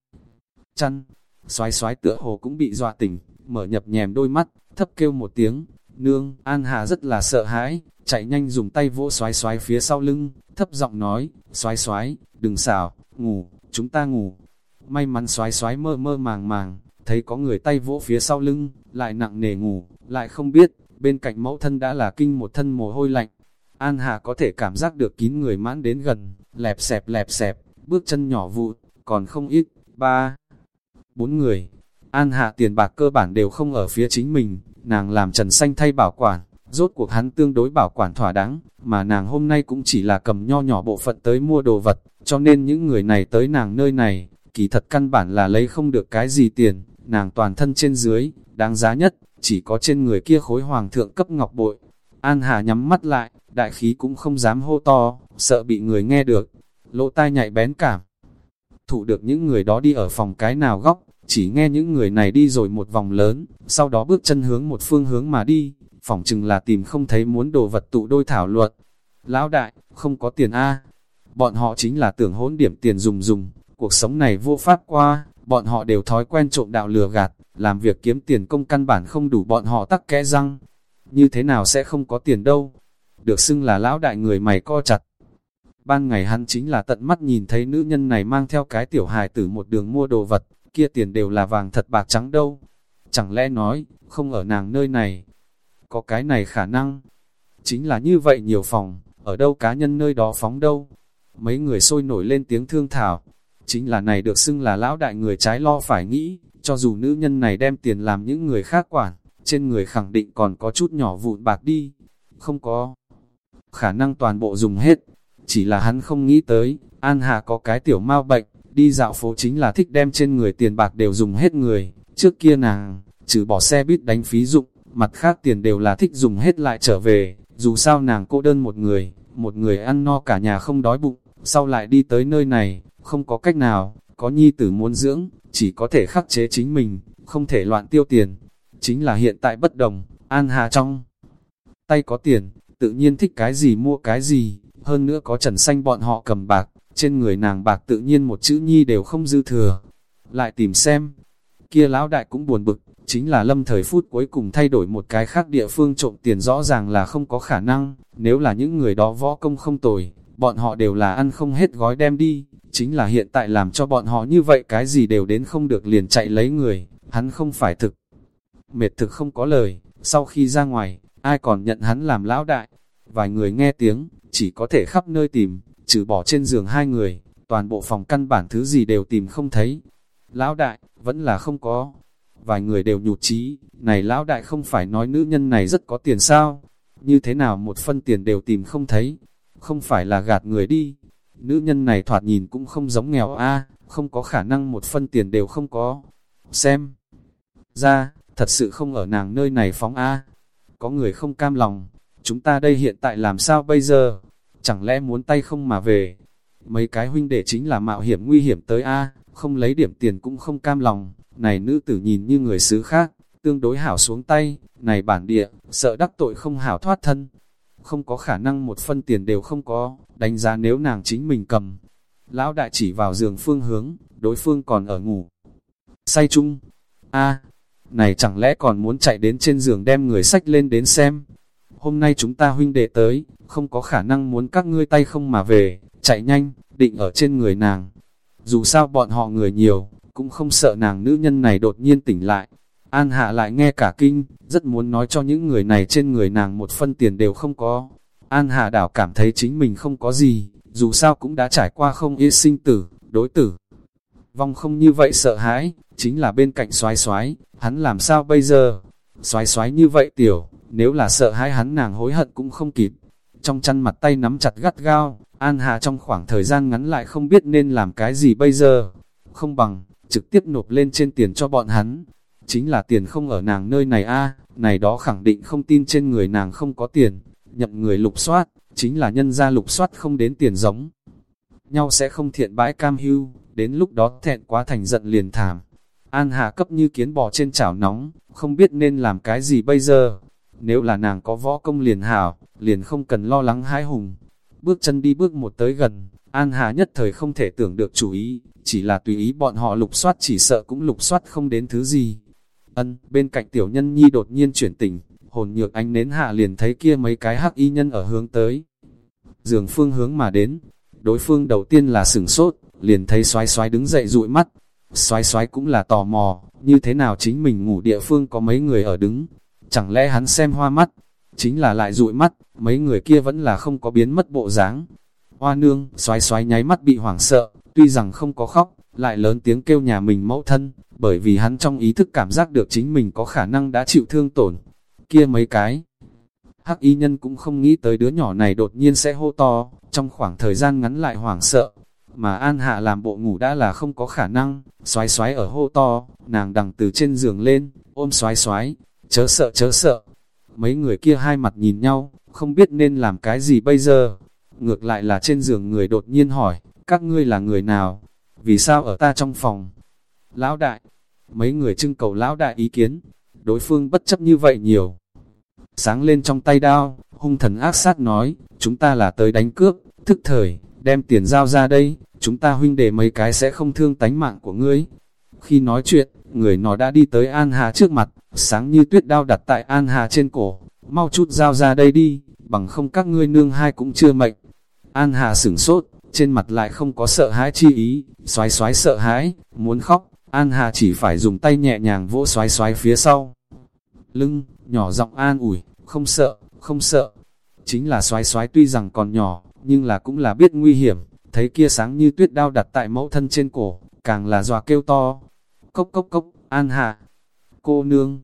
Chăn, xoái xoái tựa hồ cũng bị dọa tỉnh, mở nhập nhèm đôi mắt, thấp kêu một tiếng, nương, An Hà rất là sợ hãi, chạy nhanh dùng tay vỗ xoái xoái phía sau lưng, thấp giọng nói, xoái xoái, đừng xảo, ngủ, chúng ta ngủ. May mắn xoái xoái mơ mơ màng màng, thấy có người tay vỗ phía sau lưng, lại nặng nề ngủ, lại không biết, bên cạnh mẫu thân đã là kinh một thân mồ hôi lạnh. An Hà có thể cảm giác được kín người mãn đến gần, lẹp xẹp lẹp xẹp, bước chân nhỏ vụt, còn không ít, ba, bốn người. An Hạ tiền bạc cơ bản đều không ở phía chính mình, nàng làm trần xanh thay bảo quản, rốt cuộc hắn tương đối bảo quản thỏa đáng, mà nàng hôm nay cũng chỉ là cầm nho nhỏ bộ phận tới mua đồ vật, cho nên những người này tới nàng nơi này, kỳ thật căn bản là lấy không được cái gì tiền, nàng toàn thân trên dưới, đáng giá nhất, chỉ có trên người kia khối hoàng thượng cấp ngọc bội. An Hà nhắm mắt lại, đại khí cũng không dám hô to, sợ bị người nghe được, lỗ tai nhạy bén cảm. Thủ được những người đó đi ở phòng cái nào góc, chỉ nghe những người này đi rồi một vòng lớn, sau đó bước chân hướng một phương hướng mà đi, phỏng chừng là tìm không thấy muốn đồ vật tụ đôi thảo luận. Lão đại, không có tiền A. Bọn họ chính là tưởng hỗn điểm tiền dùng dùng, cuộc sống này vô pháp qua, bọn họ đều thói quen trộm đạo lừa gạt, làm việc kiếm tiền công căn bản không đủ bọn họ tắc kẽ răng. Như thế nào sẽ không có tiền đâu? Được xưng là lão đại người mày co chặt. Ban ngày hắn chính là tận mắt nhìn thấy nữ nhân này mang theo cái tiểu hài tử một đường mua đồ vật, kia tiền đều là vàng thật bạc trắng đâu. Chẳng lẽ nói, không ở nàng nơi này, có cái này khả năng. Chính là như vậy nhiều phòng, ở đâu cá nhân nơi đó phóng đâu. Mấy người sôi nổi lên tiếng thương thảo, chính là này được xưng là lão đại người trái lo phải nghĩ, cho dù nữ nhân này đem tiền làm những người khác quản, trên người khẳng định còn có chút nhỏ vụn bạc đi, không có khả năng toàn bộ dùng hết, chỉ là hắn không nghĩ tới, An Hà có cái tiểu mau bệnh, đi dạo phố chính là thích đem trên người tiền bạc đều dùng hết người, trước kia nàng, trừ bỏ xe buýt đánh phí dụng, mặt khác tiền đều là thích dùng hết lại trở về, dù sao nàng cô đơn một người, một người ăn no cả nhà không đói bụng, sau lại đi tới nơi này, không có cách nào, có nhi tử muốn dưỡng, chỉ có thể khắc chế chính mình, không thể loạn tiêu tiền. Chính là hiện tại bất đồng, An Hà trong tay có tiền, tự nhiên thích cái gì mua cái gì, hơn nữa có trần xanh bọn họ cầm bạc, trên người nàng bạc tự nhiên một chữ nhi đều không dư thừa. Lại tìm xem, kia lão đại cũng buồn bực, chính là lâm thời phút cuối cùng thay đổi một cái khác địa phương trộm tiền rõ ràng là không có khả năng, nếu là những người đó võ công không tồi, bọn họ đều là ăn không hết gói đem đi, chính là hiện tại làm cho bọn họ như vậy cái gì đều đến không được liền chạy lấy người, hắn không phải thực. Mệt thực không có lời, sau khi ra ngoài, ai còn nhận hắn làm lão đại, vài người nghe tiếng, chỉ có thể khắp nơi tìm, trừ bỏ trên giường hai người, toàn bộ phòng căn bản thứ gì đều tìm không thấy. Lão đại, vẫn là không có. Vài người đều nhụt chí này lão đại không phải nói nữ nhân này rất có tiền sao? Như thế nào một phân tiền đều tìm không thấy? Không phải là gạt người đi. Nữ nhân này thoạt nhìn cũng không giống nghèo a không có khả năng một phân tiền đều không có. Xem. Ra, thật sự không ở nàng nơi này phóng a Có người không cam lòng. Chúng ta đây hiện tại làm sao bây giờ? Chẳng lẽ muốn tay không mà về. Mấy cái huynh đệ chính là mạo hiểm nguy hiểm tới A, không lấy điểm tiền cũng không cam lòng, này nữ tử nhìn như người xứ khác, tương đối hảo xuống tay, này bản địa, sợ đắc tội không hảo thoát thân. Không có khả năng một phân tiền đều không có, đánh giá nếu nàng chính mình cầm. Lão đại chỉ vào giường phương hướng, đối phương còn ở ngủ. Say chung, a này chẳng lẽ còn muốn chạy đến trên giường đem người sách lên đến xem. Hôm nay chúng ta huynh đệ tới, không có khả năng muốn các ngươi tay không mà về, chạy nhanh, định ở trên người nàng. Dù sao bọn họ người nhiều, cũng không sợ nàng nữ nhân này đột nhiên tỉnh lại. An hạ lại nghe cả kinh, rất muốn nói cho những người này trên người nàng một phân tiền đều không có. An hạ đảo cảm thấy chính mình không có gì, dù sao cũng đã trải qua không yên sinh tử, đối tử. Vong không như vậy sợ hãi, chính là bên cạnh xoái xoái, hắn làm sao bây giờ? Xoái xoái như vậy tiểu, nếu là sợ hãi hắn nàng hối hận cũng không kịp, trong chăn mặt tay nắm chặt gắt gao, An Hà trong khoảng thời gian ngắn lại không biết nên làm cái gì bây giờ. Không bằng, trực tiếp nộp lên trên tiền cho bọn hắn. Chính là tiền không ở nàng nơi này a này đó khẳng định không tin trên người nàng không có tiền. Nhậm người lục soát, chính là nhân ra lục soát không đến tiền giống. Nhau sẽ không thiện bãi cam hưu, đến lúc đó thẹn quá thành giận liền thảm. An Hà cấp như kiến bò trên chảo nóng, không biết nên làm cái gì bây giờ. Nếu là nàng có võ công liền hảo, liền không cần lo lắng hãi hùng. Bước chân đi bước một tới gần, An Hà nhất thời không thể tưởng được chủ ý, chỉ là tùy ý bọn họ lục soát chỉ sợ cũng lục soát không đến thứ gì. Ân, bên cạnh tiểu nhân nhi đột nhiên chuyển tỉnh, hồn nhược ánh nến hạ liền thấy kia mấy cái hắc y nhân ở hướng tới. Dường phương hướng mà đến, đối phương đầu tiên là sửng sốt, liền thấy xoái xoái đứng dậy dụi mắt. Xoái xoái cũng là tò mò, như thế nào chính mình ngủ địa phương có mấy người ở đứng. Chẳng lẽ hắn xem hoa mắt, chính là lại dụi mắt, mấy người kia vẫn là không có biến mất bộ dáng. Hoa nương, xoái xoái nháy mắt bị hoảng sợ, tuy rằng không có khóc, lại lớn tiếng kêu nhà mình mẫu thân, bởi vì hắn trong ý thức cảm giác được chính mình có khả năng đã chịu thương tổn. Kia mấy cái. Hắc y nhân cũng không nghĩ tới đứa nhỏ này đột nhiên sẽ hô to, trong khoảng thời gian ngắn lại hoảng sợ. Mà An Hạ làm bộ ngủ đã là không có khả năng, xoái xoái ở hô to, nàng đằng từ trên giường lên, ôm xoái xoái, chớ sợ chớ sợ. Mấy người kia hai mặt nhìn nhau, không biết nên làm cái gì bây giờ. Ngược lại là trên giường người đột nhiên hỏi, các ngươi là người nào? Vì sao ở ta trong phòng? Lão đại, mấy người trưng cầu lão đại ý kiến, đối phương bất chấp như vậy nhiều. Sáng lên trong tay đao, hung thần ác sát nói, chúng ta là tới đánh cướp, thức thời, đem tiền giao ra đây, chúng ta huynh đệ mấy cái sẽ không thương tánh mạng của ngươi. Khi nói chuyện, người nó đã đi tới An Hà trước mặt, sáng như tuyết đao đặt tại An Hà trên cổ, mau chút giao ra đây đi, bằng không các ngươi nương hai cũng chưa mệnh. An Hà sửng sốt, trên mặt lại không có sợ hãi chi ý, xoái xoái sợ hãi, muốn khóc, An Hà chỉ phải dùng tay nhẹ nhàng vỗ xoái xoái phía sau. Lưng, nhỏ giọng an ủi, không sợ, không sợ. Chính là xoái xoái tuy rằng còn nhỏ, nhưng là cũng là biết nguy hiểm, thấy kia sáng như tuyết đao đặt tại mẫu thân trên cổ, càng là dọa kêu to. Cốc cốc cốc, An hạ cô nương.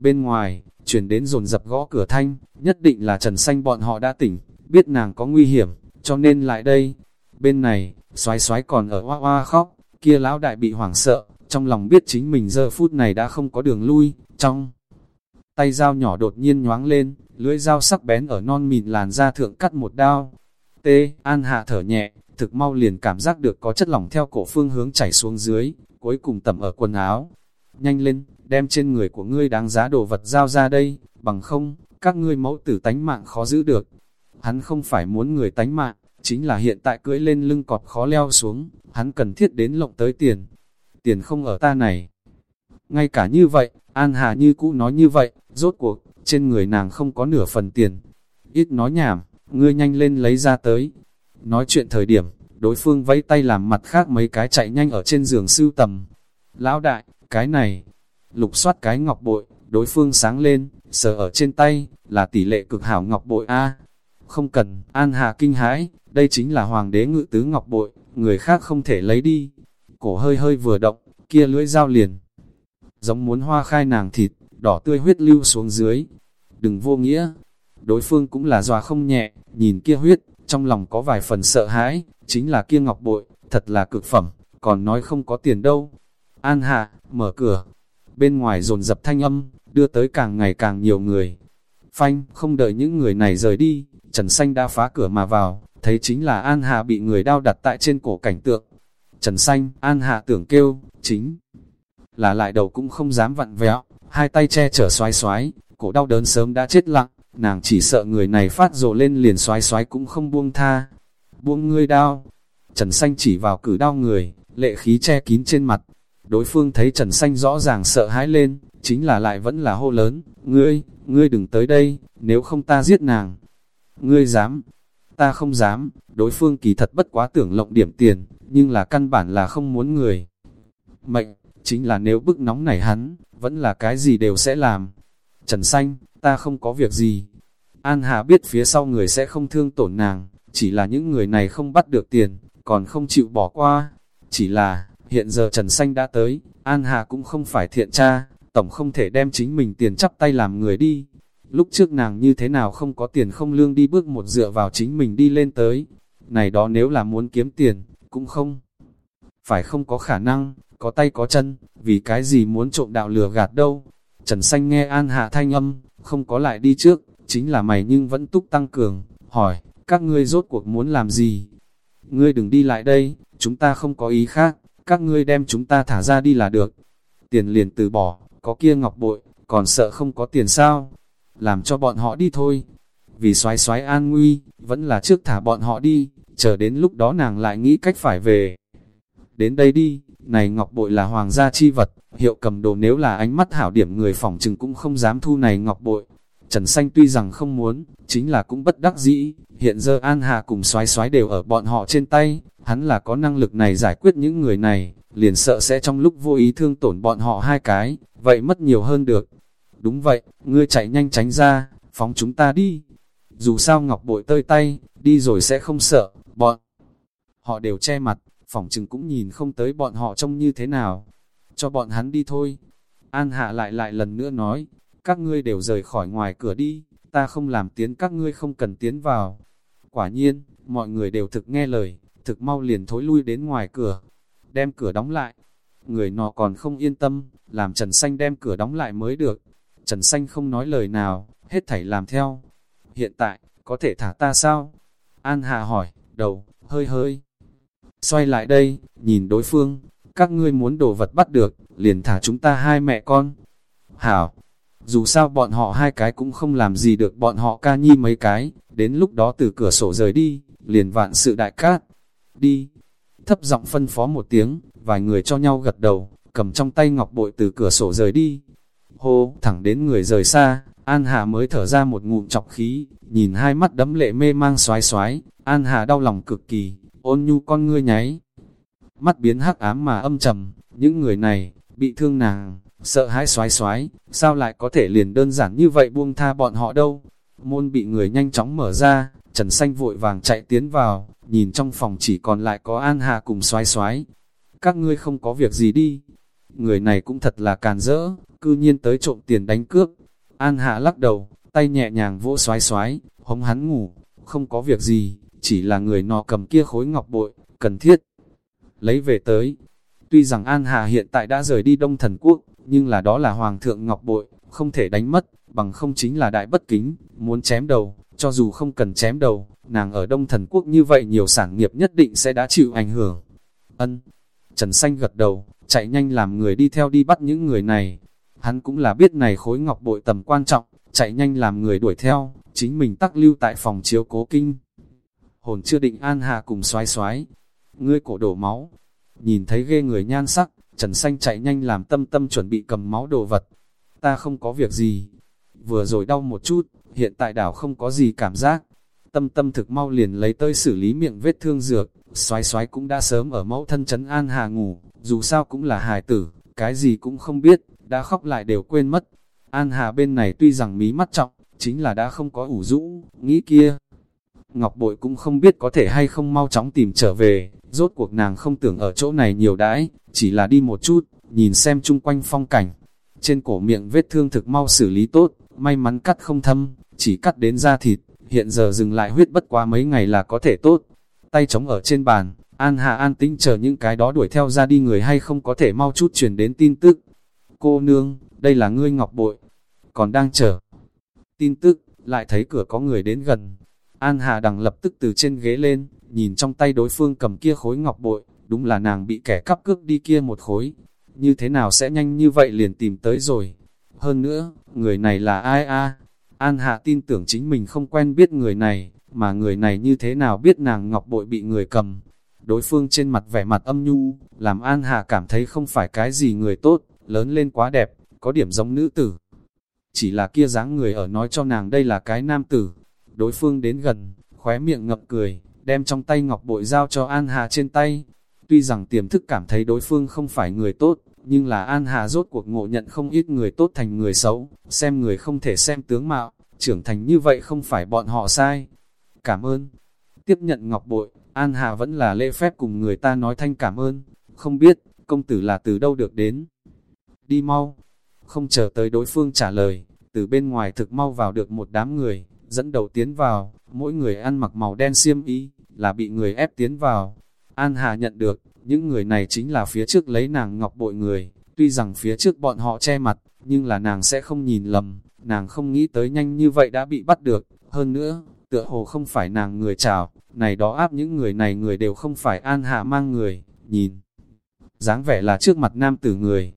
Bên ngoài, chuyển đến dồn dập gõ cửa thanh, nhất định là Trần Xanh bọn họ đã tỉnh, biết nàng có nguy hiểm, cho nên lại đây. Bên này, xoái xoái còn ở hoa hoa khóc, kia lão đại bị hoảng sợ, trong lòng biết chính mình giờ phút này đã không có đường lui, trong tay dao nhỏ đột nhiên nhoáng lên, lưỡi dao sắc bén ở non mịn làn da thượng cắt một đao. T, An Hạ thở nhẹ, thực mau liền cảm giác được có chất lỏng theo cổ phương hướng chảy xuống dưới, cuối cùng tẩm ở quần áo. Nhanh lên, đem trên người của ngươi đáng giá đồ vật giao ra đây, bằng không, các ngươi mẫu tử tánh mạng khó giữ được. Hắn không phải muốn người tánh mạng, chính là hiện tại cưỡi lên lưng cọp khó leo xuống, hắn cần thiết đến lộng tới tiền. Tiền không ở ta này. Ngay cả như vậy, An Hà như cũ nói như vậy, rốt cuộc, trên người nàng không có nửa phần tiền. Ít nói nhảm, ngươi nhanh lên lấy ra tới. Nói chuyện thời điểm, đối phương vẫy tay làm mặt khác mấy cái chạy nhanh ở trên giường sưu tầm. Lão đại, cái này, lục soát cái ngọc bội, đối phương sáng lên, sờ ở trên tay, là tỷ lệ cực hảo ngọc bội A. Không cần, An Hà kinh hãi, đây chính là hoàng đế ngự tứ ngọc bội, người khác không thể lấy đi. Cổ hơi hơi vừa động, kia lưỡi dao liền. Giống muốn hoa khai nàng thịt, đỏ tươi huyết lưu xuống dưới. Đừng vô nghĩa, đối phương cũng là dòa không nhẹ, nhìn kia huyết, trong lòng có vài phần sợ hãi, chính là kia ngọc bội, thật là cực phẩm, còn nói không có tiền đâu. An hạ, mở cửa, bên ngoài dồn dập thanh âm, đưa tới càng ngày càng nhiều người. Phanh, không đợi những người này rời đi, Trần Xanh đã phá cửa mà vào, thấy chính là An Hạ bị người đao đặt tại trên cổ cảnh tượng. Trần Xanh, An Hạ tưởng kêu, chính là lại đầu cũng không dám vặn vẹo, hai tay che chở xoái xoái, cổ đau đớn sớm đã chết lặng, nàng chỉ sợ người này phát rồ lên liền xoái xoái cũng không buông tha. Buông ngươi đao, Trần Xanh chỉ vào cử đao người, lệ khí che kín trên mặt. Đối phương thấy Trần Xanh rõ ràng sợ hãi lên, chính là lại vẫn là hô lớn, ngươi, ngươi đừng tới đây, nếu không ta giết nàng. Ngươi dám, ta không dám, đối phương kỳ thật bất quá tưởng lộng điểm tiền, nhưng là căn bản là không muốn người. Mệnh, chính là nếu bức nóng này hắn, vẫn là cái gì đều sẽ làm. Trần Xanh, ta không có việc gì. An Hà biết phía sau người sẽ không thương tổn nàng, chỉ là những người này không bắt được tiền, còn không chịu bỏ qua. Chỉ là, hiện giờ Trần Xanh đã tới, An Hà cũng không phải thiện tra, tổng không thể đem chính mình tiền chắp tay làm người đi. Lúc trước nàng như thế nào không có tiền không lương đi bước một dựa vào chính mình đi lên tới. Này đó nếu là muốn kiếm tiền, cũng không. Phải không có khả năng, có tay có chân, vì cái gì muốn trộm đạo lừa gạt đâu. Trần Xanh nghe An Hạ thanh âm, không có lại đi trước, chính là mày nhưng vẫn túc tăng cường, hỏi, các ngươi rốt cuộc muốn làm gì? Ngươi đừng đi lại đây, chúng ta không có ý khác, các ngươi đem chúng ta thả ra đi là được. Tiền liền từ bỏ, có kia ngọc bội, còn sợ không có tiền sao? Làm cho bọn họ đi thôi. Vì xoái xoái an nguy, vẫn là trước thả bọn họ đi, chờ đến lúc đó nàng lại nghĩ cách phải về. Đến đây đi, này ngọc bội là hoàng gia chi vật, hiệu cầm đồ nếu là ánh mắt hảo điểm người phỏng chừng cũng không dám thu này ngọc bội. Trần Xanh tuy rằng không muốn, chính là cũng bất đắc dĩ, hiện giờ An Hà cùng xoái xoái đều ở bọn họ trên tay, hắn là có năng lực này giải quyết những người này, liền sợ sẽ trong lúc vô ý thương tổn bọn họ hai cái, vậy mất nhiều hơn được. Đúng vậy, ngươi chạy nhanh tránh ra, phóng chúng ta đi. Dù sao ngọc bội tơi tay, đi rồi sẽ không sợ, bọn họ đều che mặt, phỏng chừng cũng nhìn không tới bọn họ trông như thế nào. Cho bọn hắn đi thôi. An hạ lại lại lần nữa nói, các ngươi đều rời khỏi ngoài cửa đi, ta không làm tiến các ngươi không cần tiến vào. Quả nhiên, mọi người đều thực nghe lời, thực mau liền thối lui đến ngoài cửa, đem cửa đóng lại. Người nọ còn không yên tâm, làm Trần Xanh đem cửa đóng lại mới được. Trần Xanh không nói lời nào, hết thảy làm theo. Hiện tại, có thể thả ta sao? An Hà hỏi, đầu, hơi hơi. Xoay lại đây, nhìn đối phương, các ngươi muốn đồ vật bắt được, liền thả chúng ta hai mẹ con. Hảo, dù sao bọn họ hai cái cũng không làm gì được bọn họ ca nhi mấy cái, đến lúc đó từ cửa sổ rời đi, liền vạn sự đại cát. Đi, thấp giọng phân phó một tiếng, vài người cho nhau gật đầu, cầm trong tay ngọc bội từ cửa sổ rời đi. Hô, thẳng đến người rời xa, An Hà mới thở ra một ngụm chọc khí, nhìn hai mắt đấm lệ mê mang xoái xoái, An Hà đau lòng cực kỳ, ôn nhu con ngươi nháy. Mắt biến hắc ám mà âm trầm, những người này, bị thương nàng, sợ hãi xoái xoái, sao lại có thể liền đơn giản như vậy buông tha bọn họ đâu. Môn bị người nhanh chóng mở ra, Trần Xanh vội vàng chạy tiến vào, nhìn trong phòng chỉ còn lại có An Hà cùng xoái xoái. Các ngươi không có việc gì đi. Người này cũng thật là càn rỡ, cư nhiên tới trộm tiền đánh cướp. An Hà lắc đầu, tay nhẹ nhàng vỗ xoái xoái, hống hắn ngủ, không có việc gì, chỉ là người nọ cầm kia khối ngọc bội, cần thiết. Lấy về tới. Tuy rằng An Hà hiện tại đã rời đi Đông Thần Quốc, nhưng là đó là Hoàng thượng Ngọc Bội, không thể đánh mất, bằng không chính là đại bất kính, muốn chém đầu, cho dù không cần chém đầu, nàng ở Đông Thần Quốc như vậy nhiều sản nghiệp nhất định sẽ đã chịu ảnh hưởng. Ân, Trần Xanh gật đầu, chạy nhanh làm người đi theo đi bắt những người này. Hắn cũng là biết này khối ngọc bội tầm quan trọng, chạy nhanh làm người đuổi theo, chính mình tắc lưu tại phòng chiếu cố kinh. Hồn chưa định an hạ cùng xoái xoái, ngươi cổ đổ máu, nhìn thấy ghê người nhan sắc, Trần Xanh chạy nhanh làm tâm tâm chuẩn bị cầm máu đồ vật. Ta không có việc gì, vừa rồi đau một chút, hiện tại đảo không có gì cảm giác. Tâm tâm thực mau liền lấy tơi xử lý miệng vết thương dược, xoái xoái cũng đã sớm ở mẫu thân Trấn an hà ngủ, dù sao cũng là hài tử, cái gì cũng không biết, đã khóc lại đều quên mất. An Hà bên này tuy rằng mí mắt trọng, chính là đã không có ủ rũ, nghĩ kia. Ngọc Bội cũng không biết có thể hay không mau chóng tìm trở về, rốt cuộc nàng không tưởng ở chỗ này nhiều đãi, chỉ là đi một chút, nhìn xem chung quanh phong cảnh. Trên cổ miệng vết thương thực mau xử lý tốt, may mắn cắt không thâm, chỉ cắt đến da thịt, hiện giờ dừng lại huyết bất quá mấy ngày là có thể tốt. Tay chống ở trên bàn, An Hà an tĩnh chờ những cái đó đuổi theo ra đi người hay không có thể mau chút truyền đến tin tức. Cô nương, đây là ngươi ngọc bội, còn đang chờ. Tin tức, lại thấy cửa có người đến gần. An Hà đằng lập tức từ trên ghế lên, nhìn trong tay đối phương cầm kia khối ngọc bội, đúng là nàng bị kẻ cắp cướp đi kia một khối. Như thế nào sẽ nhanh như vậy liền tìm tới rồi. Hơn nữa, người này là ai a? An Hạ tin tưởng chính mình không quen biết người này, mà người này như thế nào biết nàng ngọc bội bị người cầm. Đối phương trên mặt vẻ mặt âm nhu, làm An Hạ cảm thấy không phải cái gì người tốt, lớn lên quá đẹp, có điểm giống nữ tử. Chỉ là kia dáng người ở nói cho nàng đây là cái nam tử. Đối phương đến gần, khóe miệng ngập cười, đem trong tay ngọc bội giao cho An Hà trên tay. Tuy rằng tiềm thức cảm thấy đối phương không phải người tốt, nhưng là An Hà rốt cuộc ngộ nhận không ít người tốt thành người xấu, xem người không thể xem tướng mạo, trưởng thành như vậy không phải bọn họ sai. Cảm ơn. Tiếp nhận ngọc bội, An Hà vẫn là lễ phép cùng người ta nói thanh cảm ơn, không biết, công tử là từ đâu được đến. Đi mau, không chờ tới đối phương trả lời, từ bên ngoài thực mau vào được một đám người, dẫn đầu tiến vào, mỗi người ăn mặc màu đen xiêm y, là bị người ép tiến vào. An Hà nhận được, những người này chính là phía trước lấy nàng ngọc bội người, tuy rằng phía trước bọn họ che mặt, nhưng là nàng sẽ không nhìn lầm, nàng không nghĩ tới nhanh như vậy đã bị bắt được, hơn nữa, tựa hồ không phải nàng người chào, này đó áp những người này người đều không phải An Hà mang người, nhìn. dáng vẻ là trước mặt nam tử người.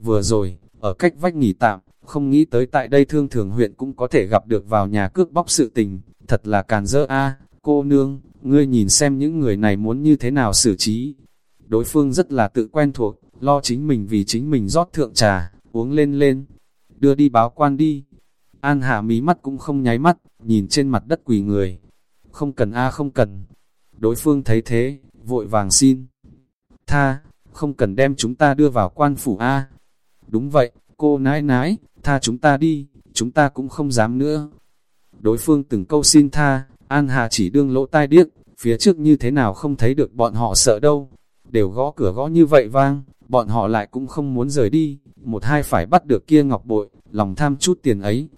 Vừa rồi, ở cách vách nghỉ tạm, không nghĩ tới tại đây thương thường huyện cũng có thể gặp được vào nhà cướp bóc sự tình, thật là càn dỡ a Cô nương, ngươi nhìn xem những người này muốn như thế nào xử trí. Đối phương rất là tự quen thuộc, lo chính mình vì chính mình rót thượng trà, uống lên lên. Đưa đi báo quan đi. An Hà mí mắt cũng không nháy mắt, nhìn trên mặt đất quỳ người. Không cần a không cần. Đối phương thấy thế, vội vàng xin. Tha, không cần đem chúng ta đưa vào quan phủ a. Đúng vậy, cô nãi nãi, tha chúng ta đi, chúng ta cũng không dám nữa. Đối phương từng câu xin tha, An Hà chỉ đương lỗ tai điếc, phía trước như thế nào không thấy được bọn họ sợ đâu. Đều gõ cửa gõ như vậy vang, bọn họ lại cũng không muốn rời đi, một hai phải bắt được kia ngọc bội, lòng tham chút tiền ấy.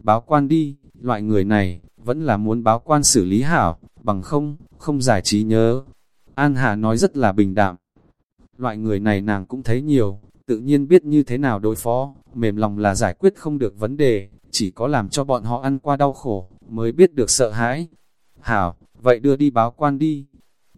Báo quan đi, loại người này, vẫn là muốn báo quan xử lý hảo, bằng không, không giải trí nhớ. An Hà nói rất là bình đạm. Loại người này nàng cũng thấy nhiều, tự nhiên biết như thế nào đối phó, mềm lòng là giải quyết không được vấn đề, chỉ có làm cho bọn họ ăn qua đau khổ, mới biết được sợ hãi. Hảo, vậy đưa đi báo quan đi.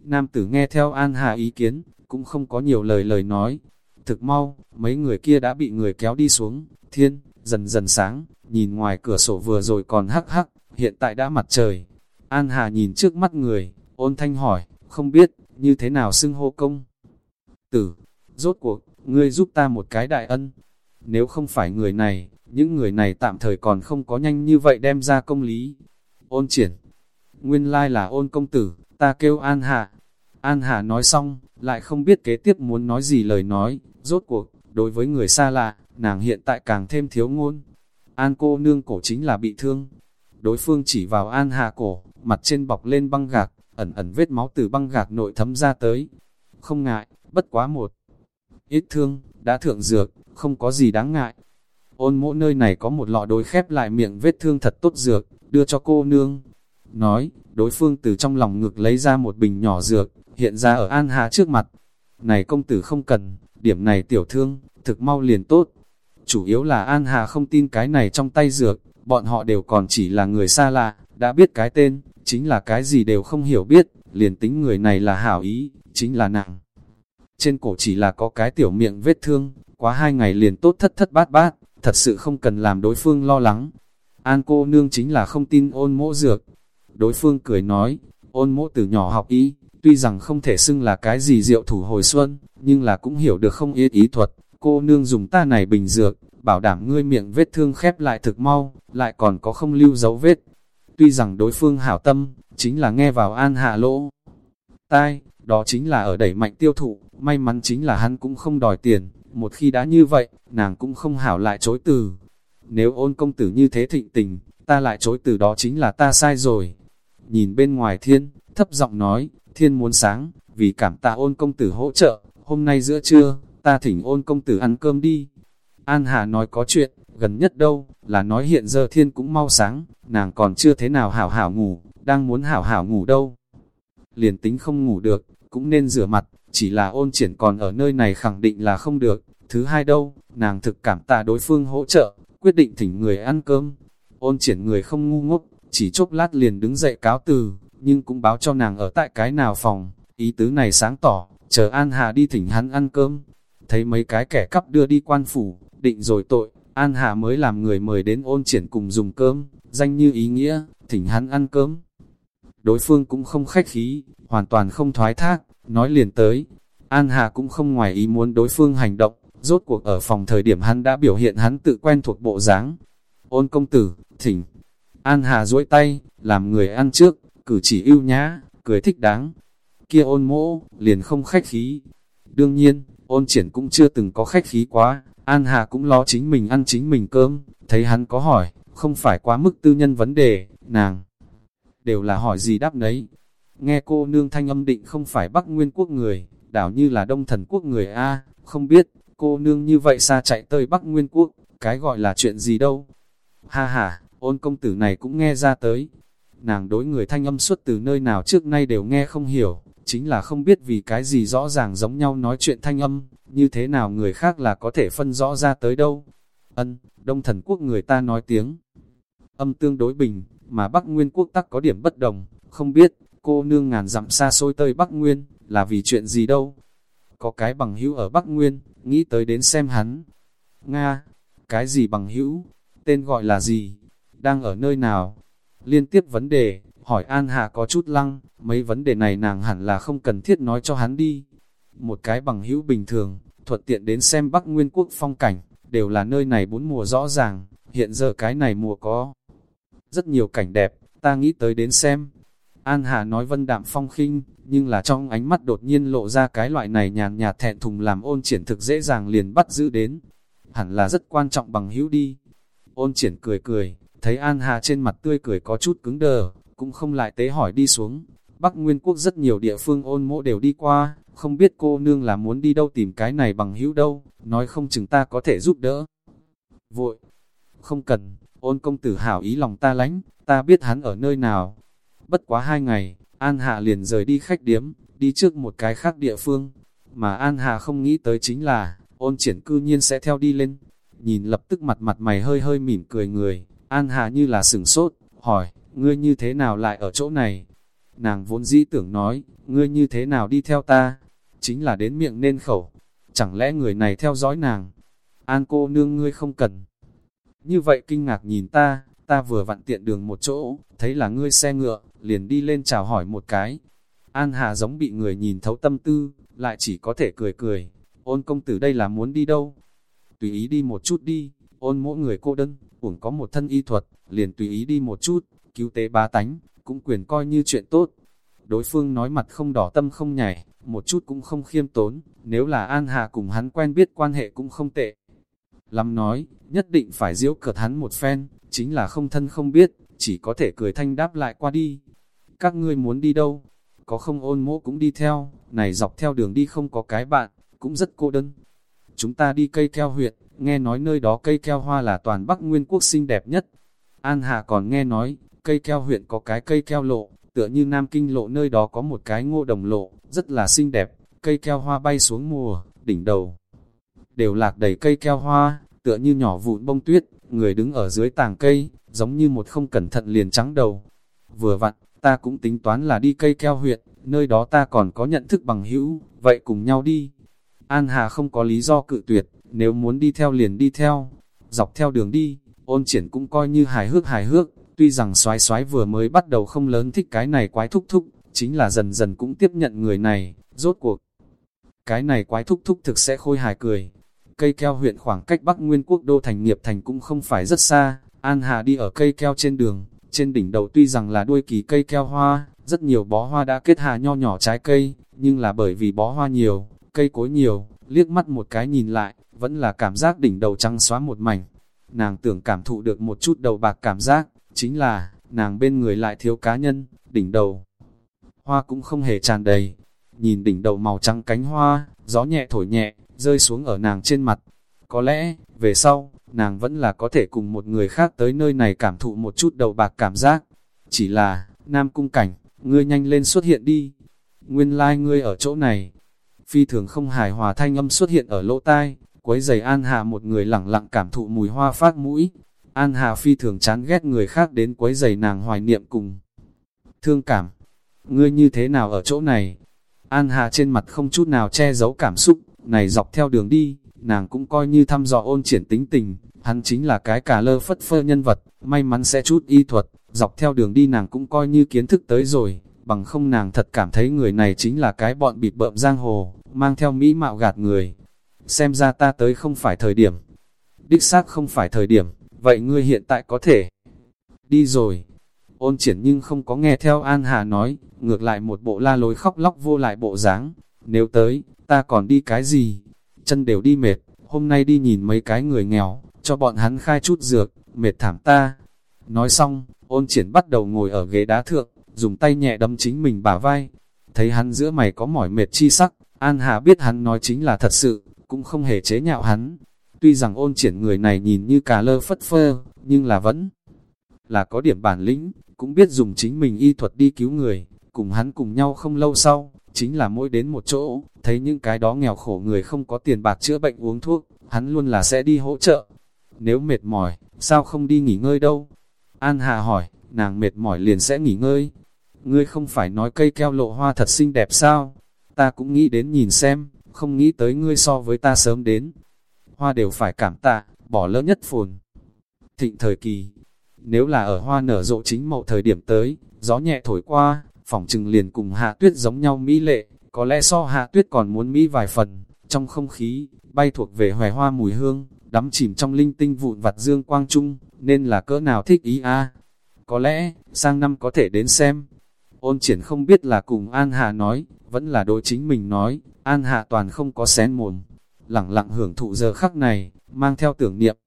Nam tử nghe theo An Hà ý kiến, cũng không có nhiều lời lời nói. Thực mau, mấy người kia đã bị người kéo đi xuống, thiên, dần dần sáng, nhìn ngoài cửa sổ vừa rồi còn hắc hắc, hiện tại đã mặt trời. An Hà nhìn trước mắt người, ôn thanh hỏi, không biết, như thế nào xưng hô công. Tử, rốt cuộc, ngươi giúp ta một cái đại ân. Nếu không phải người này, những người này tạm thời còn không có nhanh như vậy đem ra công lý. Ôn triển, nguyên lai là ôn công tử, ta kêu An Hà. An Hà nói xong, lại không biết kế tiếp muốn nói gì lời nói, rốt cuộc, đối với người xa lạ, nàng hiện tại càng thêm thiếu ngôn. An cô nương cổ chính là bị thương. Đối phương chỉ vào An Hà cổ, mặt trên bọc lên băng gạc, ẩn ẩn vết máu từ băng gạc nội thấm ra tới. Không ngại, bất quá một. Ít thương, đã thượng dược, không có gì đáng ngại. Ôn mỗ nơi này có một lọ đôi khép lại miệng vết thương thật tốt dược, đưa cho cô nương. Nói, đối phương từ trong lòng ngực lấy ra một bình nhỏ dược, hiện ra ở An Hà trước mặt. Này công tử không cần, điểm này tiểu thương, thực mau liền tốt. Chủ yếu là An Hà không tin cái này trong tay dược, bọn họ đều còn chỉ là người xa lạ, đã biết cái tên, chính là cái gì đều không hiểu biết, liền tính người này là hảo ý, chính là nặng. Trên cổ chỉ là có cái tiểu miệng vết thương, quá hai ngày liền tốt thất thất bát bát, thật sự không cần làm đối phương lo lắng. An cô nương chính là không tin ôn mỗ dược. Đối phương cười nói, ôn mỗ từ nhỏ học ý, tuy rằng không thể xưng là cái gì diệu thủ hồi xuân, nhưng là cũng hiểu được không yết ý thuật. Cô nương dùng ta này bình dược, bảo đảm ngươi miệng vết thương khép lại thực mau, lại còn có không lưu dấu vết. Tuy rằng đối phương hảo tâm, chính là nghe vào an hạ lỗ. Tai, đó chính là ở đẩy mạnh tiêu thụ, may mắn chính là hắn cũng không đòi tiền, một khi đã như vậy, nàng cũng không hảo lại chối từ. Nếu ôn công tử như thế thịnh tình, ta lại chối từ đó chính là ta sai rồi. Nhìn bên ngoài thiên, thấp giọng nói, thiên muốn sáng, vì cảm tạ ôn công tử hỗ trợ, hôm nay giữa trưa, ta thỉnh ôn công tử ăn cơm đi. An Hà nói có chuyện, gần nhất đâu, là nói hiện giờ thiên cũng mau sáng, nàng còn chưa thế nào hảo hảo ngủ, đang muốn hảo hảo ngủ đâu. Liền tính không ngủ được, cũng nên rửa mặt, chỉ là ôn triển còn ở nơi này khẳng định là không được. Thứ hai đâu, nàng thực cảm tạ đối phương hỗ trợ, quyết định thỉnh người ăn cơm. Ôn triển người không ngu ngốc, chỉ chốc lát liền đứng dậy cáo từ, nhưng cũng báo cho nàng ở tại cái nào phòng. Ý tứ này sáng tỏ, chờ An Hà đi thỉnh hắn ăn cơm. Thấy mấy cái kẻ cắp đưa đi quan phủ, định rồi tội, An Hà mới làm người mời đến ôn triển cùng dùng cơm, danh như ý nghĩa, thỉnh hắn ăn cơm. Đối phương cũng không khách khí, hoàn toàn không thoái thác, nói liền tới. An Hà cũng không ngoài ý muốn đối phương hành động, rốt cuộc ở phòng thời điểm hắn đã biểu hiện hắn tự quen thuộc bộ dáng. Ôn công tử, thỉnh. An Hà duỗi tay, làm người ăn trước, cử chỉ ưu nhã, cười thích đáng. Kia ôn mỗ, liền không khách khí. Đương nhiên, ôn triển cũng chưa từng có khách khí quá, An Hà cũng lo chính mình ăn chính mình cơm, thấy hắn có hỏi, không phải quá mức tư nhân vấn đề, nàng. Đều là hỏi gì đáp nấy. Nghe cô nương thanh âm định không phải Bắc Nguyên quốc người, đảo như là Đông Thần quốc người A, không biết, cô nương như vậy xa chạy tới Bắc Nguyên quốc, cái gọi là chuyện gì đâu. Ha ha, ôn công tử này cũng nghe ra tới. Nàng đối người thanh âm xuất từ nơi nào trước nay đều nghe không hiểu, chính là không biết vì cái gì rõ ràng giống nhau nói chuyện thanh âm, như thế nào người khác là có thể phân rõ ra tới đâu. Ân, Đông Thần Quốc người ta nói tiếng âm tương đối bình, mà Bắc Nguyên Quốc tắc có điểm bất đồng, không biết, cô nương ngàn dặm xa xôi tới Bắc Nguyên, là vì chuyện gì đâu. Có cái bằng hữu ở Bắc Nguyên, nghĩ tới đến xem hắn. Nga, cái gì bằng hữu, tên gọi là gì, đang ở nơi nào? Liên tiếp vấn đề, hỏi An Hạ có chút lăng, mấy vấn đề này nàng hẳn là không cần thiết nói cho hắn đi. Một cái bằng hữu bình thường, thuận tiện đến xem Bắc Nguyên Quốc phong cảnh, đều là nơi này bốn mùa rõ ràng, hiện giờ cái này mùa có rất nhiều cảnh đẹp, ta nghĩ tới đến xem. An Hà nói vân đạm phong khinh, nhưng là trong ánh mắt đột nhiên lộ ra cái loại này nhàn nhạt thẹn thùng làm ôn triển thực dễ dàng liền bắt giữ đến. Hẳn là rất quan trọng bằng hữu đi. Ôn triển cười cười, thấy An Hà trên mặt tươi cười có chút cứng đờ, cũng không lại tế hỏi đi xuống. Bắc Nguyên Quốc rất nhiều địa phương ôn mộ đều đi qua, không biết cô nương là muốn đi đâu tìm cái này bằng hữu đâu, nói không chừng ta có thể giúp đỡ. Vội, không cần, ôn công tử hảo ý lòng ta lánh, ta biết hắn ở nơi nào. Bất quá hai ngày, An Hạ liền rời đi khách điếm, đi trước một cái khác địa phương. Mà An Hạ không nghĩ tới chính là, ôn triển cư nhiên sẽ theo đi lên. Nhìn lập tức mặt mặt mày hơi hơi mỉm cười người, An Hạ như là sừng sốt, hỏi, ngươi như thế nào lại ở chỗ này? Nàng vốn dĩ tưởng nói, ngươi như thế nào đi theo ta? Chính là đến miệng nên khẩu. Chẳng lẽ người này theo dõi nàng? An cô nương ngươi không cần. Như vậy kinh ngạc nhìn ta, ta vừa vặn tiện đường một chỗ, thấy là ngươi xe ngựa, liền đi lên chào hỏi một cái. An Hà giống bị người nhìn thấu tâm tư, lại chỉ có thể cười cười. Ôn công tử đây là muốn đi đâu? Tùy ý đi một chút đi, ôn mỗi người cô đơn, cũng có một thân y thuật, liền tùy ý đi một chút, cứu tế ba tánh, cũng quyền coi như chuyện tốt. Đối phương nói mặt không đỏ tâm không nhảy, một chút cũng không khiêm tốn, nếu là An Hà cùng hắn quen biết quan hệ cũng không tệ. Lâm nói, nhất định phải diễu cợt hắn một phen, chính là không thân không biết, chỉ có thể cười thanh đáp lại qua đi. Các ngươi muốn đi đâu? Có không ôn mỗ cũng đi theo, này dọc theo đường đi không có cái bạn, cũng rất cô đơn. Chúng ta đi cây keo huyện, nghe nói nơi đó cây keo hoa là toàn Bắc Nguyên Quốc xinh đẹp nhất. An Hà còn nghe nói, cây keo huyện có cái cây keo lộ, tựa như Nam Kinh lộ nơi đó có một cái ngô đồng lộ, rất là xinh đẹp, cây keo hoa bay xuống mùa, đỉnh đầu. Đều lạc đầy cây keo hoa, tựa như nhỏ vụn bông tuyết, người đứng ở dưới tàng cây, giống như một không cẩn thận liền trắng đầu. Vừa vặn, ta cũng tính toán là đi cây keo huyện, nơi đó ta còn có nhận thức bằng hữu, vậy cùng nhau đi. An Hà không có lý do cự tuyệt, nếu muốn đi theo liền đi theo, dọc theo đường đi, ôn triển cũng coi như hài hước hài hước, tuy rằng xoái xoái vừa mới bắt đầu không lớn thích cái này quái thúc thúc, chính là dần dần cũng tiếp nhận người này, rốt cuộc. Cái này quái thúc thúc thực sẽ khôi hài cười. Cây keo huyện khoảng cách Bắc Nguyên Quốc đô thành nghiệp thành cũng không phải rất xa, An Hà đi ở cây keo trên đường, trên đỉnh đầu tuy rằng là đuôi kỳ cây keo hoa, rất nhiều bó hoa đã kết hà nho nhỏ trái cây, nhưng là bởi vì bó hoa nhiều, cây cối nhiều, liếc mắt một cái nhìn lại, vẫn là cảm giác đỉnh đầu trắng xóa một mảnh. Nàng tưởng cảm thụ được một chút đầu bạc cảm giác, chính là, nàng bên người lại thiếu cá nhân, đỉnh đầu. Hoa cũng không hề tràn đầy, nhìn đỉnh đầu màu trắng cánh hoa, gió nhẹ thổi nhẹ, rơi xuống ở nàng trên mặt. Có lẽ, về sau, nàng vẫn là có thể cùng một người khác tới nơi này cảm thụ một chút đầu bạc cảm giác. Chỉ là, nam cung cảnh, ngươi nhanh lên xuất hiện đi. Nguyên lai like ngươi ở chỗ này. Phi thường không hài hòa thanh âm xuất hiện ở lỗ tai, quấy giày An Hà một người lặng lặng cảm thụ mùi hoa phát mũi. An Hà phi thường chán ghét người khác đến quấy giày nàng hoài niệm cùng. Thương cảm, ngươi như thế nào ở chỗ này? An Hà trên mặt không chút nào che giấu cảm xúc, này dọc theo đường đi, nàng cũng coi như thăm dò ôn triển tính tình, hắn chính là cái cả lơ phất phơ nhân vật, may mắn sẽ chút y thuật, dọc theo đường đi nàng cũng coi như kiến thức tới rồi, bằng không nàng thật cảm thấy người này chính là cái bọn bịt bợm giang hồ, mang theo mỹ mạo gạt người. Xem ra ta tới không phải thời điểm. Đích xác không phải thời điểm, vậy ngươi hiện tại có thể đi rồi. Ôn triển nhưng không có nghe theo An Hà nói, ngược lại một bộ la lối khóc lóc vô lại bộ dáng. Nếu tới, ta còn đi cái gì? Chân đều đi mệt, hôm nay đi nhìn mấy cái người nghèo, cho bọn hắn khai chút dược, mệt thảm ta. Nói xong, ôn triển bắt đầu ngồi ở ghế đá thượng, dùng tay nhẹ đâm chính mình bả vai. Thấy hắn giữa mày có mỏi mệt chi sắc, An Hà biết hắn nói chính là thật sự, cũng không hề chế nhạo hắn. Tuy rằng ôn triển người này nhìn như cà lơ phất phơ, nhưng là vẫn là có điểm bản lĩnh, cũng biết dùng chính mình y thuật đi cứu người, cùng hắn cùng nhau không lâu sau, chính là mỗi đến một chỗ, thấy những cái đó nghèo khổ người không có tiền bạc chữa bệnh uống thuốc, hắn luôn là sẽ đi hỗ trợ. Nếu mệt mỏi, sao không đi nghỉ ngơi đâu? An Hà hỏi, nàng mệt mỏi liền sẽ nghỉ ngơi. Ngươi không phải nói cây keo lộ hoa thật xinh đẹp sao? Ta cũng nghĩ đến nhìn xem, không nghĩ tới ngươi so với ta sớm đến. Hoa đều phải cảm tạ, bỏ lỡ nhất phồn. Thịnh thời kỳ, nếu là ở hoa nở rộ chính mậu thời điểm tới, gió nhẹ thổi qua, phỏng trừng liền cùng hạ tuyết giống nhau mỹ lệ, có lẽ so hạ tuyết còn muốn mỹ vài phần, trong không khí, bay thuộc về hòe hoa mùi hương, đắm chìm trong linh tinh vụn vặt dương quang trung, nên là cỡ nào thích ý a Có lẽ, sang năm có thể đến xem. Ôn triển không biết là cùng An Hạ nói, vẫn là đối chính mình nói, An Hạ toàn không có xén mồm. Lặng lặng hưởng thụ giờ khắc này, mang theo tưởng niệm.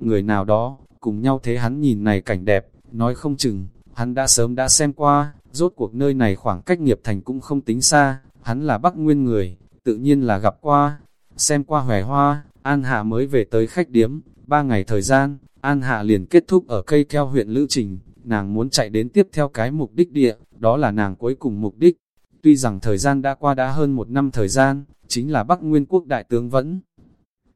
Người nào đó, cùng nhau thế hắn nhìn này cảnh đẹp, nói không chừng, hắn đã sớm đã xem qua, rốt cuộc nơi này khoảng cách nghiệp thành cũng không tính xa, hắn là Bắc Nguyên người, tự nhiên là gặp qua, xem qua hòe hoa, An Hạ mới về tới khách điếm, ba ngày thời gian, An Hạ liền kết thúc ở cây keo huyện Lữ Trình, nàng muốn chạy đến tiếp theo cái mục đích địa, đó là nàng cuối cùng mục đích. Tuy rằng thời gian đã qua đã hơn một năm thời gian, chính là Bắc Nguyên quốc đại tướng vẫn.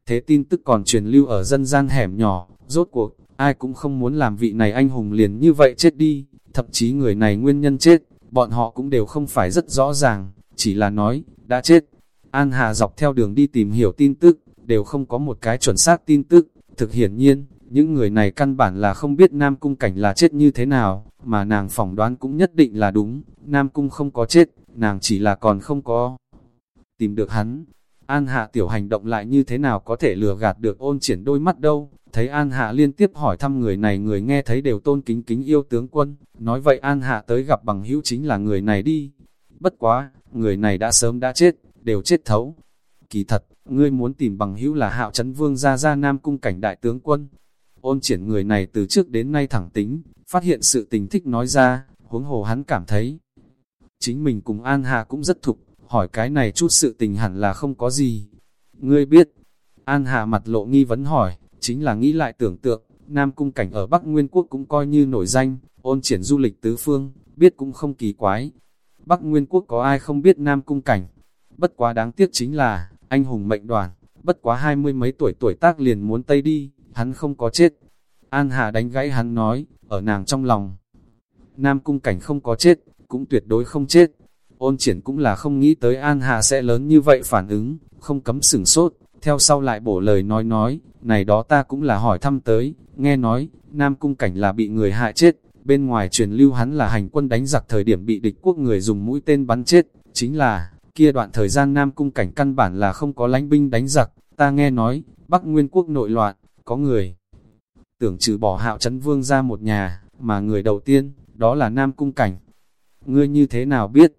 Thế tin tức còn truyền lưu ở dân gian hẻm nhỏ, rốt cuộc, ai cũng không muốn làm vị này anh hùng liền như vậy chết đi, thậm chí người này nguyên nhân chết, bọn họ cũng đều không phải rất rõ ràng, chỉ là nói, đã chết. An Hà dọc theo đường đi tìm hiểu tin tức, đều không có một cái chuẩn xác tin tức, thực hiển nhiên, những người này căn bản là không biết Nam Cung Cảnh là chết như thế nào, mà nàng phỏng đoán cũng nhất định là đúng, Nam Cung không có chết, nàng chỉ là còn không có tìm được hắn. An Hạ tiểu hành động lại như thế nào có thể lừa gạt được ôn triển đôi mắt đâu, thấy An Hạ liên tiếp hỏi thăm người này người nghe thấy đều tôn kính kính yêu tướng quân, nói vậy An Hạ tới gặp bằng hữu chính là người này đi. Bất quá, người này đã sớm đã chết, đều chết thấu. Kỳ thật, ngươi muốn tìm bằng hữu là hạo chấn vương gia gia nam cung cảnh đại tướng quân. Ôn triển người này từ trước đến nay thẳng tính, phát hiện sự tình thích nói ra, huống hồ hắn cảm thấy. Chính mình cùng An Hạ cũng rất thục, hỏi cái này chút sự tình hẳn là không có gì. Ngươi biết, An Hạ mặt lộ nghi vấn hỏi, chính là nghĩ lại tưởng tượng, Nam Cung Cảnh ở Bắc Nguyên Quốc cũng coi như nổi danh, ôn triển du lịch tứ phương, biết cũng không kỳ quái. Bắc Nguyên Quốc có ai không biết Nam Cung Cảnh, bất quá đáng tiếc chính là, anh hùng mệnh đoàn, bất quá hai mươi mấy tuổi tuổi tác liền muốn tây đi, hắn không có chết. An Hà đánh gãy hắn nói, ở nàng trong lòng. Nam cung cảnh không có chết, cũng tuyệt đối không chết. Ôn triển cũng là không nghĩ tới An Hà sẽ lớn như vậy phản ứng, không cấm sửng sốt, theo sau lại bổ lời nói nói, này đó ta cũng là hỏi thăm tới, nghe nói, Nam cung cảnh là bị người hại chết, bên ngoài truyền lưu hắn là hành quân đánh giặc thời điểm bị địch quốc người dùng mũi tên bắn chết, chính là, Kia đoạn thời gian Nam Cung cảnh căn bản là không có lánh binh đánh giặc, ta nghe nói, Bắc Nguyên quốc nội loạn, có người tưởng trừ bỏ hạo chấn vương ra một nhà, mà người đầu tiên, đó là Nam Cung cảnh. Ngươi như thế nào biết?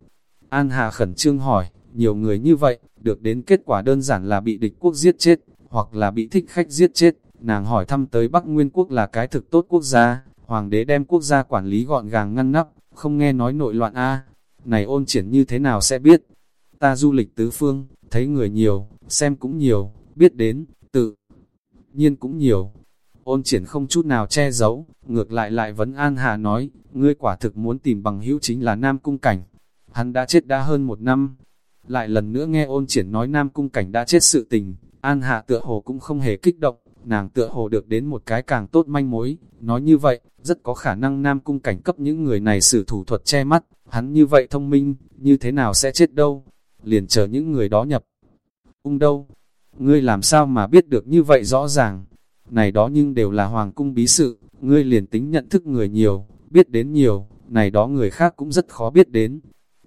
An Hà khẩn trương hỏi, nhiều người như vậy, được đến kết quả đơn giản là bị địch quốc giết chết, hoặc là bị thích khách giết chết. Nàng hỏi thăm tới Bắc Nguyên quốc là cái thực tốt quốc gia, hoàng đế đem quốc gia quản lý gọn gàng ngăn nắp, không nghe nói nội loạn a Này ôn triển như thế nào sẽ biết? ta du lịch tứ phương, thấy người nhiều, xem cũng nhiều, biết đến, tự nhiên cũng nhiều. Ôn triển không chút nào che giấu, ngược lại lại vấn An Hà nói, ngươi quả thực muốn tìm bằng hữu chính là Nam Cung Cảnh. Hắn đã chết đã hơn một năm. Lại lần nữa nghe ôn triển nói Nam Cung Cảnh đã chết sự tình, An hạ tựa hồ cũng không hề kích động, nàng tựa hồ được đến một cái càng tốt manh mối, nói như vậy, rất có khả năng Nam Cung Cảnh cấp những người này sử thủ thuật che mắt, hắn như vậy thông minh, như thế nào sẽ chết đâu liền chờ những người đó nhập. Ung đâu? Ngươi làm sao mà biết được như vậy rõ ràng? Này đó nhưng đều là hoàng cung bí sự, ngươi liền tính nhận thức người nhiều, biết đến nhiều, này đó người khác cũng rất khó biết đến.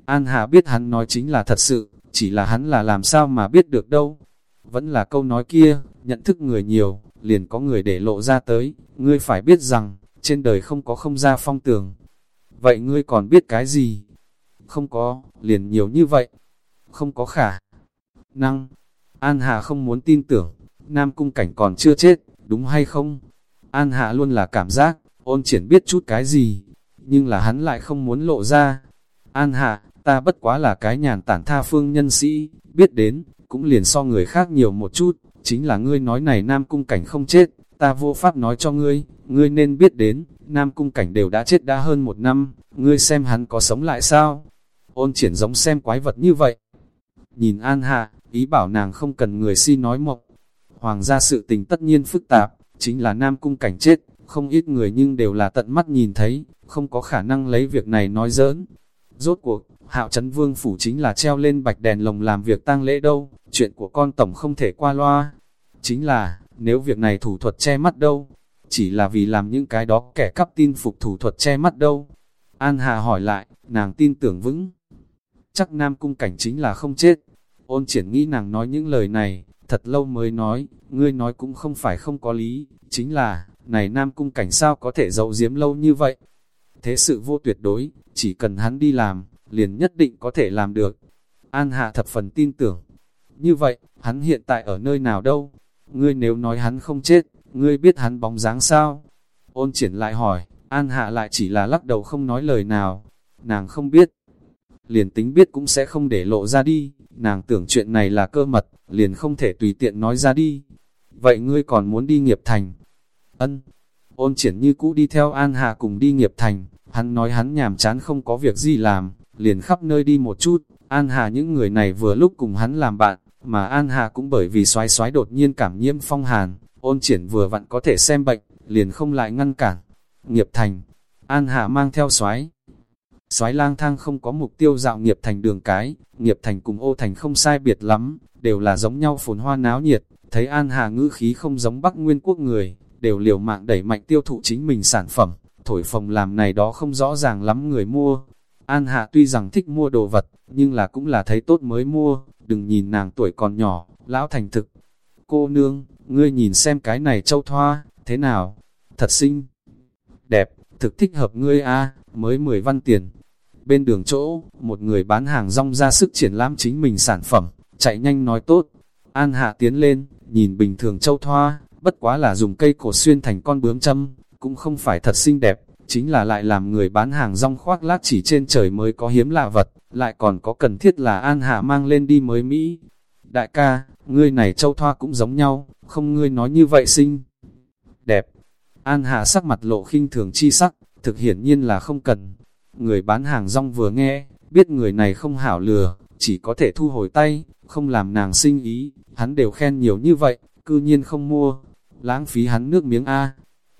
An Hà biết hắn nói chính là thật sự, chỉ là hắn là làm sao mà biết được đâu. Vẫn là câu nói kia, nhận thức người nhiều, liền có người để lộ ra tới, ngươi phải biết rằng, trên đời không có không ra phong tường. Vậy ngươi còn biết cái gì? Không có, liền nhiều như vậy không có khả năng. An Hà không muốn tin tưởng, Nam Cung Cảnh còn chưa chết, đúng hay không? An Hạ luôn là cảm giác, ôn triển biết chút cái gì, nhưng là hắn lại không muốn lộ ra. An Hạ ta bất quá là cái nhàn tản tha phương nhân sĩ, biết đến, cũng liền so người khác nhiều một chút, chính là ngươi nói này Nam Cung Cảnh không chết, ta vô pháp nói cho ngươi, ngươi nên biết đến, Nam Cung Cảnh đều đã chết đã hơn một năm, ngươi xem hắn có sống lại sao? Ôn triển giống xem quái vật như vậy, Nhìn An Hạ, ý bảo nàng không cần người si nói mộng. Hoàng gia sự tình tất nhiên phức tạp, chính là Nam Cung cảnh chết, không ít người nhưng đều là tận mắt nhìn thấy, không có khả năng lấy việc này nói giỡn. Rốt cuộc, hạo chấn vương phủ chính là treo lên bạch đèn lồng làm việc tang lễ đâu, chuyện của con tổng không thể qua loa. Chính là, nếu việc này thủ thuật che mắt đâu, chỉ là vì làm những cái đó kẻ cắp tin phục thủ thuật che mắt đâu. An Hà hỏi lại, nàng tin tưởng vững. Chắc Nam Cung Cảnh chính là không chết. Ôn triển nghĩ nàng nói những lời này, thật lâu mới nói, ngươi nói cũng không phải không có lý, chính là, này Nam Cung Cảnh sao có thể giấu giếm lâu như vậy. Thế sự vô tuyệt đối, chỉ cần hắn đi làm, liền nhất định có thể làm được. An Hạ thập phần tin tưởng. Như vậy, hắn hiện tại ở nơi nào đâu? Ngươi nếu nói hắn không chết, ngươi biết hắn bóng dáng sao? Ôn triển lại hỏi, An Hạ lại chỉ là lắc đầu không nói lời nào. Nàng không biết. Liền tính biết cũng sẽ không để lộ ra đi. Nàng tưởng chuyện này là cơ mật, liền không thể tùy tiện nói ra đi. Vậy ngươi còn muốn đi nghiệp thành? Ân. Ôn triển như cũ đi theo An Hạ cùng đi nghiệp thành. Hắn nói hắn nhàm chán không có việc gì làm, liền khắp nơi đi một chút. An Hà những người này vừa lúc cùng hắn làm bạn, mà An Hà cũng bởi vì xoái xoái đột nhiên cảm nhiễm phong hàn, ôn triển vừa vặn có thể xem bệnh, liền không lại ngăn cản. Nghiệp thành, An Hà mang theo xoái. Xoái lang thang không có mục tiêu dạo nghiệp thành đường cái, nghiệp thành cùng ô thành không sai biệt lắm, đều là giống nhau phồn hoa náo nhiệt, thấy An Hà ngữ khí không giống Bắc Nguyên quốc người, đều liều mạng đẩy mạnh tiêu thụ chính mình sản phẩm, thổi phồng làm này đó không rõ ràng lắm người mua. An Hạ tuy rằng thích mua đồ vật, nhưng là cũng là thấy tốt mới mua, đừng nhìn nàng tuổi còn nhỏ, lão thành thực. Cô nương, ngươi nhìn xem cái này châu thoa, thế nào? Thật xinh, đẹp, thực thích hợp ngươi a mới 10 văn tiền. Bên đường chỗ, một người bán hàng rong ra sức triển lãm chính mình sản phẩm, chạy nhanh nói tốt. An Hạ tiến lên, nhìn bình thường châu thoa, bất quá là dùng cây cổ xuyên thành con bướm châm, cũng không phải thật xinh đẹp, chính là lại làm người bán hàng rong khoác lác chỉ trên trời mới có hiếm lạ vật, lại còn có cần thiết là An Hạ mang lên đi mới Mỹ. Đại ca, ngươi này châu thoa cũng giống nhau, không ngươi nói như vậy xinh. Đẹp. An Hạ sắc mặt lộ khinh thường chi sắc, thực hiển nhiên là không cần. Người bán hàng rong vừa nghe, biết người này không hảo lừa, chỉ có thể thu hồi tay, không làm nàng sinh ý, hắn đều khen nhiều như vậy, cư nhiên không mua, lãng phí hắn nước miếng A,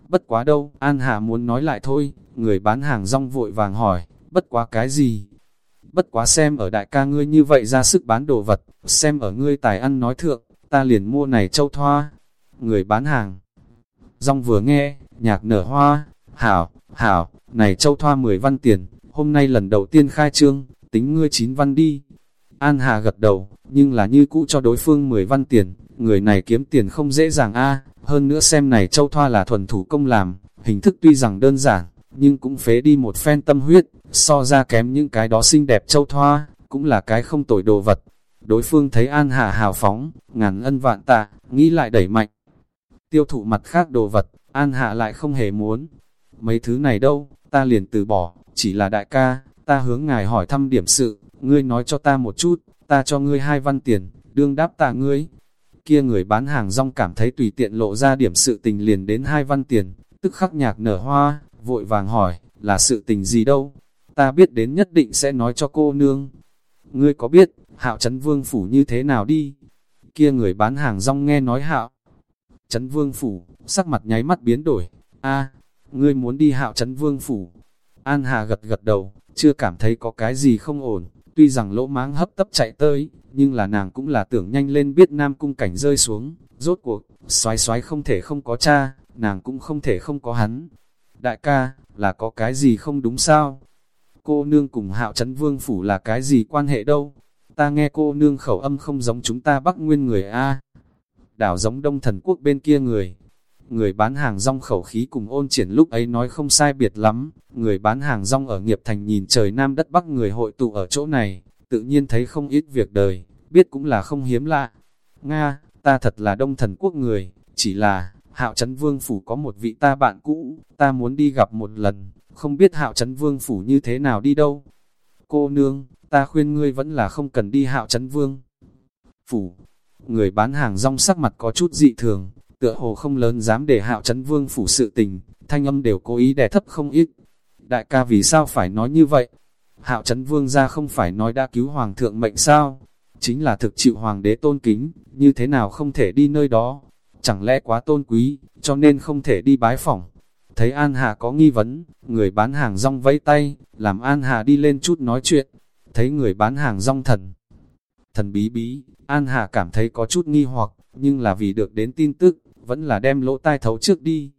bất quá đâu, An Hà muốn nói lại thôi, người bán hàng rong vội vàng hỏi, bất quá cái gì? Bất quá xem ở đại ca ngươi như vậy ra sức bán đồ vật, xem ở ngươi tài ăn nói thượng, ta liền mua này châu thoa. Người bán hàng rong vừa nghe, nhạc nở hoa, hảo, hảo, này châu thoa 10 văn tiền, hôm nay lần đầu tiên khai trương, tính ngươi 9 văn đi. An Hà gật đầu, nhưng là như cũ cho đối phương 10 văn tiền, người này kiếm tiền không dễ dàng a hơn nữa xem này châu thoa là thuần thủ công làm, hình thức tuy rằng đơn giản, nhưng cũng phế đi một phen tâm huyết, so ra kém những cái đó xinh đẹp châu thoa, cũng là cái không tồi đồ vật. Đối phương thấy An Hà hào phóng, ngàn ân vạn tạ, nghĩ lại đẩy mạnh. Tiêu thụ mặt khác đồ vật, An Hạ lại không hề muốn. Mấy thứ này đâu, ta liền từ bỏ, chỉ là đại ca, ta hướng ngài hỏi thăm điểm sự, ngươi nói cho ta một chút, ta cho ngươi hai văn tiền, đương đáp tạ ngươi kia người bán hàng rong cảm thấy tùy tiện lộ ra điểm sự tình liền đến hai văn tiền, tức khắc nhạc nở hoa, vội vàng hỏi, là sự tình gì đâu, ta biết đến nhất định sẽ nói cho cô nương. Ngươi có biết, hạo chấn vương phủ như thế nào đi? Kia người bán hàng rong nghe nói hạo. Chấn vương phủ, sắc mặt nháy mắt biến đổi, a ngươi muốn đi hạo chấn vương phủ. An Hà gật gật đầu, chưa cảm thấy có cái gì không ổn, Tuy rằng lỗ máng hấp tấp chạy tới, nhưng là nàng cũng là tưởng nhanh lên biết Nam Cung Cảnh rơi xuống. Rốt cuộc, xoái xoái không thể không có cha, nàng cũng không thể không có hắn. Đại ca, là có cái gì không đúng sao? Cô nương cùng hạo chấn vương phủ là cái gì quan hệ đâu? Ta nghe cô nương khẩu âm không giống chúng ta bắc nguyên người A. Đảo giống đông thần quốc bên kia người, Người bán hàng rong khẩu khí cùng ôn triển lúc ấy nói không sai biệt lắm, người bán hàng rong ở nghiệp thành nhìn trời nam đất bắc người hội tụ ở chỗ này, tự nhiên thấy không ít việc đời, biết cũng là không hiếm lạ. Nga, ta thật là đông thần quốc người, chỉ là, hạo chấn vương phủ có một vị ta bạn cũ, ta muốn đi gặp một lần, không biết hạo chấn vương phủ như thế nào đi đâu. Cô nương, ta khuyên ngươi vẫn là không cần đi hạo chấn vương. Phủ, người bán hàng rong sắc mặt có chút dị thường, tựa hồ không lớn dám để hạo chấn vương phủ sự tình, thanh âm đều cố ý đè thấp không ít. Đại ca vì sao phải nói như vậy? Hạo chấn vương ra không phải nói đã cứu hoàng thượng mệnh sao? Chính là thực chịu hoàng đế tôn kính, như thế nào không thể đi nơi đó? Chẳng lẽ quá tôn quý, cho nên không thể đi bái phỏng? Thấy An Hà có nghi vấn, người bán hàng rong vẫy tay, làm An Hà đi lên chút nói chuyện. Thấy người bán hàng rong thần, thần bí bí, An Hà cảm thấy có chút nghi hoặc, nhưng là vì được đến tin tức, vẫn là đem lỗ tai thấu trước đi.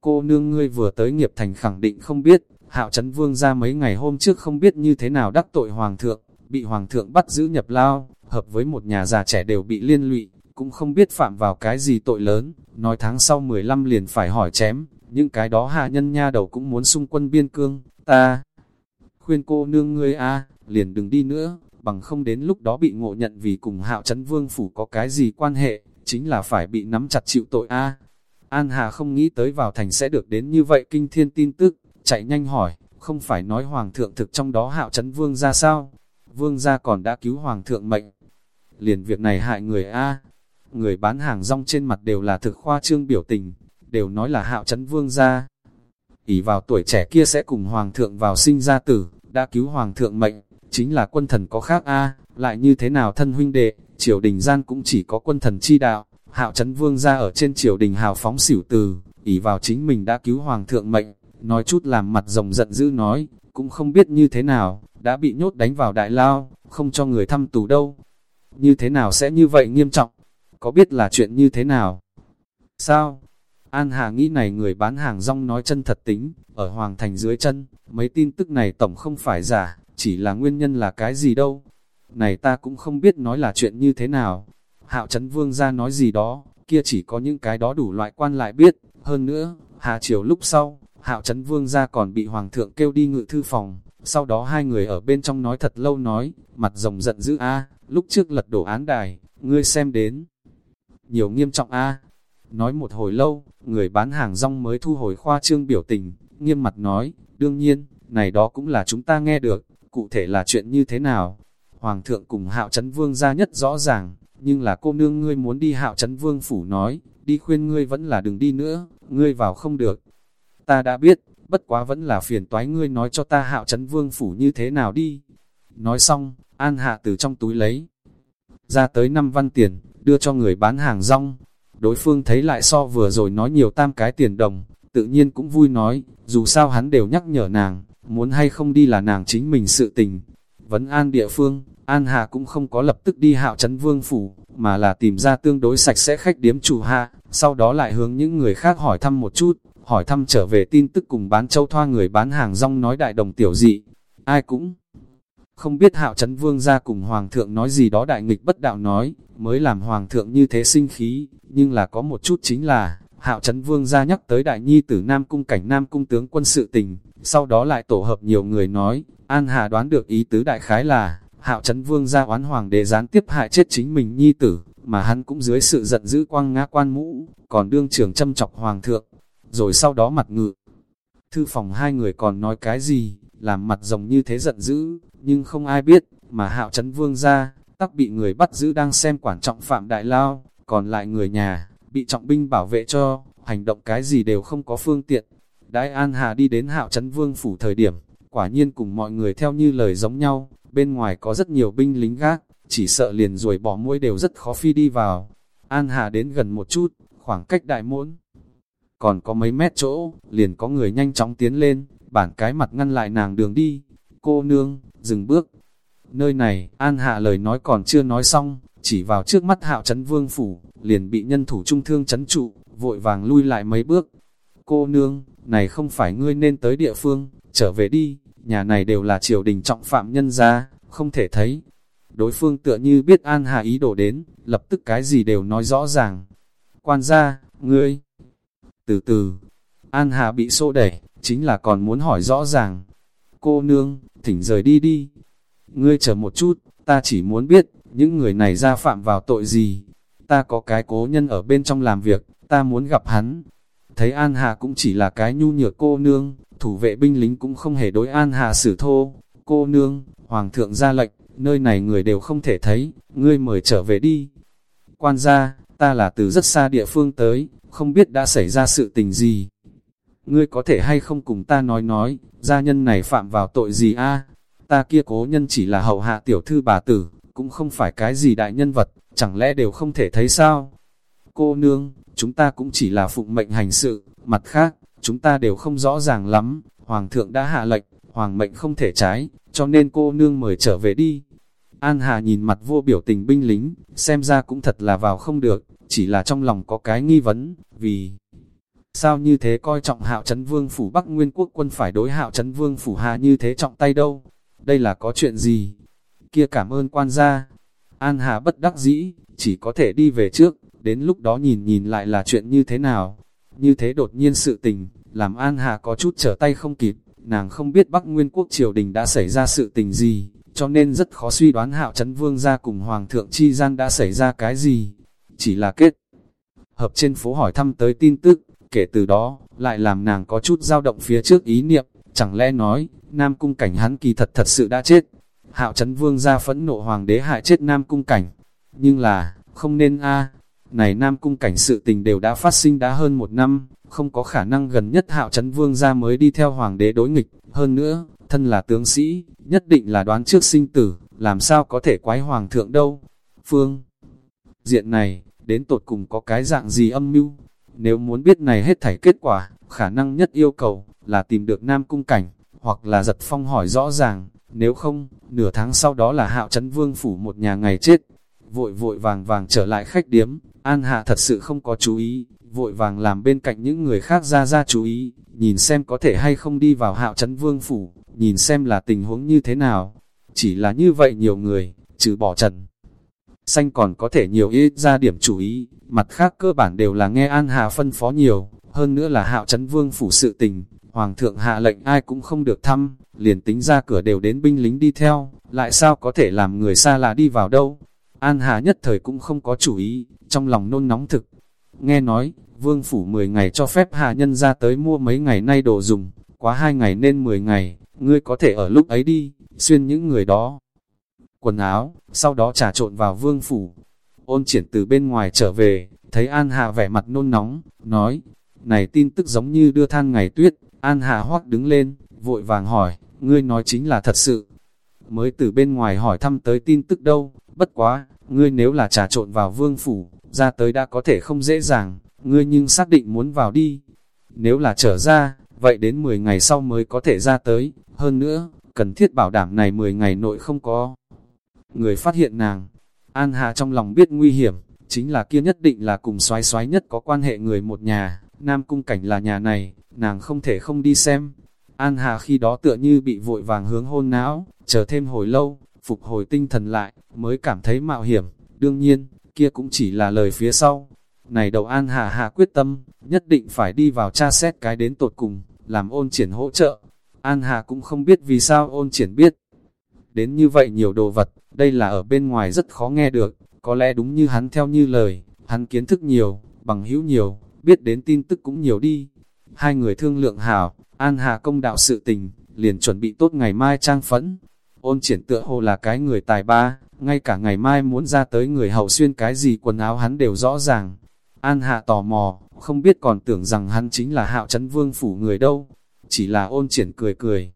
Cô nương ngươi vừa tới nghiệp thành khẳng định không biết, hạo chấn vương ra mấy ngày hôm trước không biết như thế nào đắc tội hoàng thượng, bị hoàng thượng bắt giữ nhập lao, hợp với một nhà già trẻ đều bị liên lụy, cũng không biết phạm vào cái gì tội lớn, nói tháng sau 15 liền phải hỏi chém, những cái đó hạ nhân nha đầu cũng muốn xung quân biên cương, ta khuyên cô nương ngươi a liền đừng đi nữa, bằng không đến lúc đó bị ngộ nhận vì cùng hạo chấn vương phủ có cái gì quan hệ, chính là phải bị nắm chặt chịu tội a. An Hà không nghĩ tới vào thành sẽ được đến như vậy kinh thiên tin tức, chạy nhanh hỏi, không phải nói hoàng thượng thực trong đó hạo chấn vương ra sao? Vương gia còn đã cứu hoàng thượng mệnh. Liền việc này hại người A. Người bán hàng rong trên mặt đều là thực khoa trương biểu tình, đều nói là hạo chấn vương gia. ỉ vào tuổi trẻ kia sẽ cùng hoàng thượng vào sinh ra tử, đã cứu hoàng thượng mệnh, chính là quân thần có khác A, lại như thế nào thân huynh đệ, triều đình gian cũng chỉ có quân thần chi đạo, hạo chấn vương ra ở trên triều đình hào phóng xỉu từ, ỉ vào chính mình đã cứu hoàng thượng mệnh, nói chút làm mặt rồng giận dữ nói, cũng không biết như thế nào, đã bị nhốt đánh vào đại lao, không cho người thăm tù đâu. Như thế nào sẽ như vậy nghiêm trọng? Có biết là chuyện như thế nào? Sao? An Hà nghĩ này người bán hàng rong nói chân thật tính, ở Hoàng Thành dưới chân, mấy tin tức này tổng không phải giả, chỉ là nguyên nhân là cái gì đâu. Này ta cũng không biết nói là chuyện như thế nào. Hạo Trấn Vương ra nói gì đó, kia chỉ có những cái đó đủ loại quan lại biết. Hơn nữa, Hà Triều lúc sau, Hạo Trấn Vương ra còn bị Hoàng thượng kêu đi ngự thư phòng. Sau đó hai người ở bên trong nói thật lâu nói, mặt rồng giận dữ a lúc trước lật đổ án đài, ngươi xem đến. Nhiều nghiêm trọng a Nói một hồi lâu, người bán hàng rong mới thu hồi khoa trương biểu tình, nghiêm mặt nói, đương nhiên, này đó cũng là chúng ta nghe được, cụ thể là chuyện như thế nào. Hoàng thượng cùng hạo chấn vương ra nhất rõ ràng, nhưng là cô nương ngươi muốn đi hạo chấn vương phủ nói, đi khuyên ngươi vẫn là đừng đi nữa, ngươi vào không được. Ta đã biết, bất quá vẫn là phiền toái ngươi nói cho ta hạo chấn vương phủ như thế nào đi. Nói xong, An Hạ từ trong túi lấy ra tới năm văn tiền, đưa cho người bán hàng rong. Đối phương thấy lại so vừa rồi nói nhiều tam cái tiền đồng, tự nhiên cũng vui nói, dù sao hắn đều nhắc nhở nàng, muốn hay không đi là nàng chính mình sự tình. Vấn an địa phương, An Hà cũng không có lập tức đi hạo chấn vương phủ, mà là tìm ra tương đối sạch sẽ khách điếm chủ hạ, sau đó lại hướng những người khác hỏi thăm một chút, hỏi thăm trở về tin tức cùng bán châu thoa người bán hàng rong nói đại đồng tiểu dị. Ai cũng không biết hạo chấn vương ra cùng hoàng thượng nói gì đó đại nghịch bất đạo nói, mới làm hoàng thượng như thế sinh khí, nhưng là có một chút chính là, hạo chấn vương ra nhắc tới đại nhi tử Nam Cung cảnh Nam Cung tướng quân sự tình, sau đó lại tổ hợp nhiều người nói, An Hà đoán được ý tứ đại khái là, hạo chấn vương ra oán hoàng đế gián tiếp hại chết chính mình nhi tử, mà hắn cũng dưới sự giận dữ quang ngã quan mũ, còn đương trường châm chọc hoàng thượng, rồi sau đó mặt ngự. Thư phòng hai người còn nói cái gì, làm mặt rồng như thế giận dữ, nhưng không ai biết, mà hạo chấn vương ra, tắc bị người bắt giữ đang xem quản trọng phạm đại lao, còn lại người nhà, bị trọng binh bảo vệ cho, hành động cái gì đều không có phương tiện. Đãi An Hà đi đến hạo chấn vương phủ thời điểm, quả nhiên cùng mọi người theo như lời giống nhau, bên ngoài có rất nhiều binh lính gác, chỉ sợ liền rồi bỏ mũi đều rất khó phi đi vào. An Hà đến gần một chút, khoảng cách đại môn. Còn có mấy mét chỗ, liền có người nhanh chóng tiến lên, bản cái mặt ngăn lại nàng đường đi. Cô nương, dừng bước. Nơi này, An Hạ lời nói còn chưa nói xong, chỉ vào trước mắt hạo chấn vương phủ, liền bị nhân thủ trung thương chấn trụ, vội vàng lui lại mấy bước. Cô nương, này không phải ngươi nên tới địa phương, trở về đi, nhà này đều là triều đình trọng phạm nhân gia, không thể thấy. Đối phương tựa như biết An Hà ý đồ đến, lập tức cái gì đều nói rõ ràng. Quan gia, ngươi, từ từ, An Hà bị xô đẩy, chính là còn muốn hỏi rõ ràng. Cô nương, thỉnh rời đi đi. Ngươi chờ một chút, ta chỉ muốn biết, những người này ra phạm vào tội gì. Ta có cái cố nhân ở bên trong làm việc, ta muốn gặp hắn. Thấy An Hà cũng chỉ là cái nhu nhược cô nương, thủ vệ binh lính cũng không hề đối An Hà xử thô. Cô nương, Hoàng thượng ra lệnh, nơi này người đều không thể thấy, ngươi mời trở về đi. Quan gia, ta là từ rất xa địa phương tới, không biết đã xảy ra sự tình gì. Ngươi có thể hay không cùng ta nói nói, gia nhân này phạm vào tội gì a? Ta kia cố nhân chỉ là hậu hạ tiểu thư bà tử, cũng không phải cái gì đại nhân vật, chẳng lẽ đều không thể thấy sao? Cô nương, chúng ta cũng chỉ là phụng mệnh hành sự, mặt khác, chúng ta đều không rõ ràng lắm, Hoàng thượng đã hạ lệnh, Hoàng mệnh không thể trái, cho nên cô nương mời trở về đi. An Hà nhìn mặt vô biểu tình binh lính, xem ra cũng thật là vào không được, chỉ là trong lòng có cái nghi vấn, vì Sao như thế coi trọng hạo chấn vương phủ Bắc Nguyên quốc quân phải đối hạo chấn vương phủ hạ như thế trọng tay đâu? Đây là có chuyện gì? Kia cảm ơn quan gia. An Hà bất đắc dĩ, chỉ có thể đi về trước, đến lúc đó nhìn nhìn lại là chuyện như thế nào. Như thế đột nhiên sự tình, làm An Hà có chút trở tay không kịp, nàng không biết Bắc Nguyên quốc triều đình đã xảy ra sự tình gì, cho nên rất khó suy đoán hạo chấn vương gia cùng Hoàng thượng chi gian đã xảy ra cái gì. Chỉ là kết hợp trên phố hỏi thăm tới tin tức, kể từ đó, lại làm nàng có chút dao động phía trước ý niệm, chẳng lẽ nói, Nam Cung Cảnh hắn kỳ thật thật sự đã chết. Hạo chấn vương ra phẫn nộ hoàng đế hại chết Nam Cung Cảnh, nhưng là, không nên a này Nam Cung Cảnh sự tình đều đã phát sinh đã hơn một năm, không có khả năng gần nhất Hạo chấn vương ra mới đi theo hoàng đế đối nghịch, hơn nữa, thân là tướng sĩ, nhất định là đoán trước sinh tử, làm sao có thể quái hoàng thượng đâu. Phương, diện này, đến tột cùng có cái dạng gì âm mưu nếu muốn biết này hết thảy kết quả, khả năng nhất yêu cầu là tìm được Nam Cung Cảnh, hoặc là giật phong hỏi rõ ràng, nếu không, nửa tháng sau đó là hạo chấn vương phủ một nhà ngày chết. Vội vội vàng vàng trở lại khách điếm, An Hạ thật sự không có chú ý, vội vàng làm bên cạnh những người khác ra ra chú ý, nhìn xem có thể hay không đi vào hạo chấn vương phủ, nhìn xem là tình huống như thế nào. Chỉ là như vậy nhiều người, trừ bỏ trần. Xanh còn có thể nhiều ít ra điểm chú ý, mặt khác cơ bản đều là nghe An Hà phân phó nhiều, hơn nữa là hạo chấn vương phủ sự tình, Hoàng thượng hạ lệnh ai cũng không được thăm, liền tính ra cửa đều đến binh lính đi theo, lại sao có thể làm người xa lạ đi vào đâu. An Hà nhất thời cũng không có chủ ý, trong lòng nôn nóng thực. Nghe nói, vương phủ 10 ngày cho phép hạ nhân ra tới mua mấy ngày nay đồ dùng, quá hai ngày nên 10 ngày, ngươi có thể ở lúc ấy đi, xuyên những người đó. Quần áo, sau đó trà trộn vào vương phủ, Ôn triển từ bên ngoài trở về, thấy An Hà vẻ mặt nôn nóng, nói, này tin tức giống như đưa than ngày tuyết, An Hà hoắc đứng lên, vội vàng hỏi, ngươi nói chính là thật sự. Mới từ bên ngoài hỏi thăm tới tin tức đâu, bất quá, ngươi nếu là trà trộn vào vương phủ, ra tới đã có thể không dễ dàng, ngươi nhưng xác định muốn vào đi. Nếu là trở ra, vậy đến 10 ngày sau mới có thể ra tới, hơn nữa, cần thiết bảo đảm này 10 ngày nội không có. Người phát hiện nàng, An Hà trong lòng biết nguy hiểm, chính là kia nhất định là cùng xoái xoái nhất có quan hệ người một nhà, Nam Cung Cảnh là nhà này, nàng không thể không đi xem. An Hà khi đó tựa như bị vội vàng hướng hôn não, chờ thêm hồi lâu, phục hồi tinh thần lại, mới cảm thấy mạo hiểm, đương nhiên, kia cũng chỉ là lời phía sau. Này đầu An Hà Hà quyết tâm, nhất định phải đi vào tra xét cái đến tột cùng, làm ôn triển hỗ trợ. An Hà cũng không biết vì sao ôn triển biết. Đến như vậy nhiều đồ vật, đây là ở bên ngoài rất khó nghe được, có lẽ đúng như hắn theo như lời, hắn kiến thức nhiều, bằng hữu nhiều, biết đến tin tức cũng nhiều đi. Hai người thương lượng hảo, an hà công đạo sự tình, liền chuẩn bị tốt ngày mai trang phẫn. Ôn triển tựa hồ là cái người tài ba, ngay cả ngày mai muốn ra tới người hậu xuyên cái gì quần áo hắn đều rõ ràng. An hạ tò mò, không biết còn tưởng rằng hắn chính là hạo chấn vương phủ người đâu. Chỉ là ôn triển cười cười.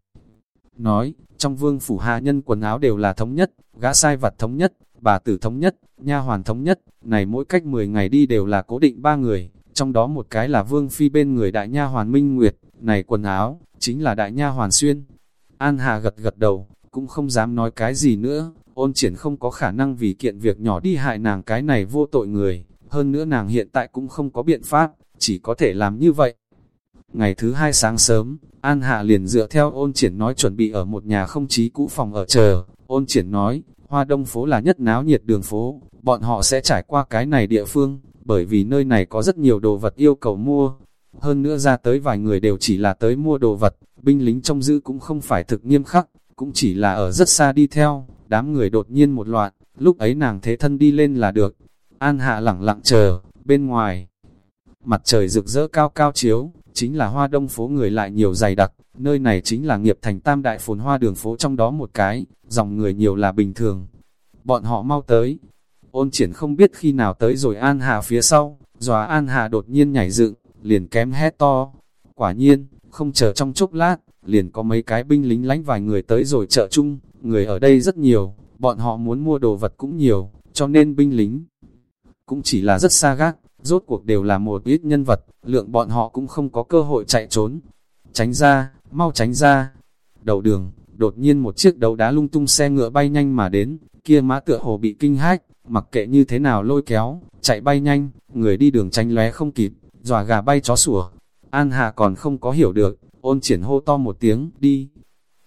Nói, trong vương phủ hạ nhân quần áo đều là thống nhất, gã sai vặt thống nhất, bà tử thống nhất, nha hoàn thống nhất, này mỗi cách 10 ngày đi đều là cố định ba người, trong đó một cái là vương phi bên người đại nha hoàn Minh Nguyệt, này quần áo, chính là đại nha hoàn xuyên. An Hà gật gật đầu, cũng không dám nói cái gì nữa, ôn triển không có khả năng vì kiện việc nhỏ đi hại nàng cái này vô tội người, hơn nữa nàng hiện tại cũng không có biện pháp, chỉ có thể làm như vậy. Ngày thứ hai sáng sớm, An Hạ liền dựa theo ôn triển nói chuẩn bị ở một nhà không chí cũ phòng ở chờ. Ôn triển nói, Hoa Đông phố là nhất náo nhiệt đường phố, bọn họ sẽ trải qua cái này địa phương, bởi vì nơi này có rất nhiều đồ vật yêu cầu mua. Hơn nữa ra tới vài người đều chỉ là tới mua đồ vật, binh lính trong giữ cũng không phải thực nghiêm khắc, cũng chỉ là ở rất xa đi theo, đám người đột nhiên một loạt, lúc ấy nàng thế thân đi lên là được. An Hạ lẳng lặng chờ, bên ngoài, mặt trời rực rỡ cao cao chiếu, chính là hoa đông phố người lại nhiều dày đặc, nơi này chính là nghiệp thành tam đại phồn hoa đường phố trong đó một cái, dòng người nhiều là bình thường. Bọn họ mau tới, ôn triển không biết khi nào tới rồi An Hà phía sau, dòa An Hà đột nhiên nhảy dựng, liền kém hét to. Quả nhiên, không chờ trong chốc lát, liền có mấy cái binh lính lánh vài người tới rồi chợ chung, người ở đây rất nhiều, bọn họ muốn mua đồ vật cũng nhiều, cho nên binh lính cũng chỉ là rất xa gác, rốt cuộc đều là một ít nhân vật, lượng bọn họ cũng không có cơ hội chạy trốn. Tránh ra, mau tránh ra. Đầu đường, đột nhiên một chiếc đấu đá lung tung xe ngựa bay nhanh mà đến, kia mã tựa hồ bị kinh hách, mặc kệ như thế nào lôi kéo, chạy bay nhanh, người đi đường tránh lóe không kịp, dòa gà bay chó sủa. An Hà còn không có hiểu được, ôn triển hô to một tiếng, đi.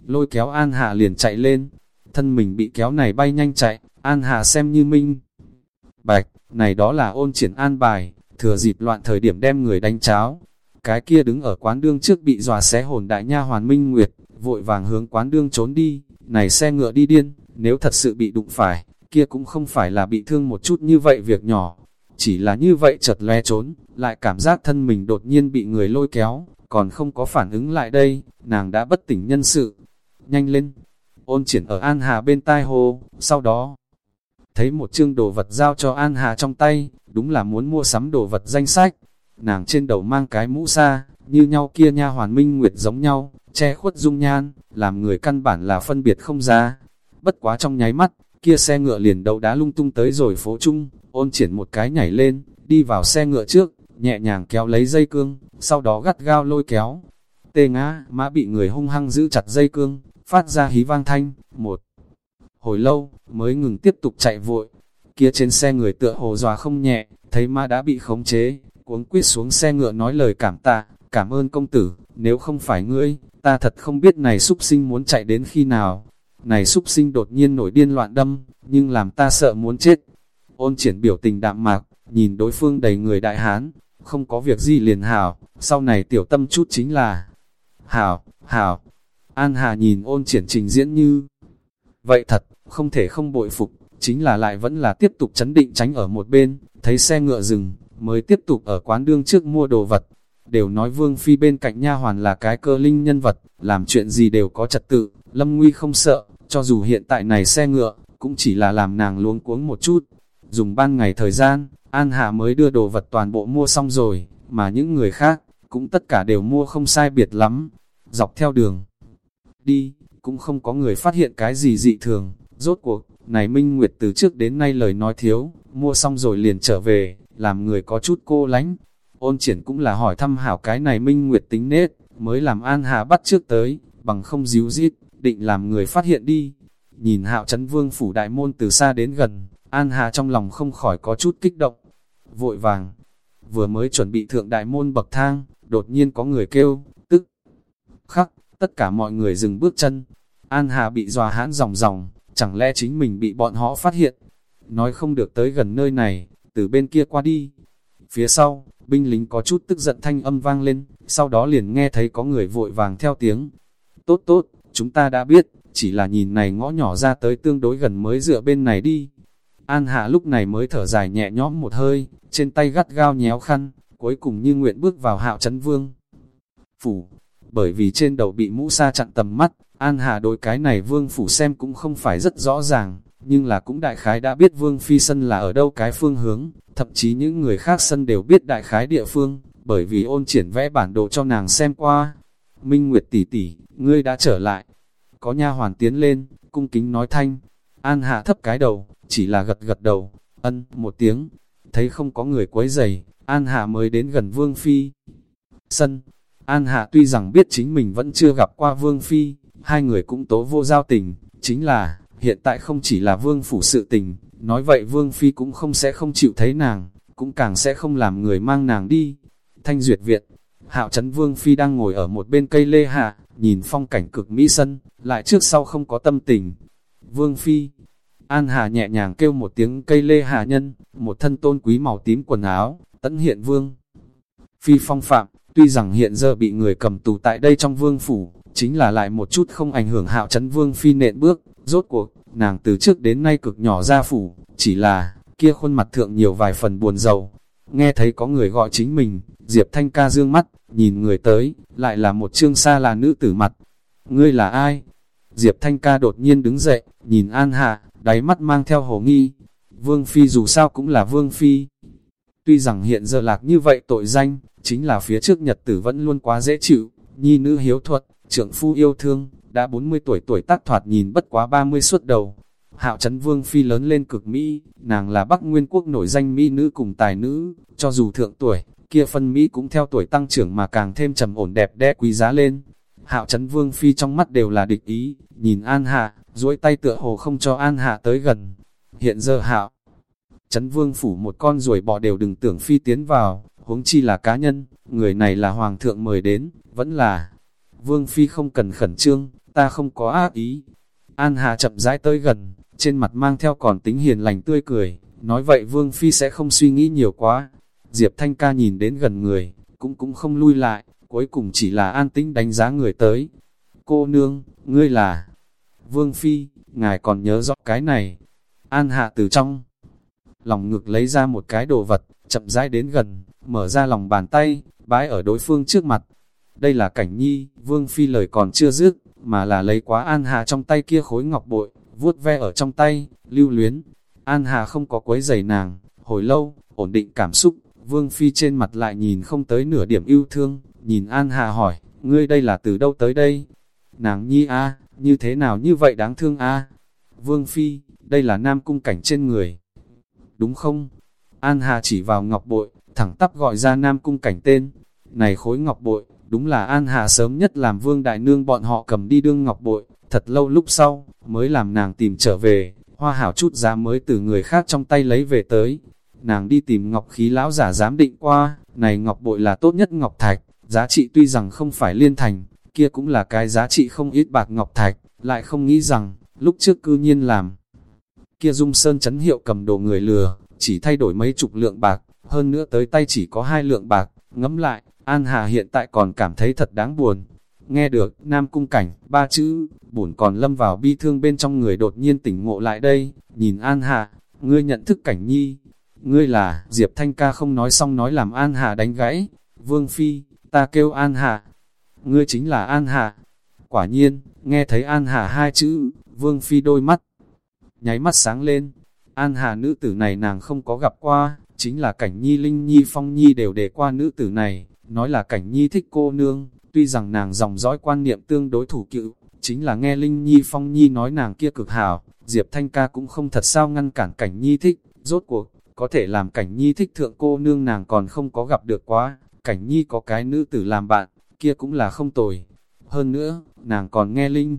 Lôi kéo An Hà liền chạy lên, thân mình bị kéo này bay nhanh chạy, An Hà xem như minh. Bạch, này đó là ôn triển an bài, thừa dịp loạn thời điểm đem người đánh cháo. Cái kia đứng ở quán đương trước bị dòa xé hồn đại nha hoàn minh nguyệt, vội vàng hướng quán đương trốn đi, này xe ngựa đi điên, nếu thật sự bị đụng phải, kia cũng không phải là bị thương một chút như vậy việc nhỏ. Chỉ là như vậy chật lé trốn, lại cảm giác thân mình đột nhiên bị người lôi kéo, còn không có phản ứng lại đây, nàng đã bất tỉnh nhân sự. Nhanh lên, ôn triển ở An Hà bên tai hồ, sau đó, thấy một chương đồ vật giao cho An Hà trong tay, đúng là muốn mua sắm đồ vật danh sách. Nàng trên đầu mang cái mũ sa, như nhau kia nha hoàn minh nguyệt giống nhau, che khuất dung nhan, làm người căn bản là phân biệt không ra. Bất quá trong nháy mắt, kia xe ngựa liền đầu đá lung tung tới rồi phố chung, ôn triển một cái nhảy lên, đi vào xe ngựa trước, nhẹ nhàng kéo lấy dây cương, sau đó gắt gao lôi kéo. Tê ngã, mã bị người hung hăng giữ chặt dây cương, phát ra hí vang thanh, một. Hồi lâu, mới ngừng tiếp tục chạy vội. Kia trên xe người tựa hồ dòa không nhẹ, thấy ma đã bị khống chế, cuống quyết xuống xe ngựa nói lời cảm tạ, cảm ơn công tử, nếu không phải ngươi, ta thật không biết này súc sinh muốn chạy đến khi nào. Này súc sinh đột nhiên nổi điên loạn đâm, nhưng làm ta sợ muốn chết. Ôn triển biểu tình đạm mạc, nhìn đối phương đầy người đại hán, không có việc gì liền hảo, sau này tiểu tâm chút chính là hảo, hảo. An Hà nhìn ôn triển trình diễn như vậy thật, không thể không bội phục, chính là lại vẫn là tiếp tục chấn định tránh ở một bên, thấy xe ngựa dừng, mới tiếp tục ở quán đương trước mua đồ vật. Đều nói Vương Phi bên cạnh nha hoàn là cái cơ linh nhân vật, làm chuyện gì đều có trật tự, lâm nguy không sợ, cho dù hiện tại này xe ngựa, cũng chỉ là làm nàng luống cuống một chút. Dùng ban ngày thời gian, An Hạ mới đưa đồ vật toàn bộ mua xong rồi, mà những người khác, cũng tất cả đều mua không sai biệt lắm. Dọc theo đường, đi, cũng không có người phát hiện cái gì dị thường. Rốt cuộc, này Minh Nguyệt từ trước đến nay lời nói thiếu, mua xong rồi liền trở về, làm người có chút cô lánh. Ôn triển cũng là hỏi thăm hảo cái này Minh Nguyệt tính nết, mới làm An Hà bắt trước tới, bằng không díu dít, định làm người phát hiện đi. Nhìn hạo chấn vương phủ đại môn từ xa đến gần, An Hà trong lòng không khỏi có chút kích động. Vội vàng, vừa mới chuẩn bị thượng đại môn bậc thang, đột nhiên có người kêu, tức khắc, tất cả mọi người dừng bước chân. An Hà bị dòa hãn ròng ròng, chẳng lẽ chính mình bị bọn họ phát hiện. Nói không được tới gần nơi này, từ bên kia qua đi. Phía sau, binh lính có chút tức giận thanh âm vang lên, sau đó liền nghe thấy có người vội vàng theo tiếng. Tốt tốt, chúng ta đã biết, chỉ là nhìn này ngõ nhỏ ra tới tương đối gần mới dựa bên này đi. An Hạ lúc này mới thở dài nhẹ nhõm một hơi, trên tay gắt gao nhéo khăn, cuối cùng như nguyện bước vào hạo chấn vương. Phủ, bởi vì trên đầu bị mũ sa chặn tầm mắt, An Hà đối cái này vương phủ xem cũng không phải rất rõ ràng, nhưng là cũng đại khái đã biết vương phi sân là ở đâu cái phương hướng, thậm chí những người khác sân đều biết đại khái địa phương, bởi vì ôn triển vẽ bản đồ cho nàng xem qua. Minh Nguyệt tỷ tỷ, ngươi đã trở lại. Có nha hoàn tiến lên, cung kính nói thanh. An Hạ thấp cái đầu, chỉ là gật gật đầu, ân, một tiếng. Thấy không có người quấy giày, An Hạ mới đến gần Vương Phi. Sân, An Hạ tuy rằng biết chính mình vẫn chưa gặp qua Vương Phi, hai người cũng tố vô giao tình, chính là, hiện tại không chỉ là Vương Phủ sự tình, nói vậy Vương Phi cũng không sẽ không chịu thấy nàng, cũng càng sẽ không làm người mang nàng đi. Thanh Duyệt Viện, Hạo Trấn Vương Phi đang ngồi ở một bên cây lê hạ, nhìn phong cảnh cực mỹ sân, lại trước sau không có tâm tình. Vương Phi, An Hà nhẹ nhàng kêu một tiếng cây lê hạ nhân, một thân tôn quý màu tím quần áo, tấn hiện Vương. Phi phong phạm, tuy rằng hiện giờ bị người cầm tù tại đây trong Vương Phủ, chính là lại một chút không ảnh hưởng Hạo chấn Vương Phi nện bước, rốt cuộc, nàng từ trước đến nay cực nhỏ ra phủ, chỉ là, kia khuôn mặt thượng nhiều vài phần buồn rầu. Nghe thấy có người gọi chính mình, Diệp Thanh ca dương mắt, nhìn người tới, lại là một trương xa là nữ tử mặt. Ngươi là ai? Diệp Thanh ca đột nhiên đứng dậy, nhìn An Hạ, đáy mắt mang theo hồ nghi. Vương Phi dù sao cũng là Vương Phi. Tuy rằng hiện giờ lạc như vậy tội danh, chính là phía trước nhật tử vẫn luôn quá dễ chịu, nhi nữ hiếu thuật, trưởng phu yêu thương, đã 40 tuổi tuổi tác thoạt nhìn bất quá 30 suốt đầu. Hạo Trấn Vương Phi lớn lên cực Mỹ, nàng là Bắc Nguyên Quốc nổi danh Mỹ nữ cùng tài nữ, cho dù thượng tuổi, kia phân Mỹ cũng theo tuổi tăng trưởng mà càng thêm trầm ổn đẹp đẽ quý giá lên. Hạo Trấn Vương Phi trong mắt đều là địch ý, nhìn An Hạ, duỗi tay tựa hồ không cho An Hạ tới gần. Hiện giờ Hạo Trấn Vương phủ một con ruồi bò đều đừng tưởng Phi tiến vào, huống chi là cá nhân, người này là hoàng thượng mời đến, vẫn là. Vương Phi không cần khẩn trương, ta không có ác ý. An Hà chậm rãi tới gần, trên mặt mang theo còn tính hiền lành tươi cười, nói vậy Vương Phi sẽ không suy nghĩ nhiều quá. Diệp Thanh ca nhìn đến gần người, cũng cũng không lui lại, cuối cùng chỉ là an tĩnh đánh giá người tới. Cô nương, ngươi là... Vương Phi, ngài còn nhớ rõ cái này. An hạ từ trong lòng ngực lấy ra một cái đồ vật, chậm rãi đến gần, mở ra lòng bàn tay, bái ở đối phương trước mặt. Đây là cảnh nhi, Vương Phi lời còn chưa dứt, mà là lấy quá An Hà trong tay kia khối ngọc bội, vuốt ve ở trong tay, lưu luyến. An Hà không có quấy giày nàng, hồi lâu, ổn định cảm xúc, Vương Phi trên mặt lại nhìn không tới nửa điểm yêu thương, nhìn An Hà hỏi, ngươi đây là từ đâu tới đây? Nàng nhi a như thế nào như vậy đáng thương a Vương Phi, đây là nam cung cảnh trên người. Đúng không? An Hà chỉ vào ngọc bội, thẳng tắp gọi ra nam cung cảnh tên. Này khối ngọc bội, đúng là An Hà sớm nhất làm vương đại nương bọn họ cầm đi đương ngọc bội, thật lâu lúc sau, mới làm nàng tìm trở về, hoa hảo chút giá mới từ người khác trong tay lấy về tới. Nàng đi tìm ngọc khí lão giả giám định qua, này ngọc bội là tốt nhất ngọc thạch, giá trị tuy rằng không phải liên thành, kia cũng là cái giá trị không ít bạc ngọc thạch, lại không nghĩ rằng, lúc trước cư nhiên làm. Kia dung sơn chấn hiệu cầm đồ người lừa, chỉ thay đổi mấy chục lượng bạc, hơn nữa tới tay chỉ có hai lượng bạc, ngẫm lại, An Hà hiện tại còn cảm thấy thật đáng buồn. Nghe được, Nam Cung Cảnh, ba chữ, buồn còn lâm vào bi thương bên trong người đột nhiên tỉnh ngộ lại đây, nhìn An Hà, ngươi nhận thức Cảnh Nhi, ngươi là, Diệp Thanh ca không nói xong nói làm An Hà đánh gãy, Vương Phi, ta kêu An Hà, ngươi chính là An Hà. Quả nhiên, nghe thấy An Hà hai chữ, Vương Phi đôi mắt, nháy mắt sáng lên, An Hà nữ tử này nàng không có gặp qua, chính là cảnh nhi linh nhi phong nhi đều để qua nữ tử này, nói là cảnh nhi thích cô nương, tuy rằng nàng dòng dõi quan niệm tương đối thủ cựu, chính là nghe linh nhi phong nhi nói nàng kia cực hảo, Diệp Thanh ca cũng không thật sao ngăn cản cảnh nhi thích, rốt cuộc, có thể làm cảnh nhi thích thượng cô nương nàng còn không có gặp được quá, cảnh nhi có cái nữ tử làm bạn, kia cũng là không tồi. Hơn nữa, nàng còn nghe Linh.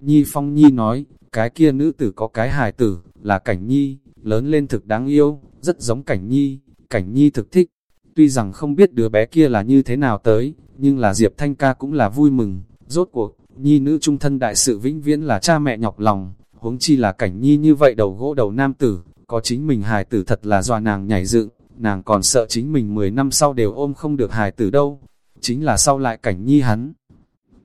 Nhi Phong Nhi nói, cái kia nữ tử có cái hài tử, là Cảnh Nhi, lớn lên thực đáng yêu, rất giống Cảnh Nhi, Cảnh Nhi thực thích. Tuy rằng không biết đứa bé kia là như thế nào tới, nhưng là Diệp Thanh ca cũng là vui mừng, rốt cuộc, Nhi nữ trung thân đại sự vĩnh viễn là cha mẹ nhọc lòng, huống chi là Cảnh Nhi như vậy đầu gỗ đầu nam tử, có chính mình hài tử thật là do nàng nhảy dựng, nàng còn sợ chính mình 10 năm sau đều ôm không được hài tử đâu, chính là sau lại cảnh Nhi hắn.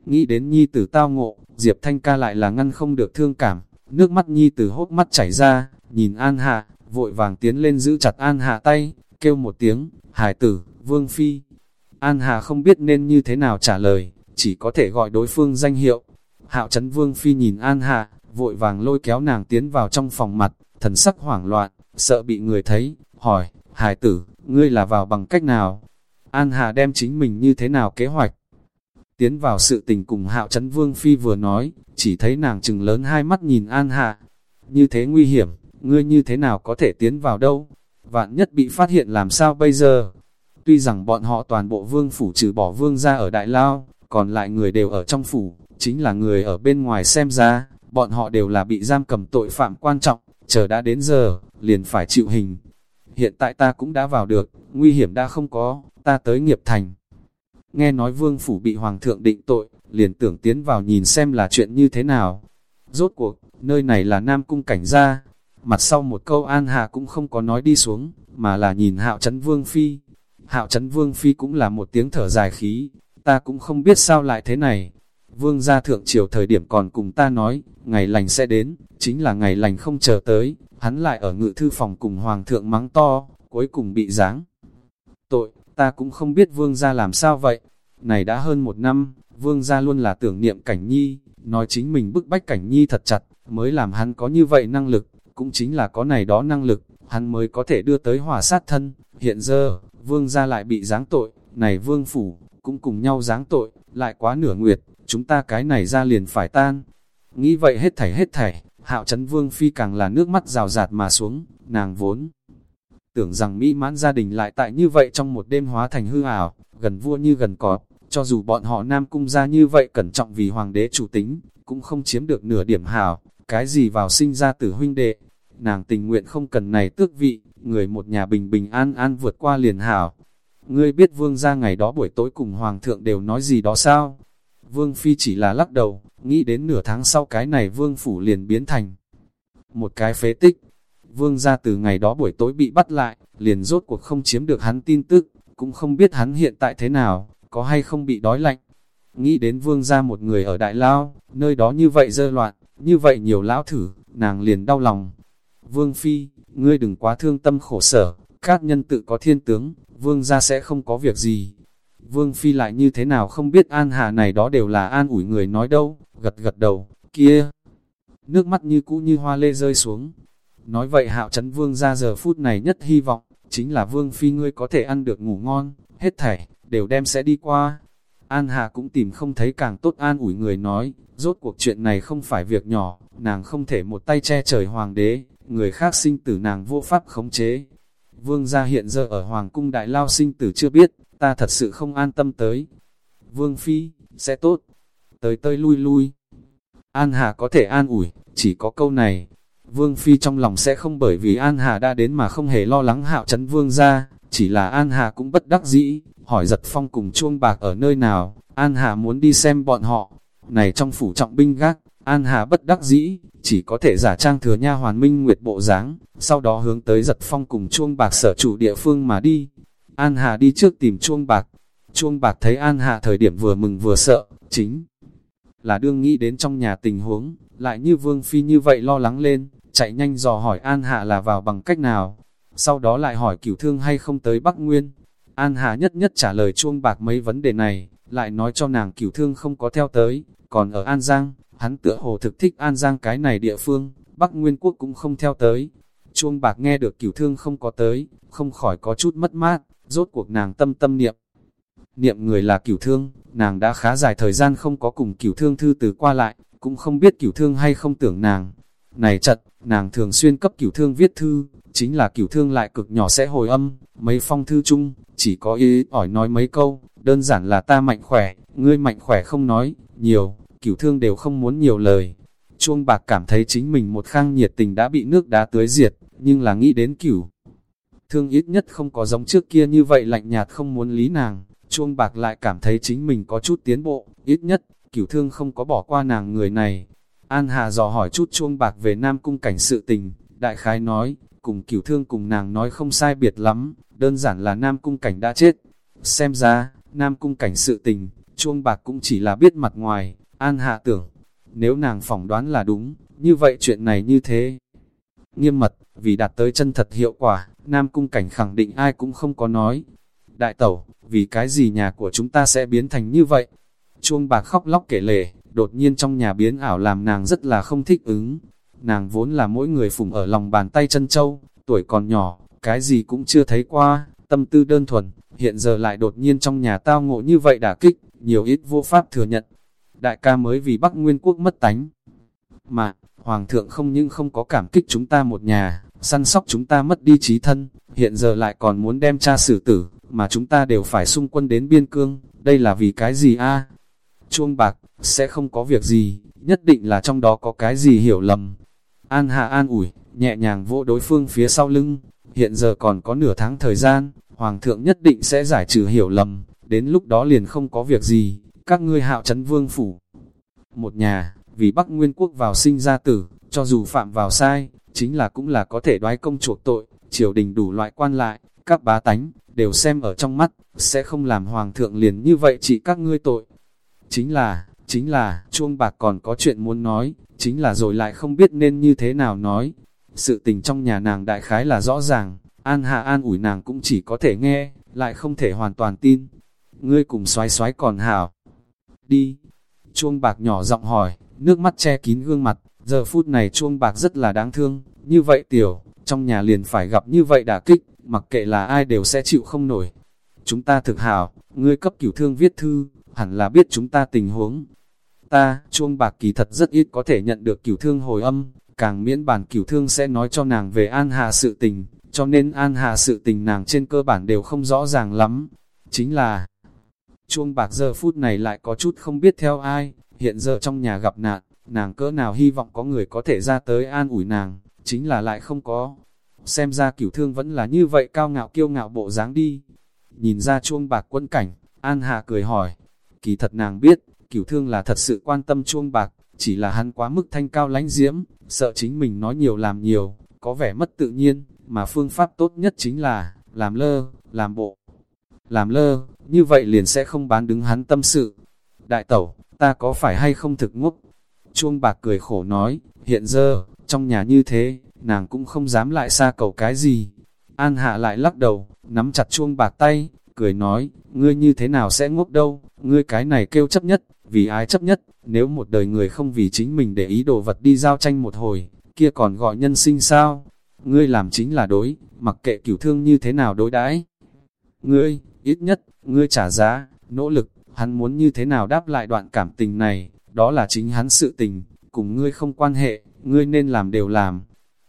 Nghĩ đến Nhi tử tao ngộ, Diệp Thanh ca lại là ngăn không được thương cảm, nước mắt Nhi tử hốt mắt chảy ra, nhìn An Hạ, vội vàng tiến lên giữ chặt An Hạ tay, kêu một tiếng, hải tử, vương phi. An Hạ không biết nên như thế nào trả lời, chỉ có thể gọi đối phương danh hiệu. Hạo chấn vương phi nhìn An Hạ, vội vàng lôi kéo nàng tiến vào trong phòng mặt, thần sắc hoảng loạn, sợ bị người thấy, hỏi, hải tử, ngươi là vào bằng cách nào? An Hà đem chính mình như thế nào kế hoạch. Tiến vào sự tình cùng hạo chấn vương phi vừa nói, chỉ thấy nàng trừng lớn hai mắt nhìn An Hà. Như thế nguy hiểm, ngươi như thế nào có thể tiến vào đâu? Vạn nhất bị phát hiện làm sao bây giờ? Tuy rằng bọn họ toàn bộ vương phủ trừ bỏ vương ra ở Đại Lao, còn lại người đều ở trong phủ, chính là người ở bên ngoài xem ra, bọn họ đều là bị giam cầm tội phạm quan trọng, chờ đã đến giờ, liền phải chịu hình. Hiện tại ta cũng đã vào được, nguy hiểm đã không có, ta tới nghiệp thành. Nghe nói vương phủ bị hoàng thượng định tội, liền tưởng tiến vào nhìn xem là chuyện như thế nào. Rốt cuộc, nơi này là Nam Cung cảnh gia. Mặt sau một câu An Hà cũng không có nói đi xuống, mà là nhìn hạo chấn vương phi. Hạo chấn vương phi cũng là một tiếng thở dài khí, ta cũng không biết sao lại thế này. Vương gia thượng triều thời điểm còn cùng ta nói, ngày lành sẽ đến, chính là ngày lành không chờ tới, hắn lại ở ngự thư phòng cùng hoàng thượng mắng to, cuối cùng bị giáng. Tội, ta cũng không biết vương gia làm sao vậy. Này đã hơn một năm, vương gia luôn là tưởng niệm cảnh nhi, nói chính mình bức bách cảnh nhi thật chặt, mới làm hắn có như vậy năng lực, cũng chính là có này đó năng lực, hắn mới có thể đưa tới hỏa sát thân. Hiện giờ, vương gia lại bị giáng tội, này vương phủ, cũng cùng nhau giáng tội, lại quá nửa nguyệt, chúng ta cái này ra liền phải tan. Nghĩ vậy hết thảy hết thảy, hạo chấn vương phi càng là nước mắt rào rạt mà xuống, nàng vốn tưởng rằng mỹ mãn gia đình lại tại như vậy trong một đêm hóa thành hư ảo, gần vua như gần cọp, cho dù bọn họ nam cung ra như vậy cẩn trọng vì hoàng đế chủ tính, cũng không chiếm được nửa điểm hảo, cái gì vào sinh ra tử huynh đệ, nàng tình nguyện không cần này tước vị, người một nhà bình bình an an vượt qua liền hảo. ngươi biết vương ra ngày đó buổi tối cùng hoàng thượng đều nói gì đó sao? Vương Phi chỉ là lắc đầu, nghĩ đến nửa tháng sau cái này vương phủ liền biến thành một cái phế tích. Vương ra từ ngày đó buổi tối bị bắt lại, liền rốt cuộc không chiếm được hắn tin tức, cũng không biết hắn hiện tại thế nào, có hay không bị đói lạnh. Nghĩ đến vương ra một người ở Đại Lao, nơi đó như vậy dơ loạn, như vậy nhiều lão thử, nàng liền đau lòng. Vương Phi, ngươi đừng quá thương tâm khổ sở, các nhân tự có thiên tướng, vương ra sẽ không có việc gì. Vương Phi lại như thế nào không biết an hà này đó đều là an ủi người nói đâu, gật gật đầu, kia. Nước mắt như cũ như hoa lê rơi xuống. Nói vậy hạo chấn vương ra giờ phút này nhất hy vọng, chính là vương phi ngươi có thể ăn được ngủ ngon, hết thảy, đều đem sẽ đi qua. An Hà cũng tìm không thấy càng tốt an ủi người nói, rốt cuộc chuyện này không phải việc nhỏ, nàng không thể một tay che trời hoàng đế, người khác sinh tử nàng vô pháp khống chế. Vương gia hiện giờ ở hoàng cung đại lao sinh tử chưa biết, ta thật sự không an tâm tới. Vương Phi, sẽ tốt, tới tơi lui lui. An Hà có thể an ủi, chỉ có câu này, Vương Phi trong lòng sẽ không bởi vì An Hà đã đến mà không hề lo lắng hạo chấn Vương gia, chỉ là An Hà cũng bất đắc dĩ, hỏi giật phong cùng chuông bạc ở nơi nào, An Hà muốn đi xem bọn họ, này trong phủ trọng binh gác, An Hà bất đắc dĩ, chỉ có thể giả trang thừa nha hoàn minh nguyệt bộ dáng sau đó hướng tới giật phong cùng chuông bạc sở chủ địa phương mà đi. An Hà đi trước tìm chuông bạc, chuông bạc thấy An Hà thời điểm vừa mừng vừa sợ, chính là đương nghĩ đến trong nhà tình huống, lại như Vương Phi như vậy lo lắng lên, chạy nhanh dò hỏi An Hạ là vào bằng cách nào, sau đó lại hỏi cửu thương hay không tới Bắc Nguyên. An Hạ nhất nhất trả lời chuông bạc mấy vấn đề này, lại nói cho nàng cửu thương không có theo tới, còn ở An Giang, hắn tựa hồ thực thích An Giang cái này địa phương, Bắc Nguyên Quốc cũng không theo tới. Chuông bạc nghe được cửu thương không có tới, không khỏi có chút mất mát, rốt cuộc nàng tâm tâm niệm. Niệm người là cửu thương, nàng đã khá dài thời gian không có cùng cửu thương thư từ qua lại, cũng không biết cửu thương hay không tưởng nàng. Này chật, nàng thường xuyên cấp cửu thương viết thư, chính là cửu thương lại cực nhỏ sẽ hồi âm, mấy phong thư chung, chỉ có ý ỏi nói mấy câu, đơn giản là ta mạnh khỏe, ngươi mạnh khỏe không nói, nhiều, cửu thương đều không muốn nhiều lời. Chuông bạc cảm thấy chính mình một khang nhiệt tình đã bị nước đá tưới diệt, nhưng là nghĩ đến cửu. Thương ít nhất không có giống trước kia như vậy lạnh nhạt không muốn lý nàng, chuông bạc lại cảm thấy chính mình có chút tiến bộ, ít nhất, cửu thương không có bỏ qua nàng người này. An Hà dò hỏi chút chuông bạc về Nam Cung cảnh sự tình, đại khái nói, cùng cửu thương cùng nàng nói không sai biệt lắm, đơn giản là Nam Cung cảnh đã chết. Xem ra, Nam Cung cảnh sự tình, chuông bạc cũng chỉ là biết mặt ngoài, An Hạ tưởng, nếu nàng phỏng đoán là đúng, như vậy chuyện này như thế. Nghiêm mật, vì đạt tới chân thật hiệu quả, Nam Cung cảnh khẳng định ai cũng không có nói. Đại tẩu, vì cái gì nhà của chúng ta sẽ biến thành như vậy? Chuông bạc khóc lóc kể lể, đột nhiên trong nhà biến ảo làm nàng rất là không thích ứng. Nàng vốn là mỗi người phụng ở lòng bàn tay chân châu, tuổi còn nhỏ, cái gì cũng chưa thấy qua, tâm tư đơn thuần, hiện giờ lại đột nhiên trong nhà tao ngộ như vậy đả kích, nhiều ít vô pháp thừa nhận. Đại ca mới vì Bắc Nguyên Quốc mất tánh. Mà, Hoàng thượng không những không có cảm kích chúng ta một nhà, săn sóc chúng ta mất đi trí thân, hiện giờ lại còn muốn đem cha xử tử, mà chúng ta đều phải xung quân đến biên cương, đây là vì cái gì a? Chuông bạc, sẽ không có việc gì, nhất định là trong đó có cái gì hiểu lầm. An hạ an ủi, nhẹ nhàng vỗ đối phương phía sau lưng, hiện giờ còn có nửa tháng thời gian, Hoàng thượng nhất định sẽ giải trừ hiểu lầm, đến lúc đó liền không có việc gì, các ngươi hạo chấn vương phủ. Một nhà, vì Bắc Nguyên Quốc vào sinh ra tử, cho dù phạm vào sai, chính là cũng là có thể đoái công chuộc tội, triều đình đủ loại quan lại, các bá tánh, đều xem ở trong mắt, sẽ không làm hoàng thượng liền như vậy chỉ các ngươi tội. Chính là, chính là, chuông bạc còn có chuyện muốn nói, chính là rồi lại không biết nên như thế nào nói. Sự tình trong nhà nàng đại khái là rõ ràng, an hạ an ủi nàng cũng chỉ có thể nghe, lại không thể hoàn toàn tin. Ngươi cùng xoái xoái còn hảo. Đi. Chuông bạc nhỏ giọng hỏi, nước mắt che kín gương mặt, giờ phút này chuông bạc rất là đáng thương, như vậy tiểu, trong nhà liền phải gặp như vậy đả kích, mặc kệ là ai đều sẽ chịu không nổi. Chúng ta thực hảo, ngươi cấp cửu thương viết thư, hẳn là biết chúng ta tình huống. Ta, chuông bạc kỳ thật rất ít có thể nhận được cửu thương hồi âm, càng miễn bản cửu thương sẽ nói cho nàng về an hà sự tình, cho nên an hà sự tình nàng trên cơ bản đều không rõ ràng lắm. Chính là, chuông bạc giờ phút này lại có chút không biết theo ai, hiện giờ trong nhà gặp nạn, nàng cỡ nào hy vọng có người có thể ra tới an ủi nàng, chính là lại không có. Xem ra cửu thương vẫn là như vậy cao ngạo kiêu ngạo bộ dáng đi. nhìn ra chuông bạc quân cảnh, An Hà cười hỏi. Kỳ thật nàng biết, cửu thương là thật sự quan tâm chuông bạc, chỉ là hắn quá mức thanh cao lánh diễm, sợ chính mình nói nhiều làm nhiều, có vẻ mất tự nhiên, mà phương pháp tốt nhất chính là, làm lơ, làm bộ. Làm lơ, như vậy liền sẽ không bán đứng hắn tâm sự. Đại tẩu, ta có phải hay không thực ngốc? Chuông bạc cười khổ nói, hiện giờ, trong nhà như thế, nàng cũng không dám lại xa cầu cái gì. An hạ lại lắc đầu, nắm chặt chuông bạc tay, cười nói, ngươi như thế nào sẽ ngốc đâu, ngươi cái này kêu chấp nhất, vì ai chấp nhất, nếu một đời người không vì chính mình để ý đồ vật đi giao tranh một hồi, kia còn gọi nhân sinh sao? Ngươi làm chính là đối, mặc kệ cửu thương như thế nào đối đãi. Ngươi, ít nhất, ngươi trả giá, nỗ lực, hắn muốn như thế nào đáp lại đoạn cảm tình này, đó là chính hắn sự tình, cùng ngươi không quan hệ, ngươi nên làm đều làm.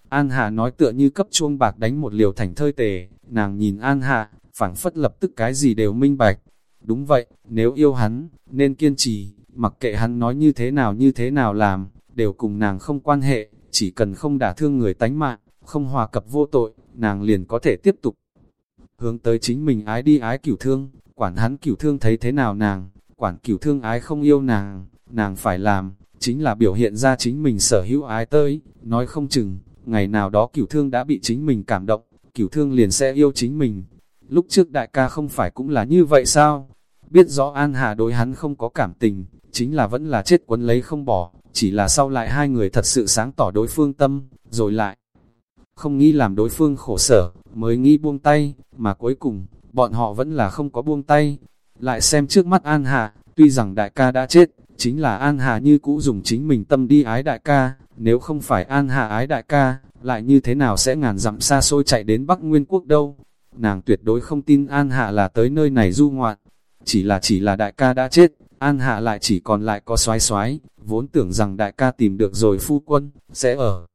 An Hạ nói tựa như cấp chuông bạc đánh một liều thành thơi tề, nàng nhìn An Hạ, phảng phất lập tức cái gì đều minh bạch. Đúng vậy, nếu yêu hắn, nên kiên trì, mặc kệ hắn nói như thế nào như thế nào làm, đều cùng nàng không quan hệ, chỉ cần không đả thương người tánh mạng, không hòa cập vô tội, nàng liền có thể tiếp tục. Hướng tới chính mình ái đi ái cửu thương, quản hắn cửu thương thấy thế nào nàng, quản cửu thương ái không yêu nàng, nàng phải làm, chính là biểu hiện ra chính mình sở hữu ái tới, nói không chừng, ngày nào đó cửu thương đã bị chính mình cảm động, cửu thương liền sẽ yêu chính mình. Lúc trước đại ca không phải cũng là như vậy sao? Biết rõ An Hà đối hắn không có cảm tình, chính là vẫn là chết quấn lấy không bỏ, chỉ là sau lại hai người thật sự sáng tỏ đối phương tâm, rồi lại. Không nghĩ làm đối phương khổ sở, mới nghĩ buông tay, mà cuối cùng, bọn họ vẫn là không có buông tay. Lại xem trước mắt An Hà, tuy rằng đại ca đã chết, chính là An Hà như cũ dùng chính mình tâm đi ái đại ca, nếu không phải An Hà ái đại ca, lại như thế nào sẽ ngàn dặm xa xôi chạy đến Bắc Nguyên Quốc đâu. Nàng tuyệt đối không tin An Hạ là tới nơi này du ngoạn, chỉ là chỉ là đại ca đã chết, An Hạ lại chỉ còn lại có xoái xoái, vốn tưởng rằng đại ca tìm được rồi phu quân, sẽ ở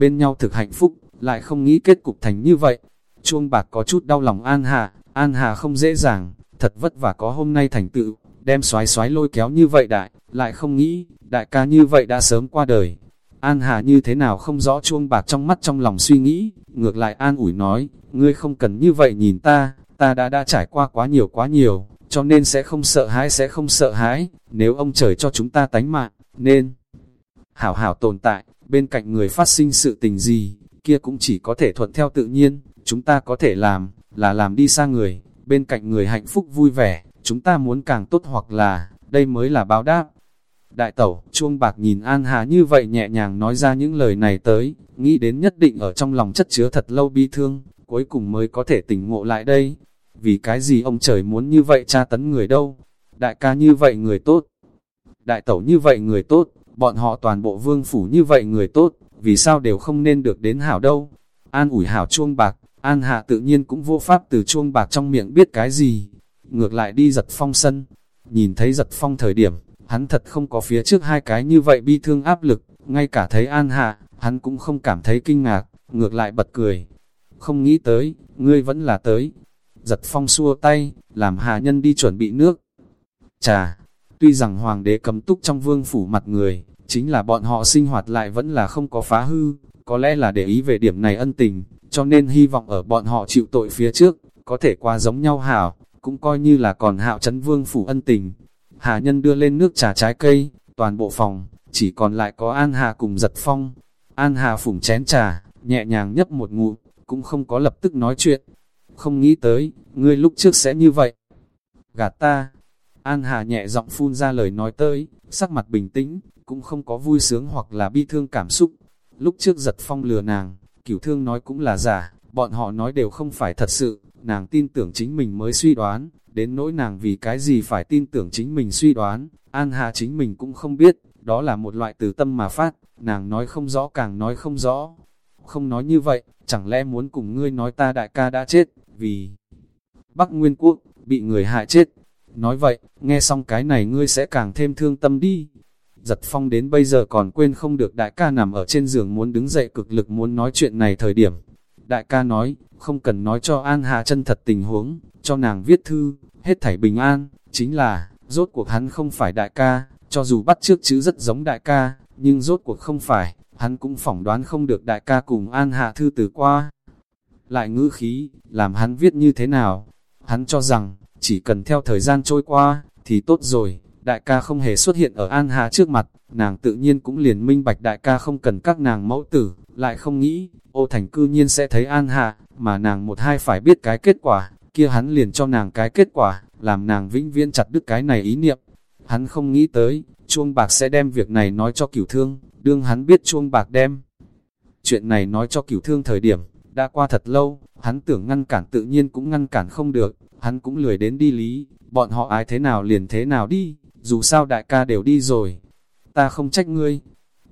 bên nhau thực hạnh phúc, lại không nghĩ kết cục thành như vậy. Chuông bạc có chút đau lòng An hà An hà không dễ dàng, thật vất vả có hôm nay thành tựu, đem xoái xoái lôi kéo như vậy đại, lại không nghĩ, đại ca như vậy đã sớm qua đời. An Hà như thế nào không rõ chuông bạc trong mắt trong lòng suy nghĩ, ngược lại An ủi nói, ngươi không cần như vậy nhìn ta, ta đã đã trải qua quá nhiều quá nhiều, cho nên sẽ không sợ hãi sẽ không sợ hãi, nếu ông trời cho chúng ta tánh mạng, nên hảo hảo tồn tại, bên cạnh người phát sinh sự tình gì, kia cũng chỉ có thể thuận theo tự nhiên, chúng ta có thể làm, là làm đi xa người, bên cạnh người hạnh phúc vui vẻ, chúng ta muốn càng tốt hoặc là, đây mới là báo đáp. Đại tẩu, chuông bạc nhìn An Hà như vậy nhẹ nhàng nói ra những lời này tới, nghĩ đến nhất định ở trong lòng chất chứa thật lâu bi thương, cuối cùng mới có thể tỉnh ngộ lại đây, vì cái gì ông trời muốn như vậy tra tấn người đâu, đại ca như vậy người tốt, đại tẩu như vậy người tốt, bọn họ toàn bộ vương phủ như vậy người tốt, vì sao đều không nên được đến hảo đâu. An ủi hảo chuông bạc, an hạ tự nhiên cũng vô pháp từ chuông bạc trong miệng biết cái gì, ngược lại đi giật phong sân, nhìn thấy giật phong thời điểm, hắn thật không có phía trước hai cái như vậy bi thương áp lực, ngay cả thấy an hạ, hắn cũng không cảm thấy kinh ngạc, ngược lại bật cười. Không nghĩ tới, ngươi vẫn là tới, giật phong xua tay, làm hạ nhân đi chuẩn bị nước. Trà, tuy rằng hoàng đế cấm túc trong vương phủ mặt người, chính là bọn họ sinh hoạt lại vẫn là không có phá hư, có lẽ là để ý về điểm này ân tình, cho nên hy vọng ở bọn họ chịu tội phía trước, có thể qua giống nhau hảo, cũng coi như là còn hạo chấn vương phủ ân tình. Hà nhân đưa lên nước trà trái cây, toàn bộ phòng, chỉ còn lại có An Hà cùng giật phong. An Hà phủng chén trà, nhẹ nhàng nhấp một ngụm, cũng không có lập tức nói chuyện, không nghĩ tới, ngươi lúc trước sẽ như vậy. Gạt ta, An Hà nhẹ giọng phun ra lời nói tới, sắc mặt bình tĩnh, cũng không có vui sướng hoặc là bi thương cảm xúc. Lúc trước giật phong lừa nàng, cửu thương nói cũng là giả, bọn họ nói đều không phải thật sự, nàng tin tưởng chính mình mới suy đoán, đến nỗi nàng vì cái gì phải tin tưởng chính mình suy đoán, An Hà chính mình cũng không biết, đó là một loại từ tâm mà phát, nàng nói không rõ càng nói không rõ. Không nói như vậy, chẳng lẽ muốn cùng ngươi nói ta đại ca đã chết, vì Bắc Nguyên Quốc, bị người hại chết. Nói vậy, nghe xong cái này ngươi sẽ càng thêm thương tâm đi. Giật phong đến bây giờ còn quên không được đại ca nằm ở trên giường muốn đứng dậy cực lực muốn nói chuyện này thời điểm. Đại ca nói, không cần nói cho An Hà chân thật tình huống, cho nàng viết thư, hết thảy bình an, chính là, rốt cuộc hắn không phải đại ca, cho dù bắt trước chữ rất giống đại ca, nhưng rốt cuộc không phải, hắn cũng phỏng đoán không được đại ca cùng An Hạ thư từ qua lại ngữ khí, làm hắn viết như thế nào. Hắn cho rằng, chỉ cần theo thời gian trôi qua, thì tốt rồi, đại ca không hề xuất hiện ở An Hà trước mặt, nàng tự nhiên cũng liền minh bạch đại ca không cần các nàng mẫu tử, lại không nghĩ, ô thành cư nhiên sẽ thấy An Hà, mà nàng một hai phải biết cái kết quả, kia hắn liền cho nàng cái kết quả, làm nàng vĩnh viễn chặt đứt cái này ý niệm. Hắn không nghĩ tới, chuông bạc sẽ đem việc này nói cho cửu thương, đương hắn biết chuông bạc đem. Chuyện này nói cho cửu thương thời điểm, đã qua thật lâu, hắn tưởng ngăn cản tự nhiên cũng ngăn cản không được, hắn cũng lười đến đi lý, bọn họ ai thế nào liền thế nào đi, dù sao đại ca đều đi rồi. Ta không trách ngươi.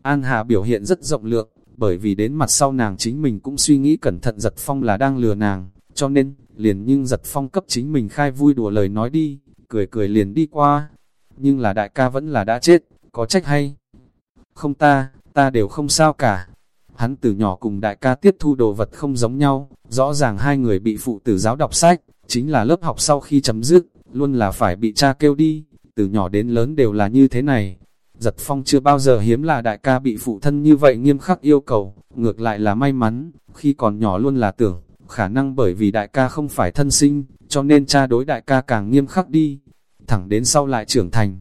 An Hà biểu hiện rất rộng lượng, bởi vì đến mặt sau nàng chính mình cũng suy nghĩ cẩn thận giật phong là đang lừa nàng, cho nên, liền nhưng giật phong cấp chính mình khai vui đùa lời nói đi, cười cười liền đi qua. Nhưng là đại ca vẫn là đã chết, có trách hay? Không ta, ta đều không sao cả. Hắn từ nhỏ cùng đại ca tiếp thu đồ vật không giống nhau, rõ ràng hai người bị phụ tử giáo đọc sách, chính là lớp học sau khi chấm dứt, luôn là phải bị cha kêu đi, từ nhỏ đến lớn đều là như thế này. Giật phong chưa bao giờ hiếm là đại ca bị phụ thân như vậy nghiêm khắc yêu cầu, ngược lại là may mắn, khi còn nhỏ luôn là tưởng, khả năng bởi vì đại ca không phải thân sinh, cho nên cha đối đại ca càng nghiêm khắc đi, thẳng đến sau lại trưởng thành.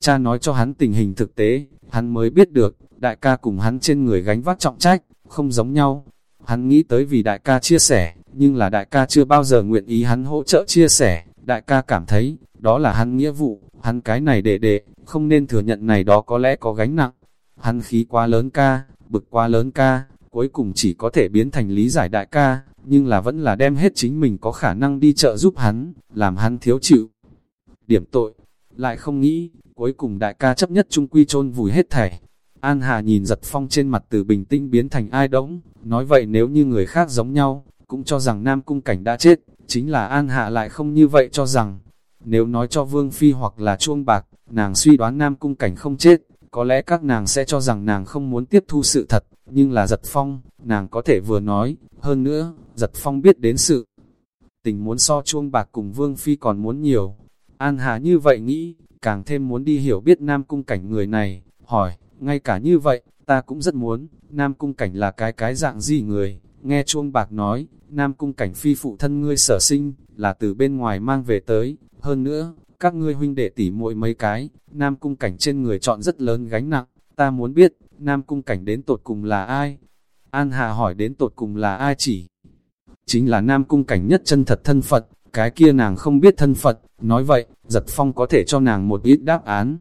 Cha nói cho hắn tình hình thực tế, hắn mới biết được, đại ca cùng hắn trên người gánh vác trọng trách, không giống nhau. Hắn nghĩ tới vì đại ca chia sẻ, nhưng là đại ca chưa bao giờ nguyện ý hắn hỗ trợ chia sẻ, đại ca cảm thấy, đó là hắn nghĩa vụ, hắn cái này đệ đệ, không nên thừa nhận này đó có lẽ có gánh nặng. Hắn khí quá lớn ca, bực quá lớn ca, cuối cùng chỉ có thể biến thành lý giải đại ca, nhưng là vẫn là đem hết chính mình có khả năng đi chợ giúp hắn, làm hắn thiếu chịu. Điểm tội, lại không nghĩ, cuối cùng đại ca chấp nhất trung quy chôn vùi hết thảy. An Hà nhìn giật phong trên mặt từ bình tĩnh biến thành ai đống, nói vậy nếu như người khác giống nhau, cũng cho rằng Nam Cung Cảnh đã chết, chính là An Hạ lại không như vậy cho rằng, nếu nói cho Vương Phi hoặc là chuông bạc, nàng suy đoán Nam Cung Cảnh không chết, có lẽ các nàng sẽ cho rằng nàng không muốn tiếp thu sự thật, nhưng là giật phong, nàng có thể vừa nói, hơn nữa, giật phong biết đến sự. Tình muốn so chuông bạc cùng Vương Phi còn muốn nhiều. An Hà như vậy nghĩ, càng thêm muốn đi hiểu biết Nam Cung Cảnh người này, hỏi, ngay cả như vậy, ta cũng rất muốn, Nam Cung Cảnh là cái cái dạng gì người, nghe chuông bạc nói, Nam Cung Cảnh Phi phụ thân ngươi sở sinh, là từ bên ngoài mang về tới, hơn nữa, các ngươi huynh đệ tỉ muội mấy cái, Nam Cung Cảnh trên người chọn rất lớn gánh nặng, ta muốn biết, Nam Cung Cảnh đến tột cùng là ai? An Hà hỏi đến tột cùng là ai chỉ? Chính là Nam Cung Cảnh nhất chân thật thân Phật, cái kia nàng không biết thân Phật, nói vậy, giật phong có thể cho nàng một ít đáp án.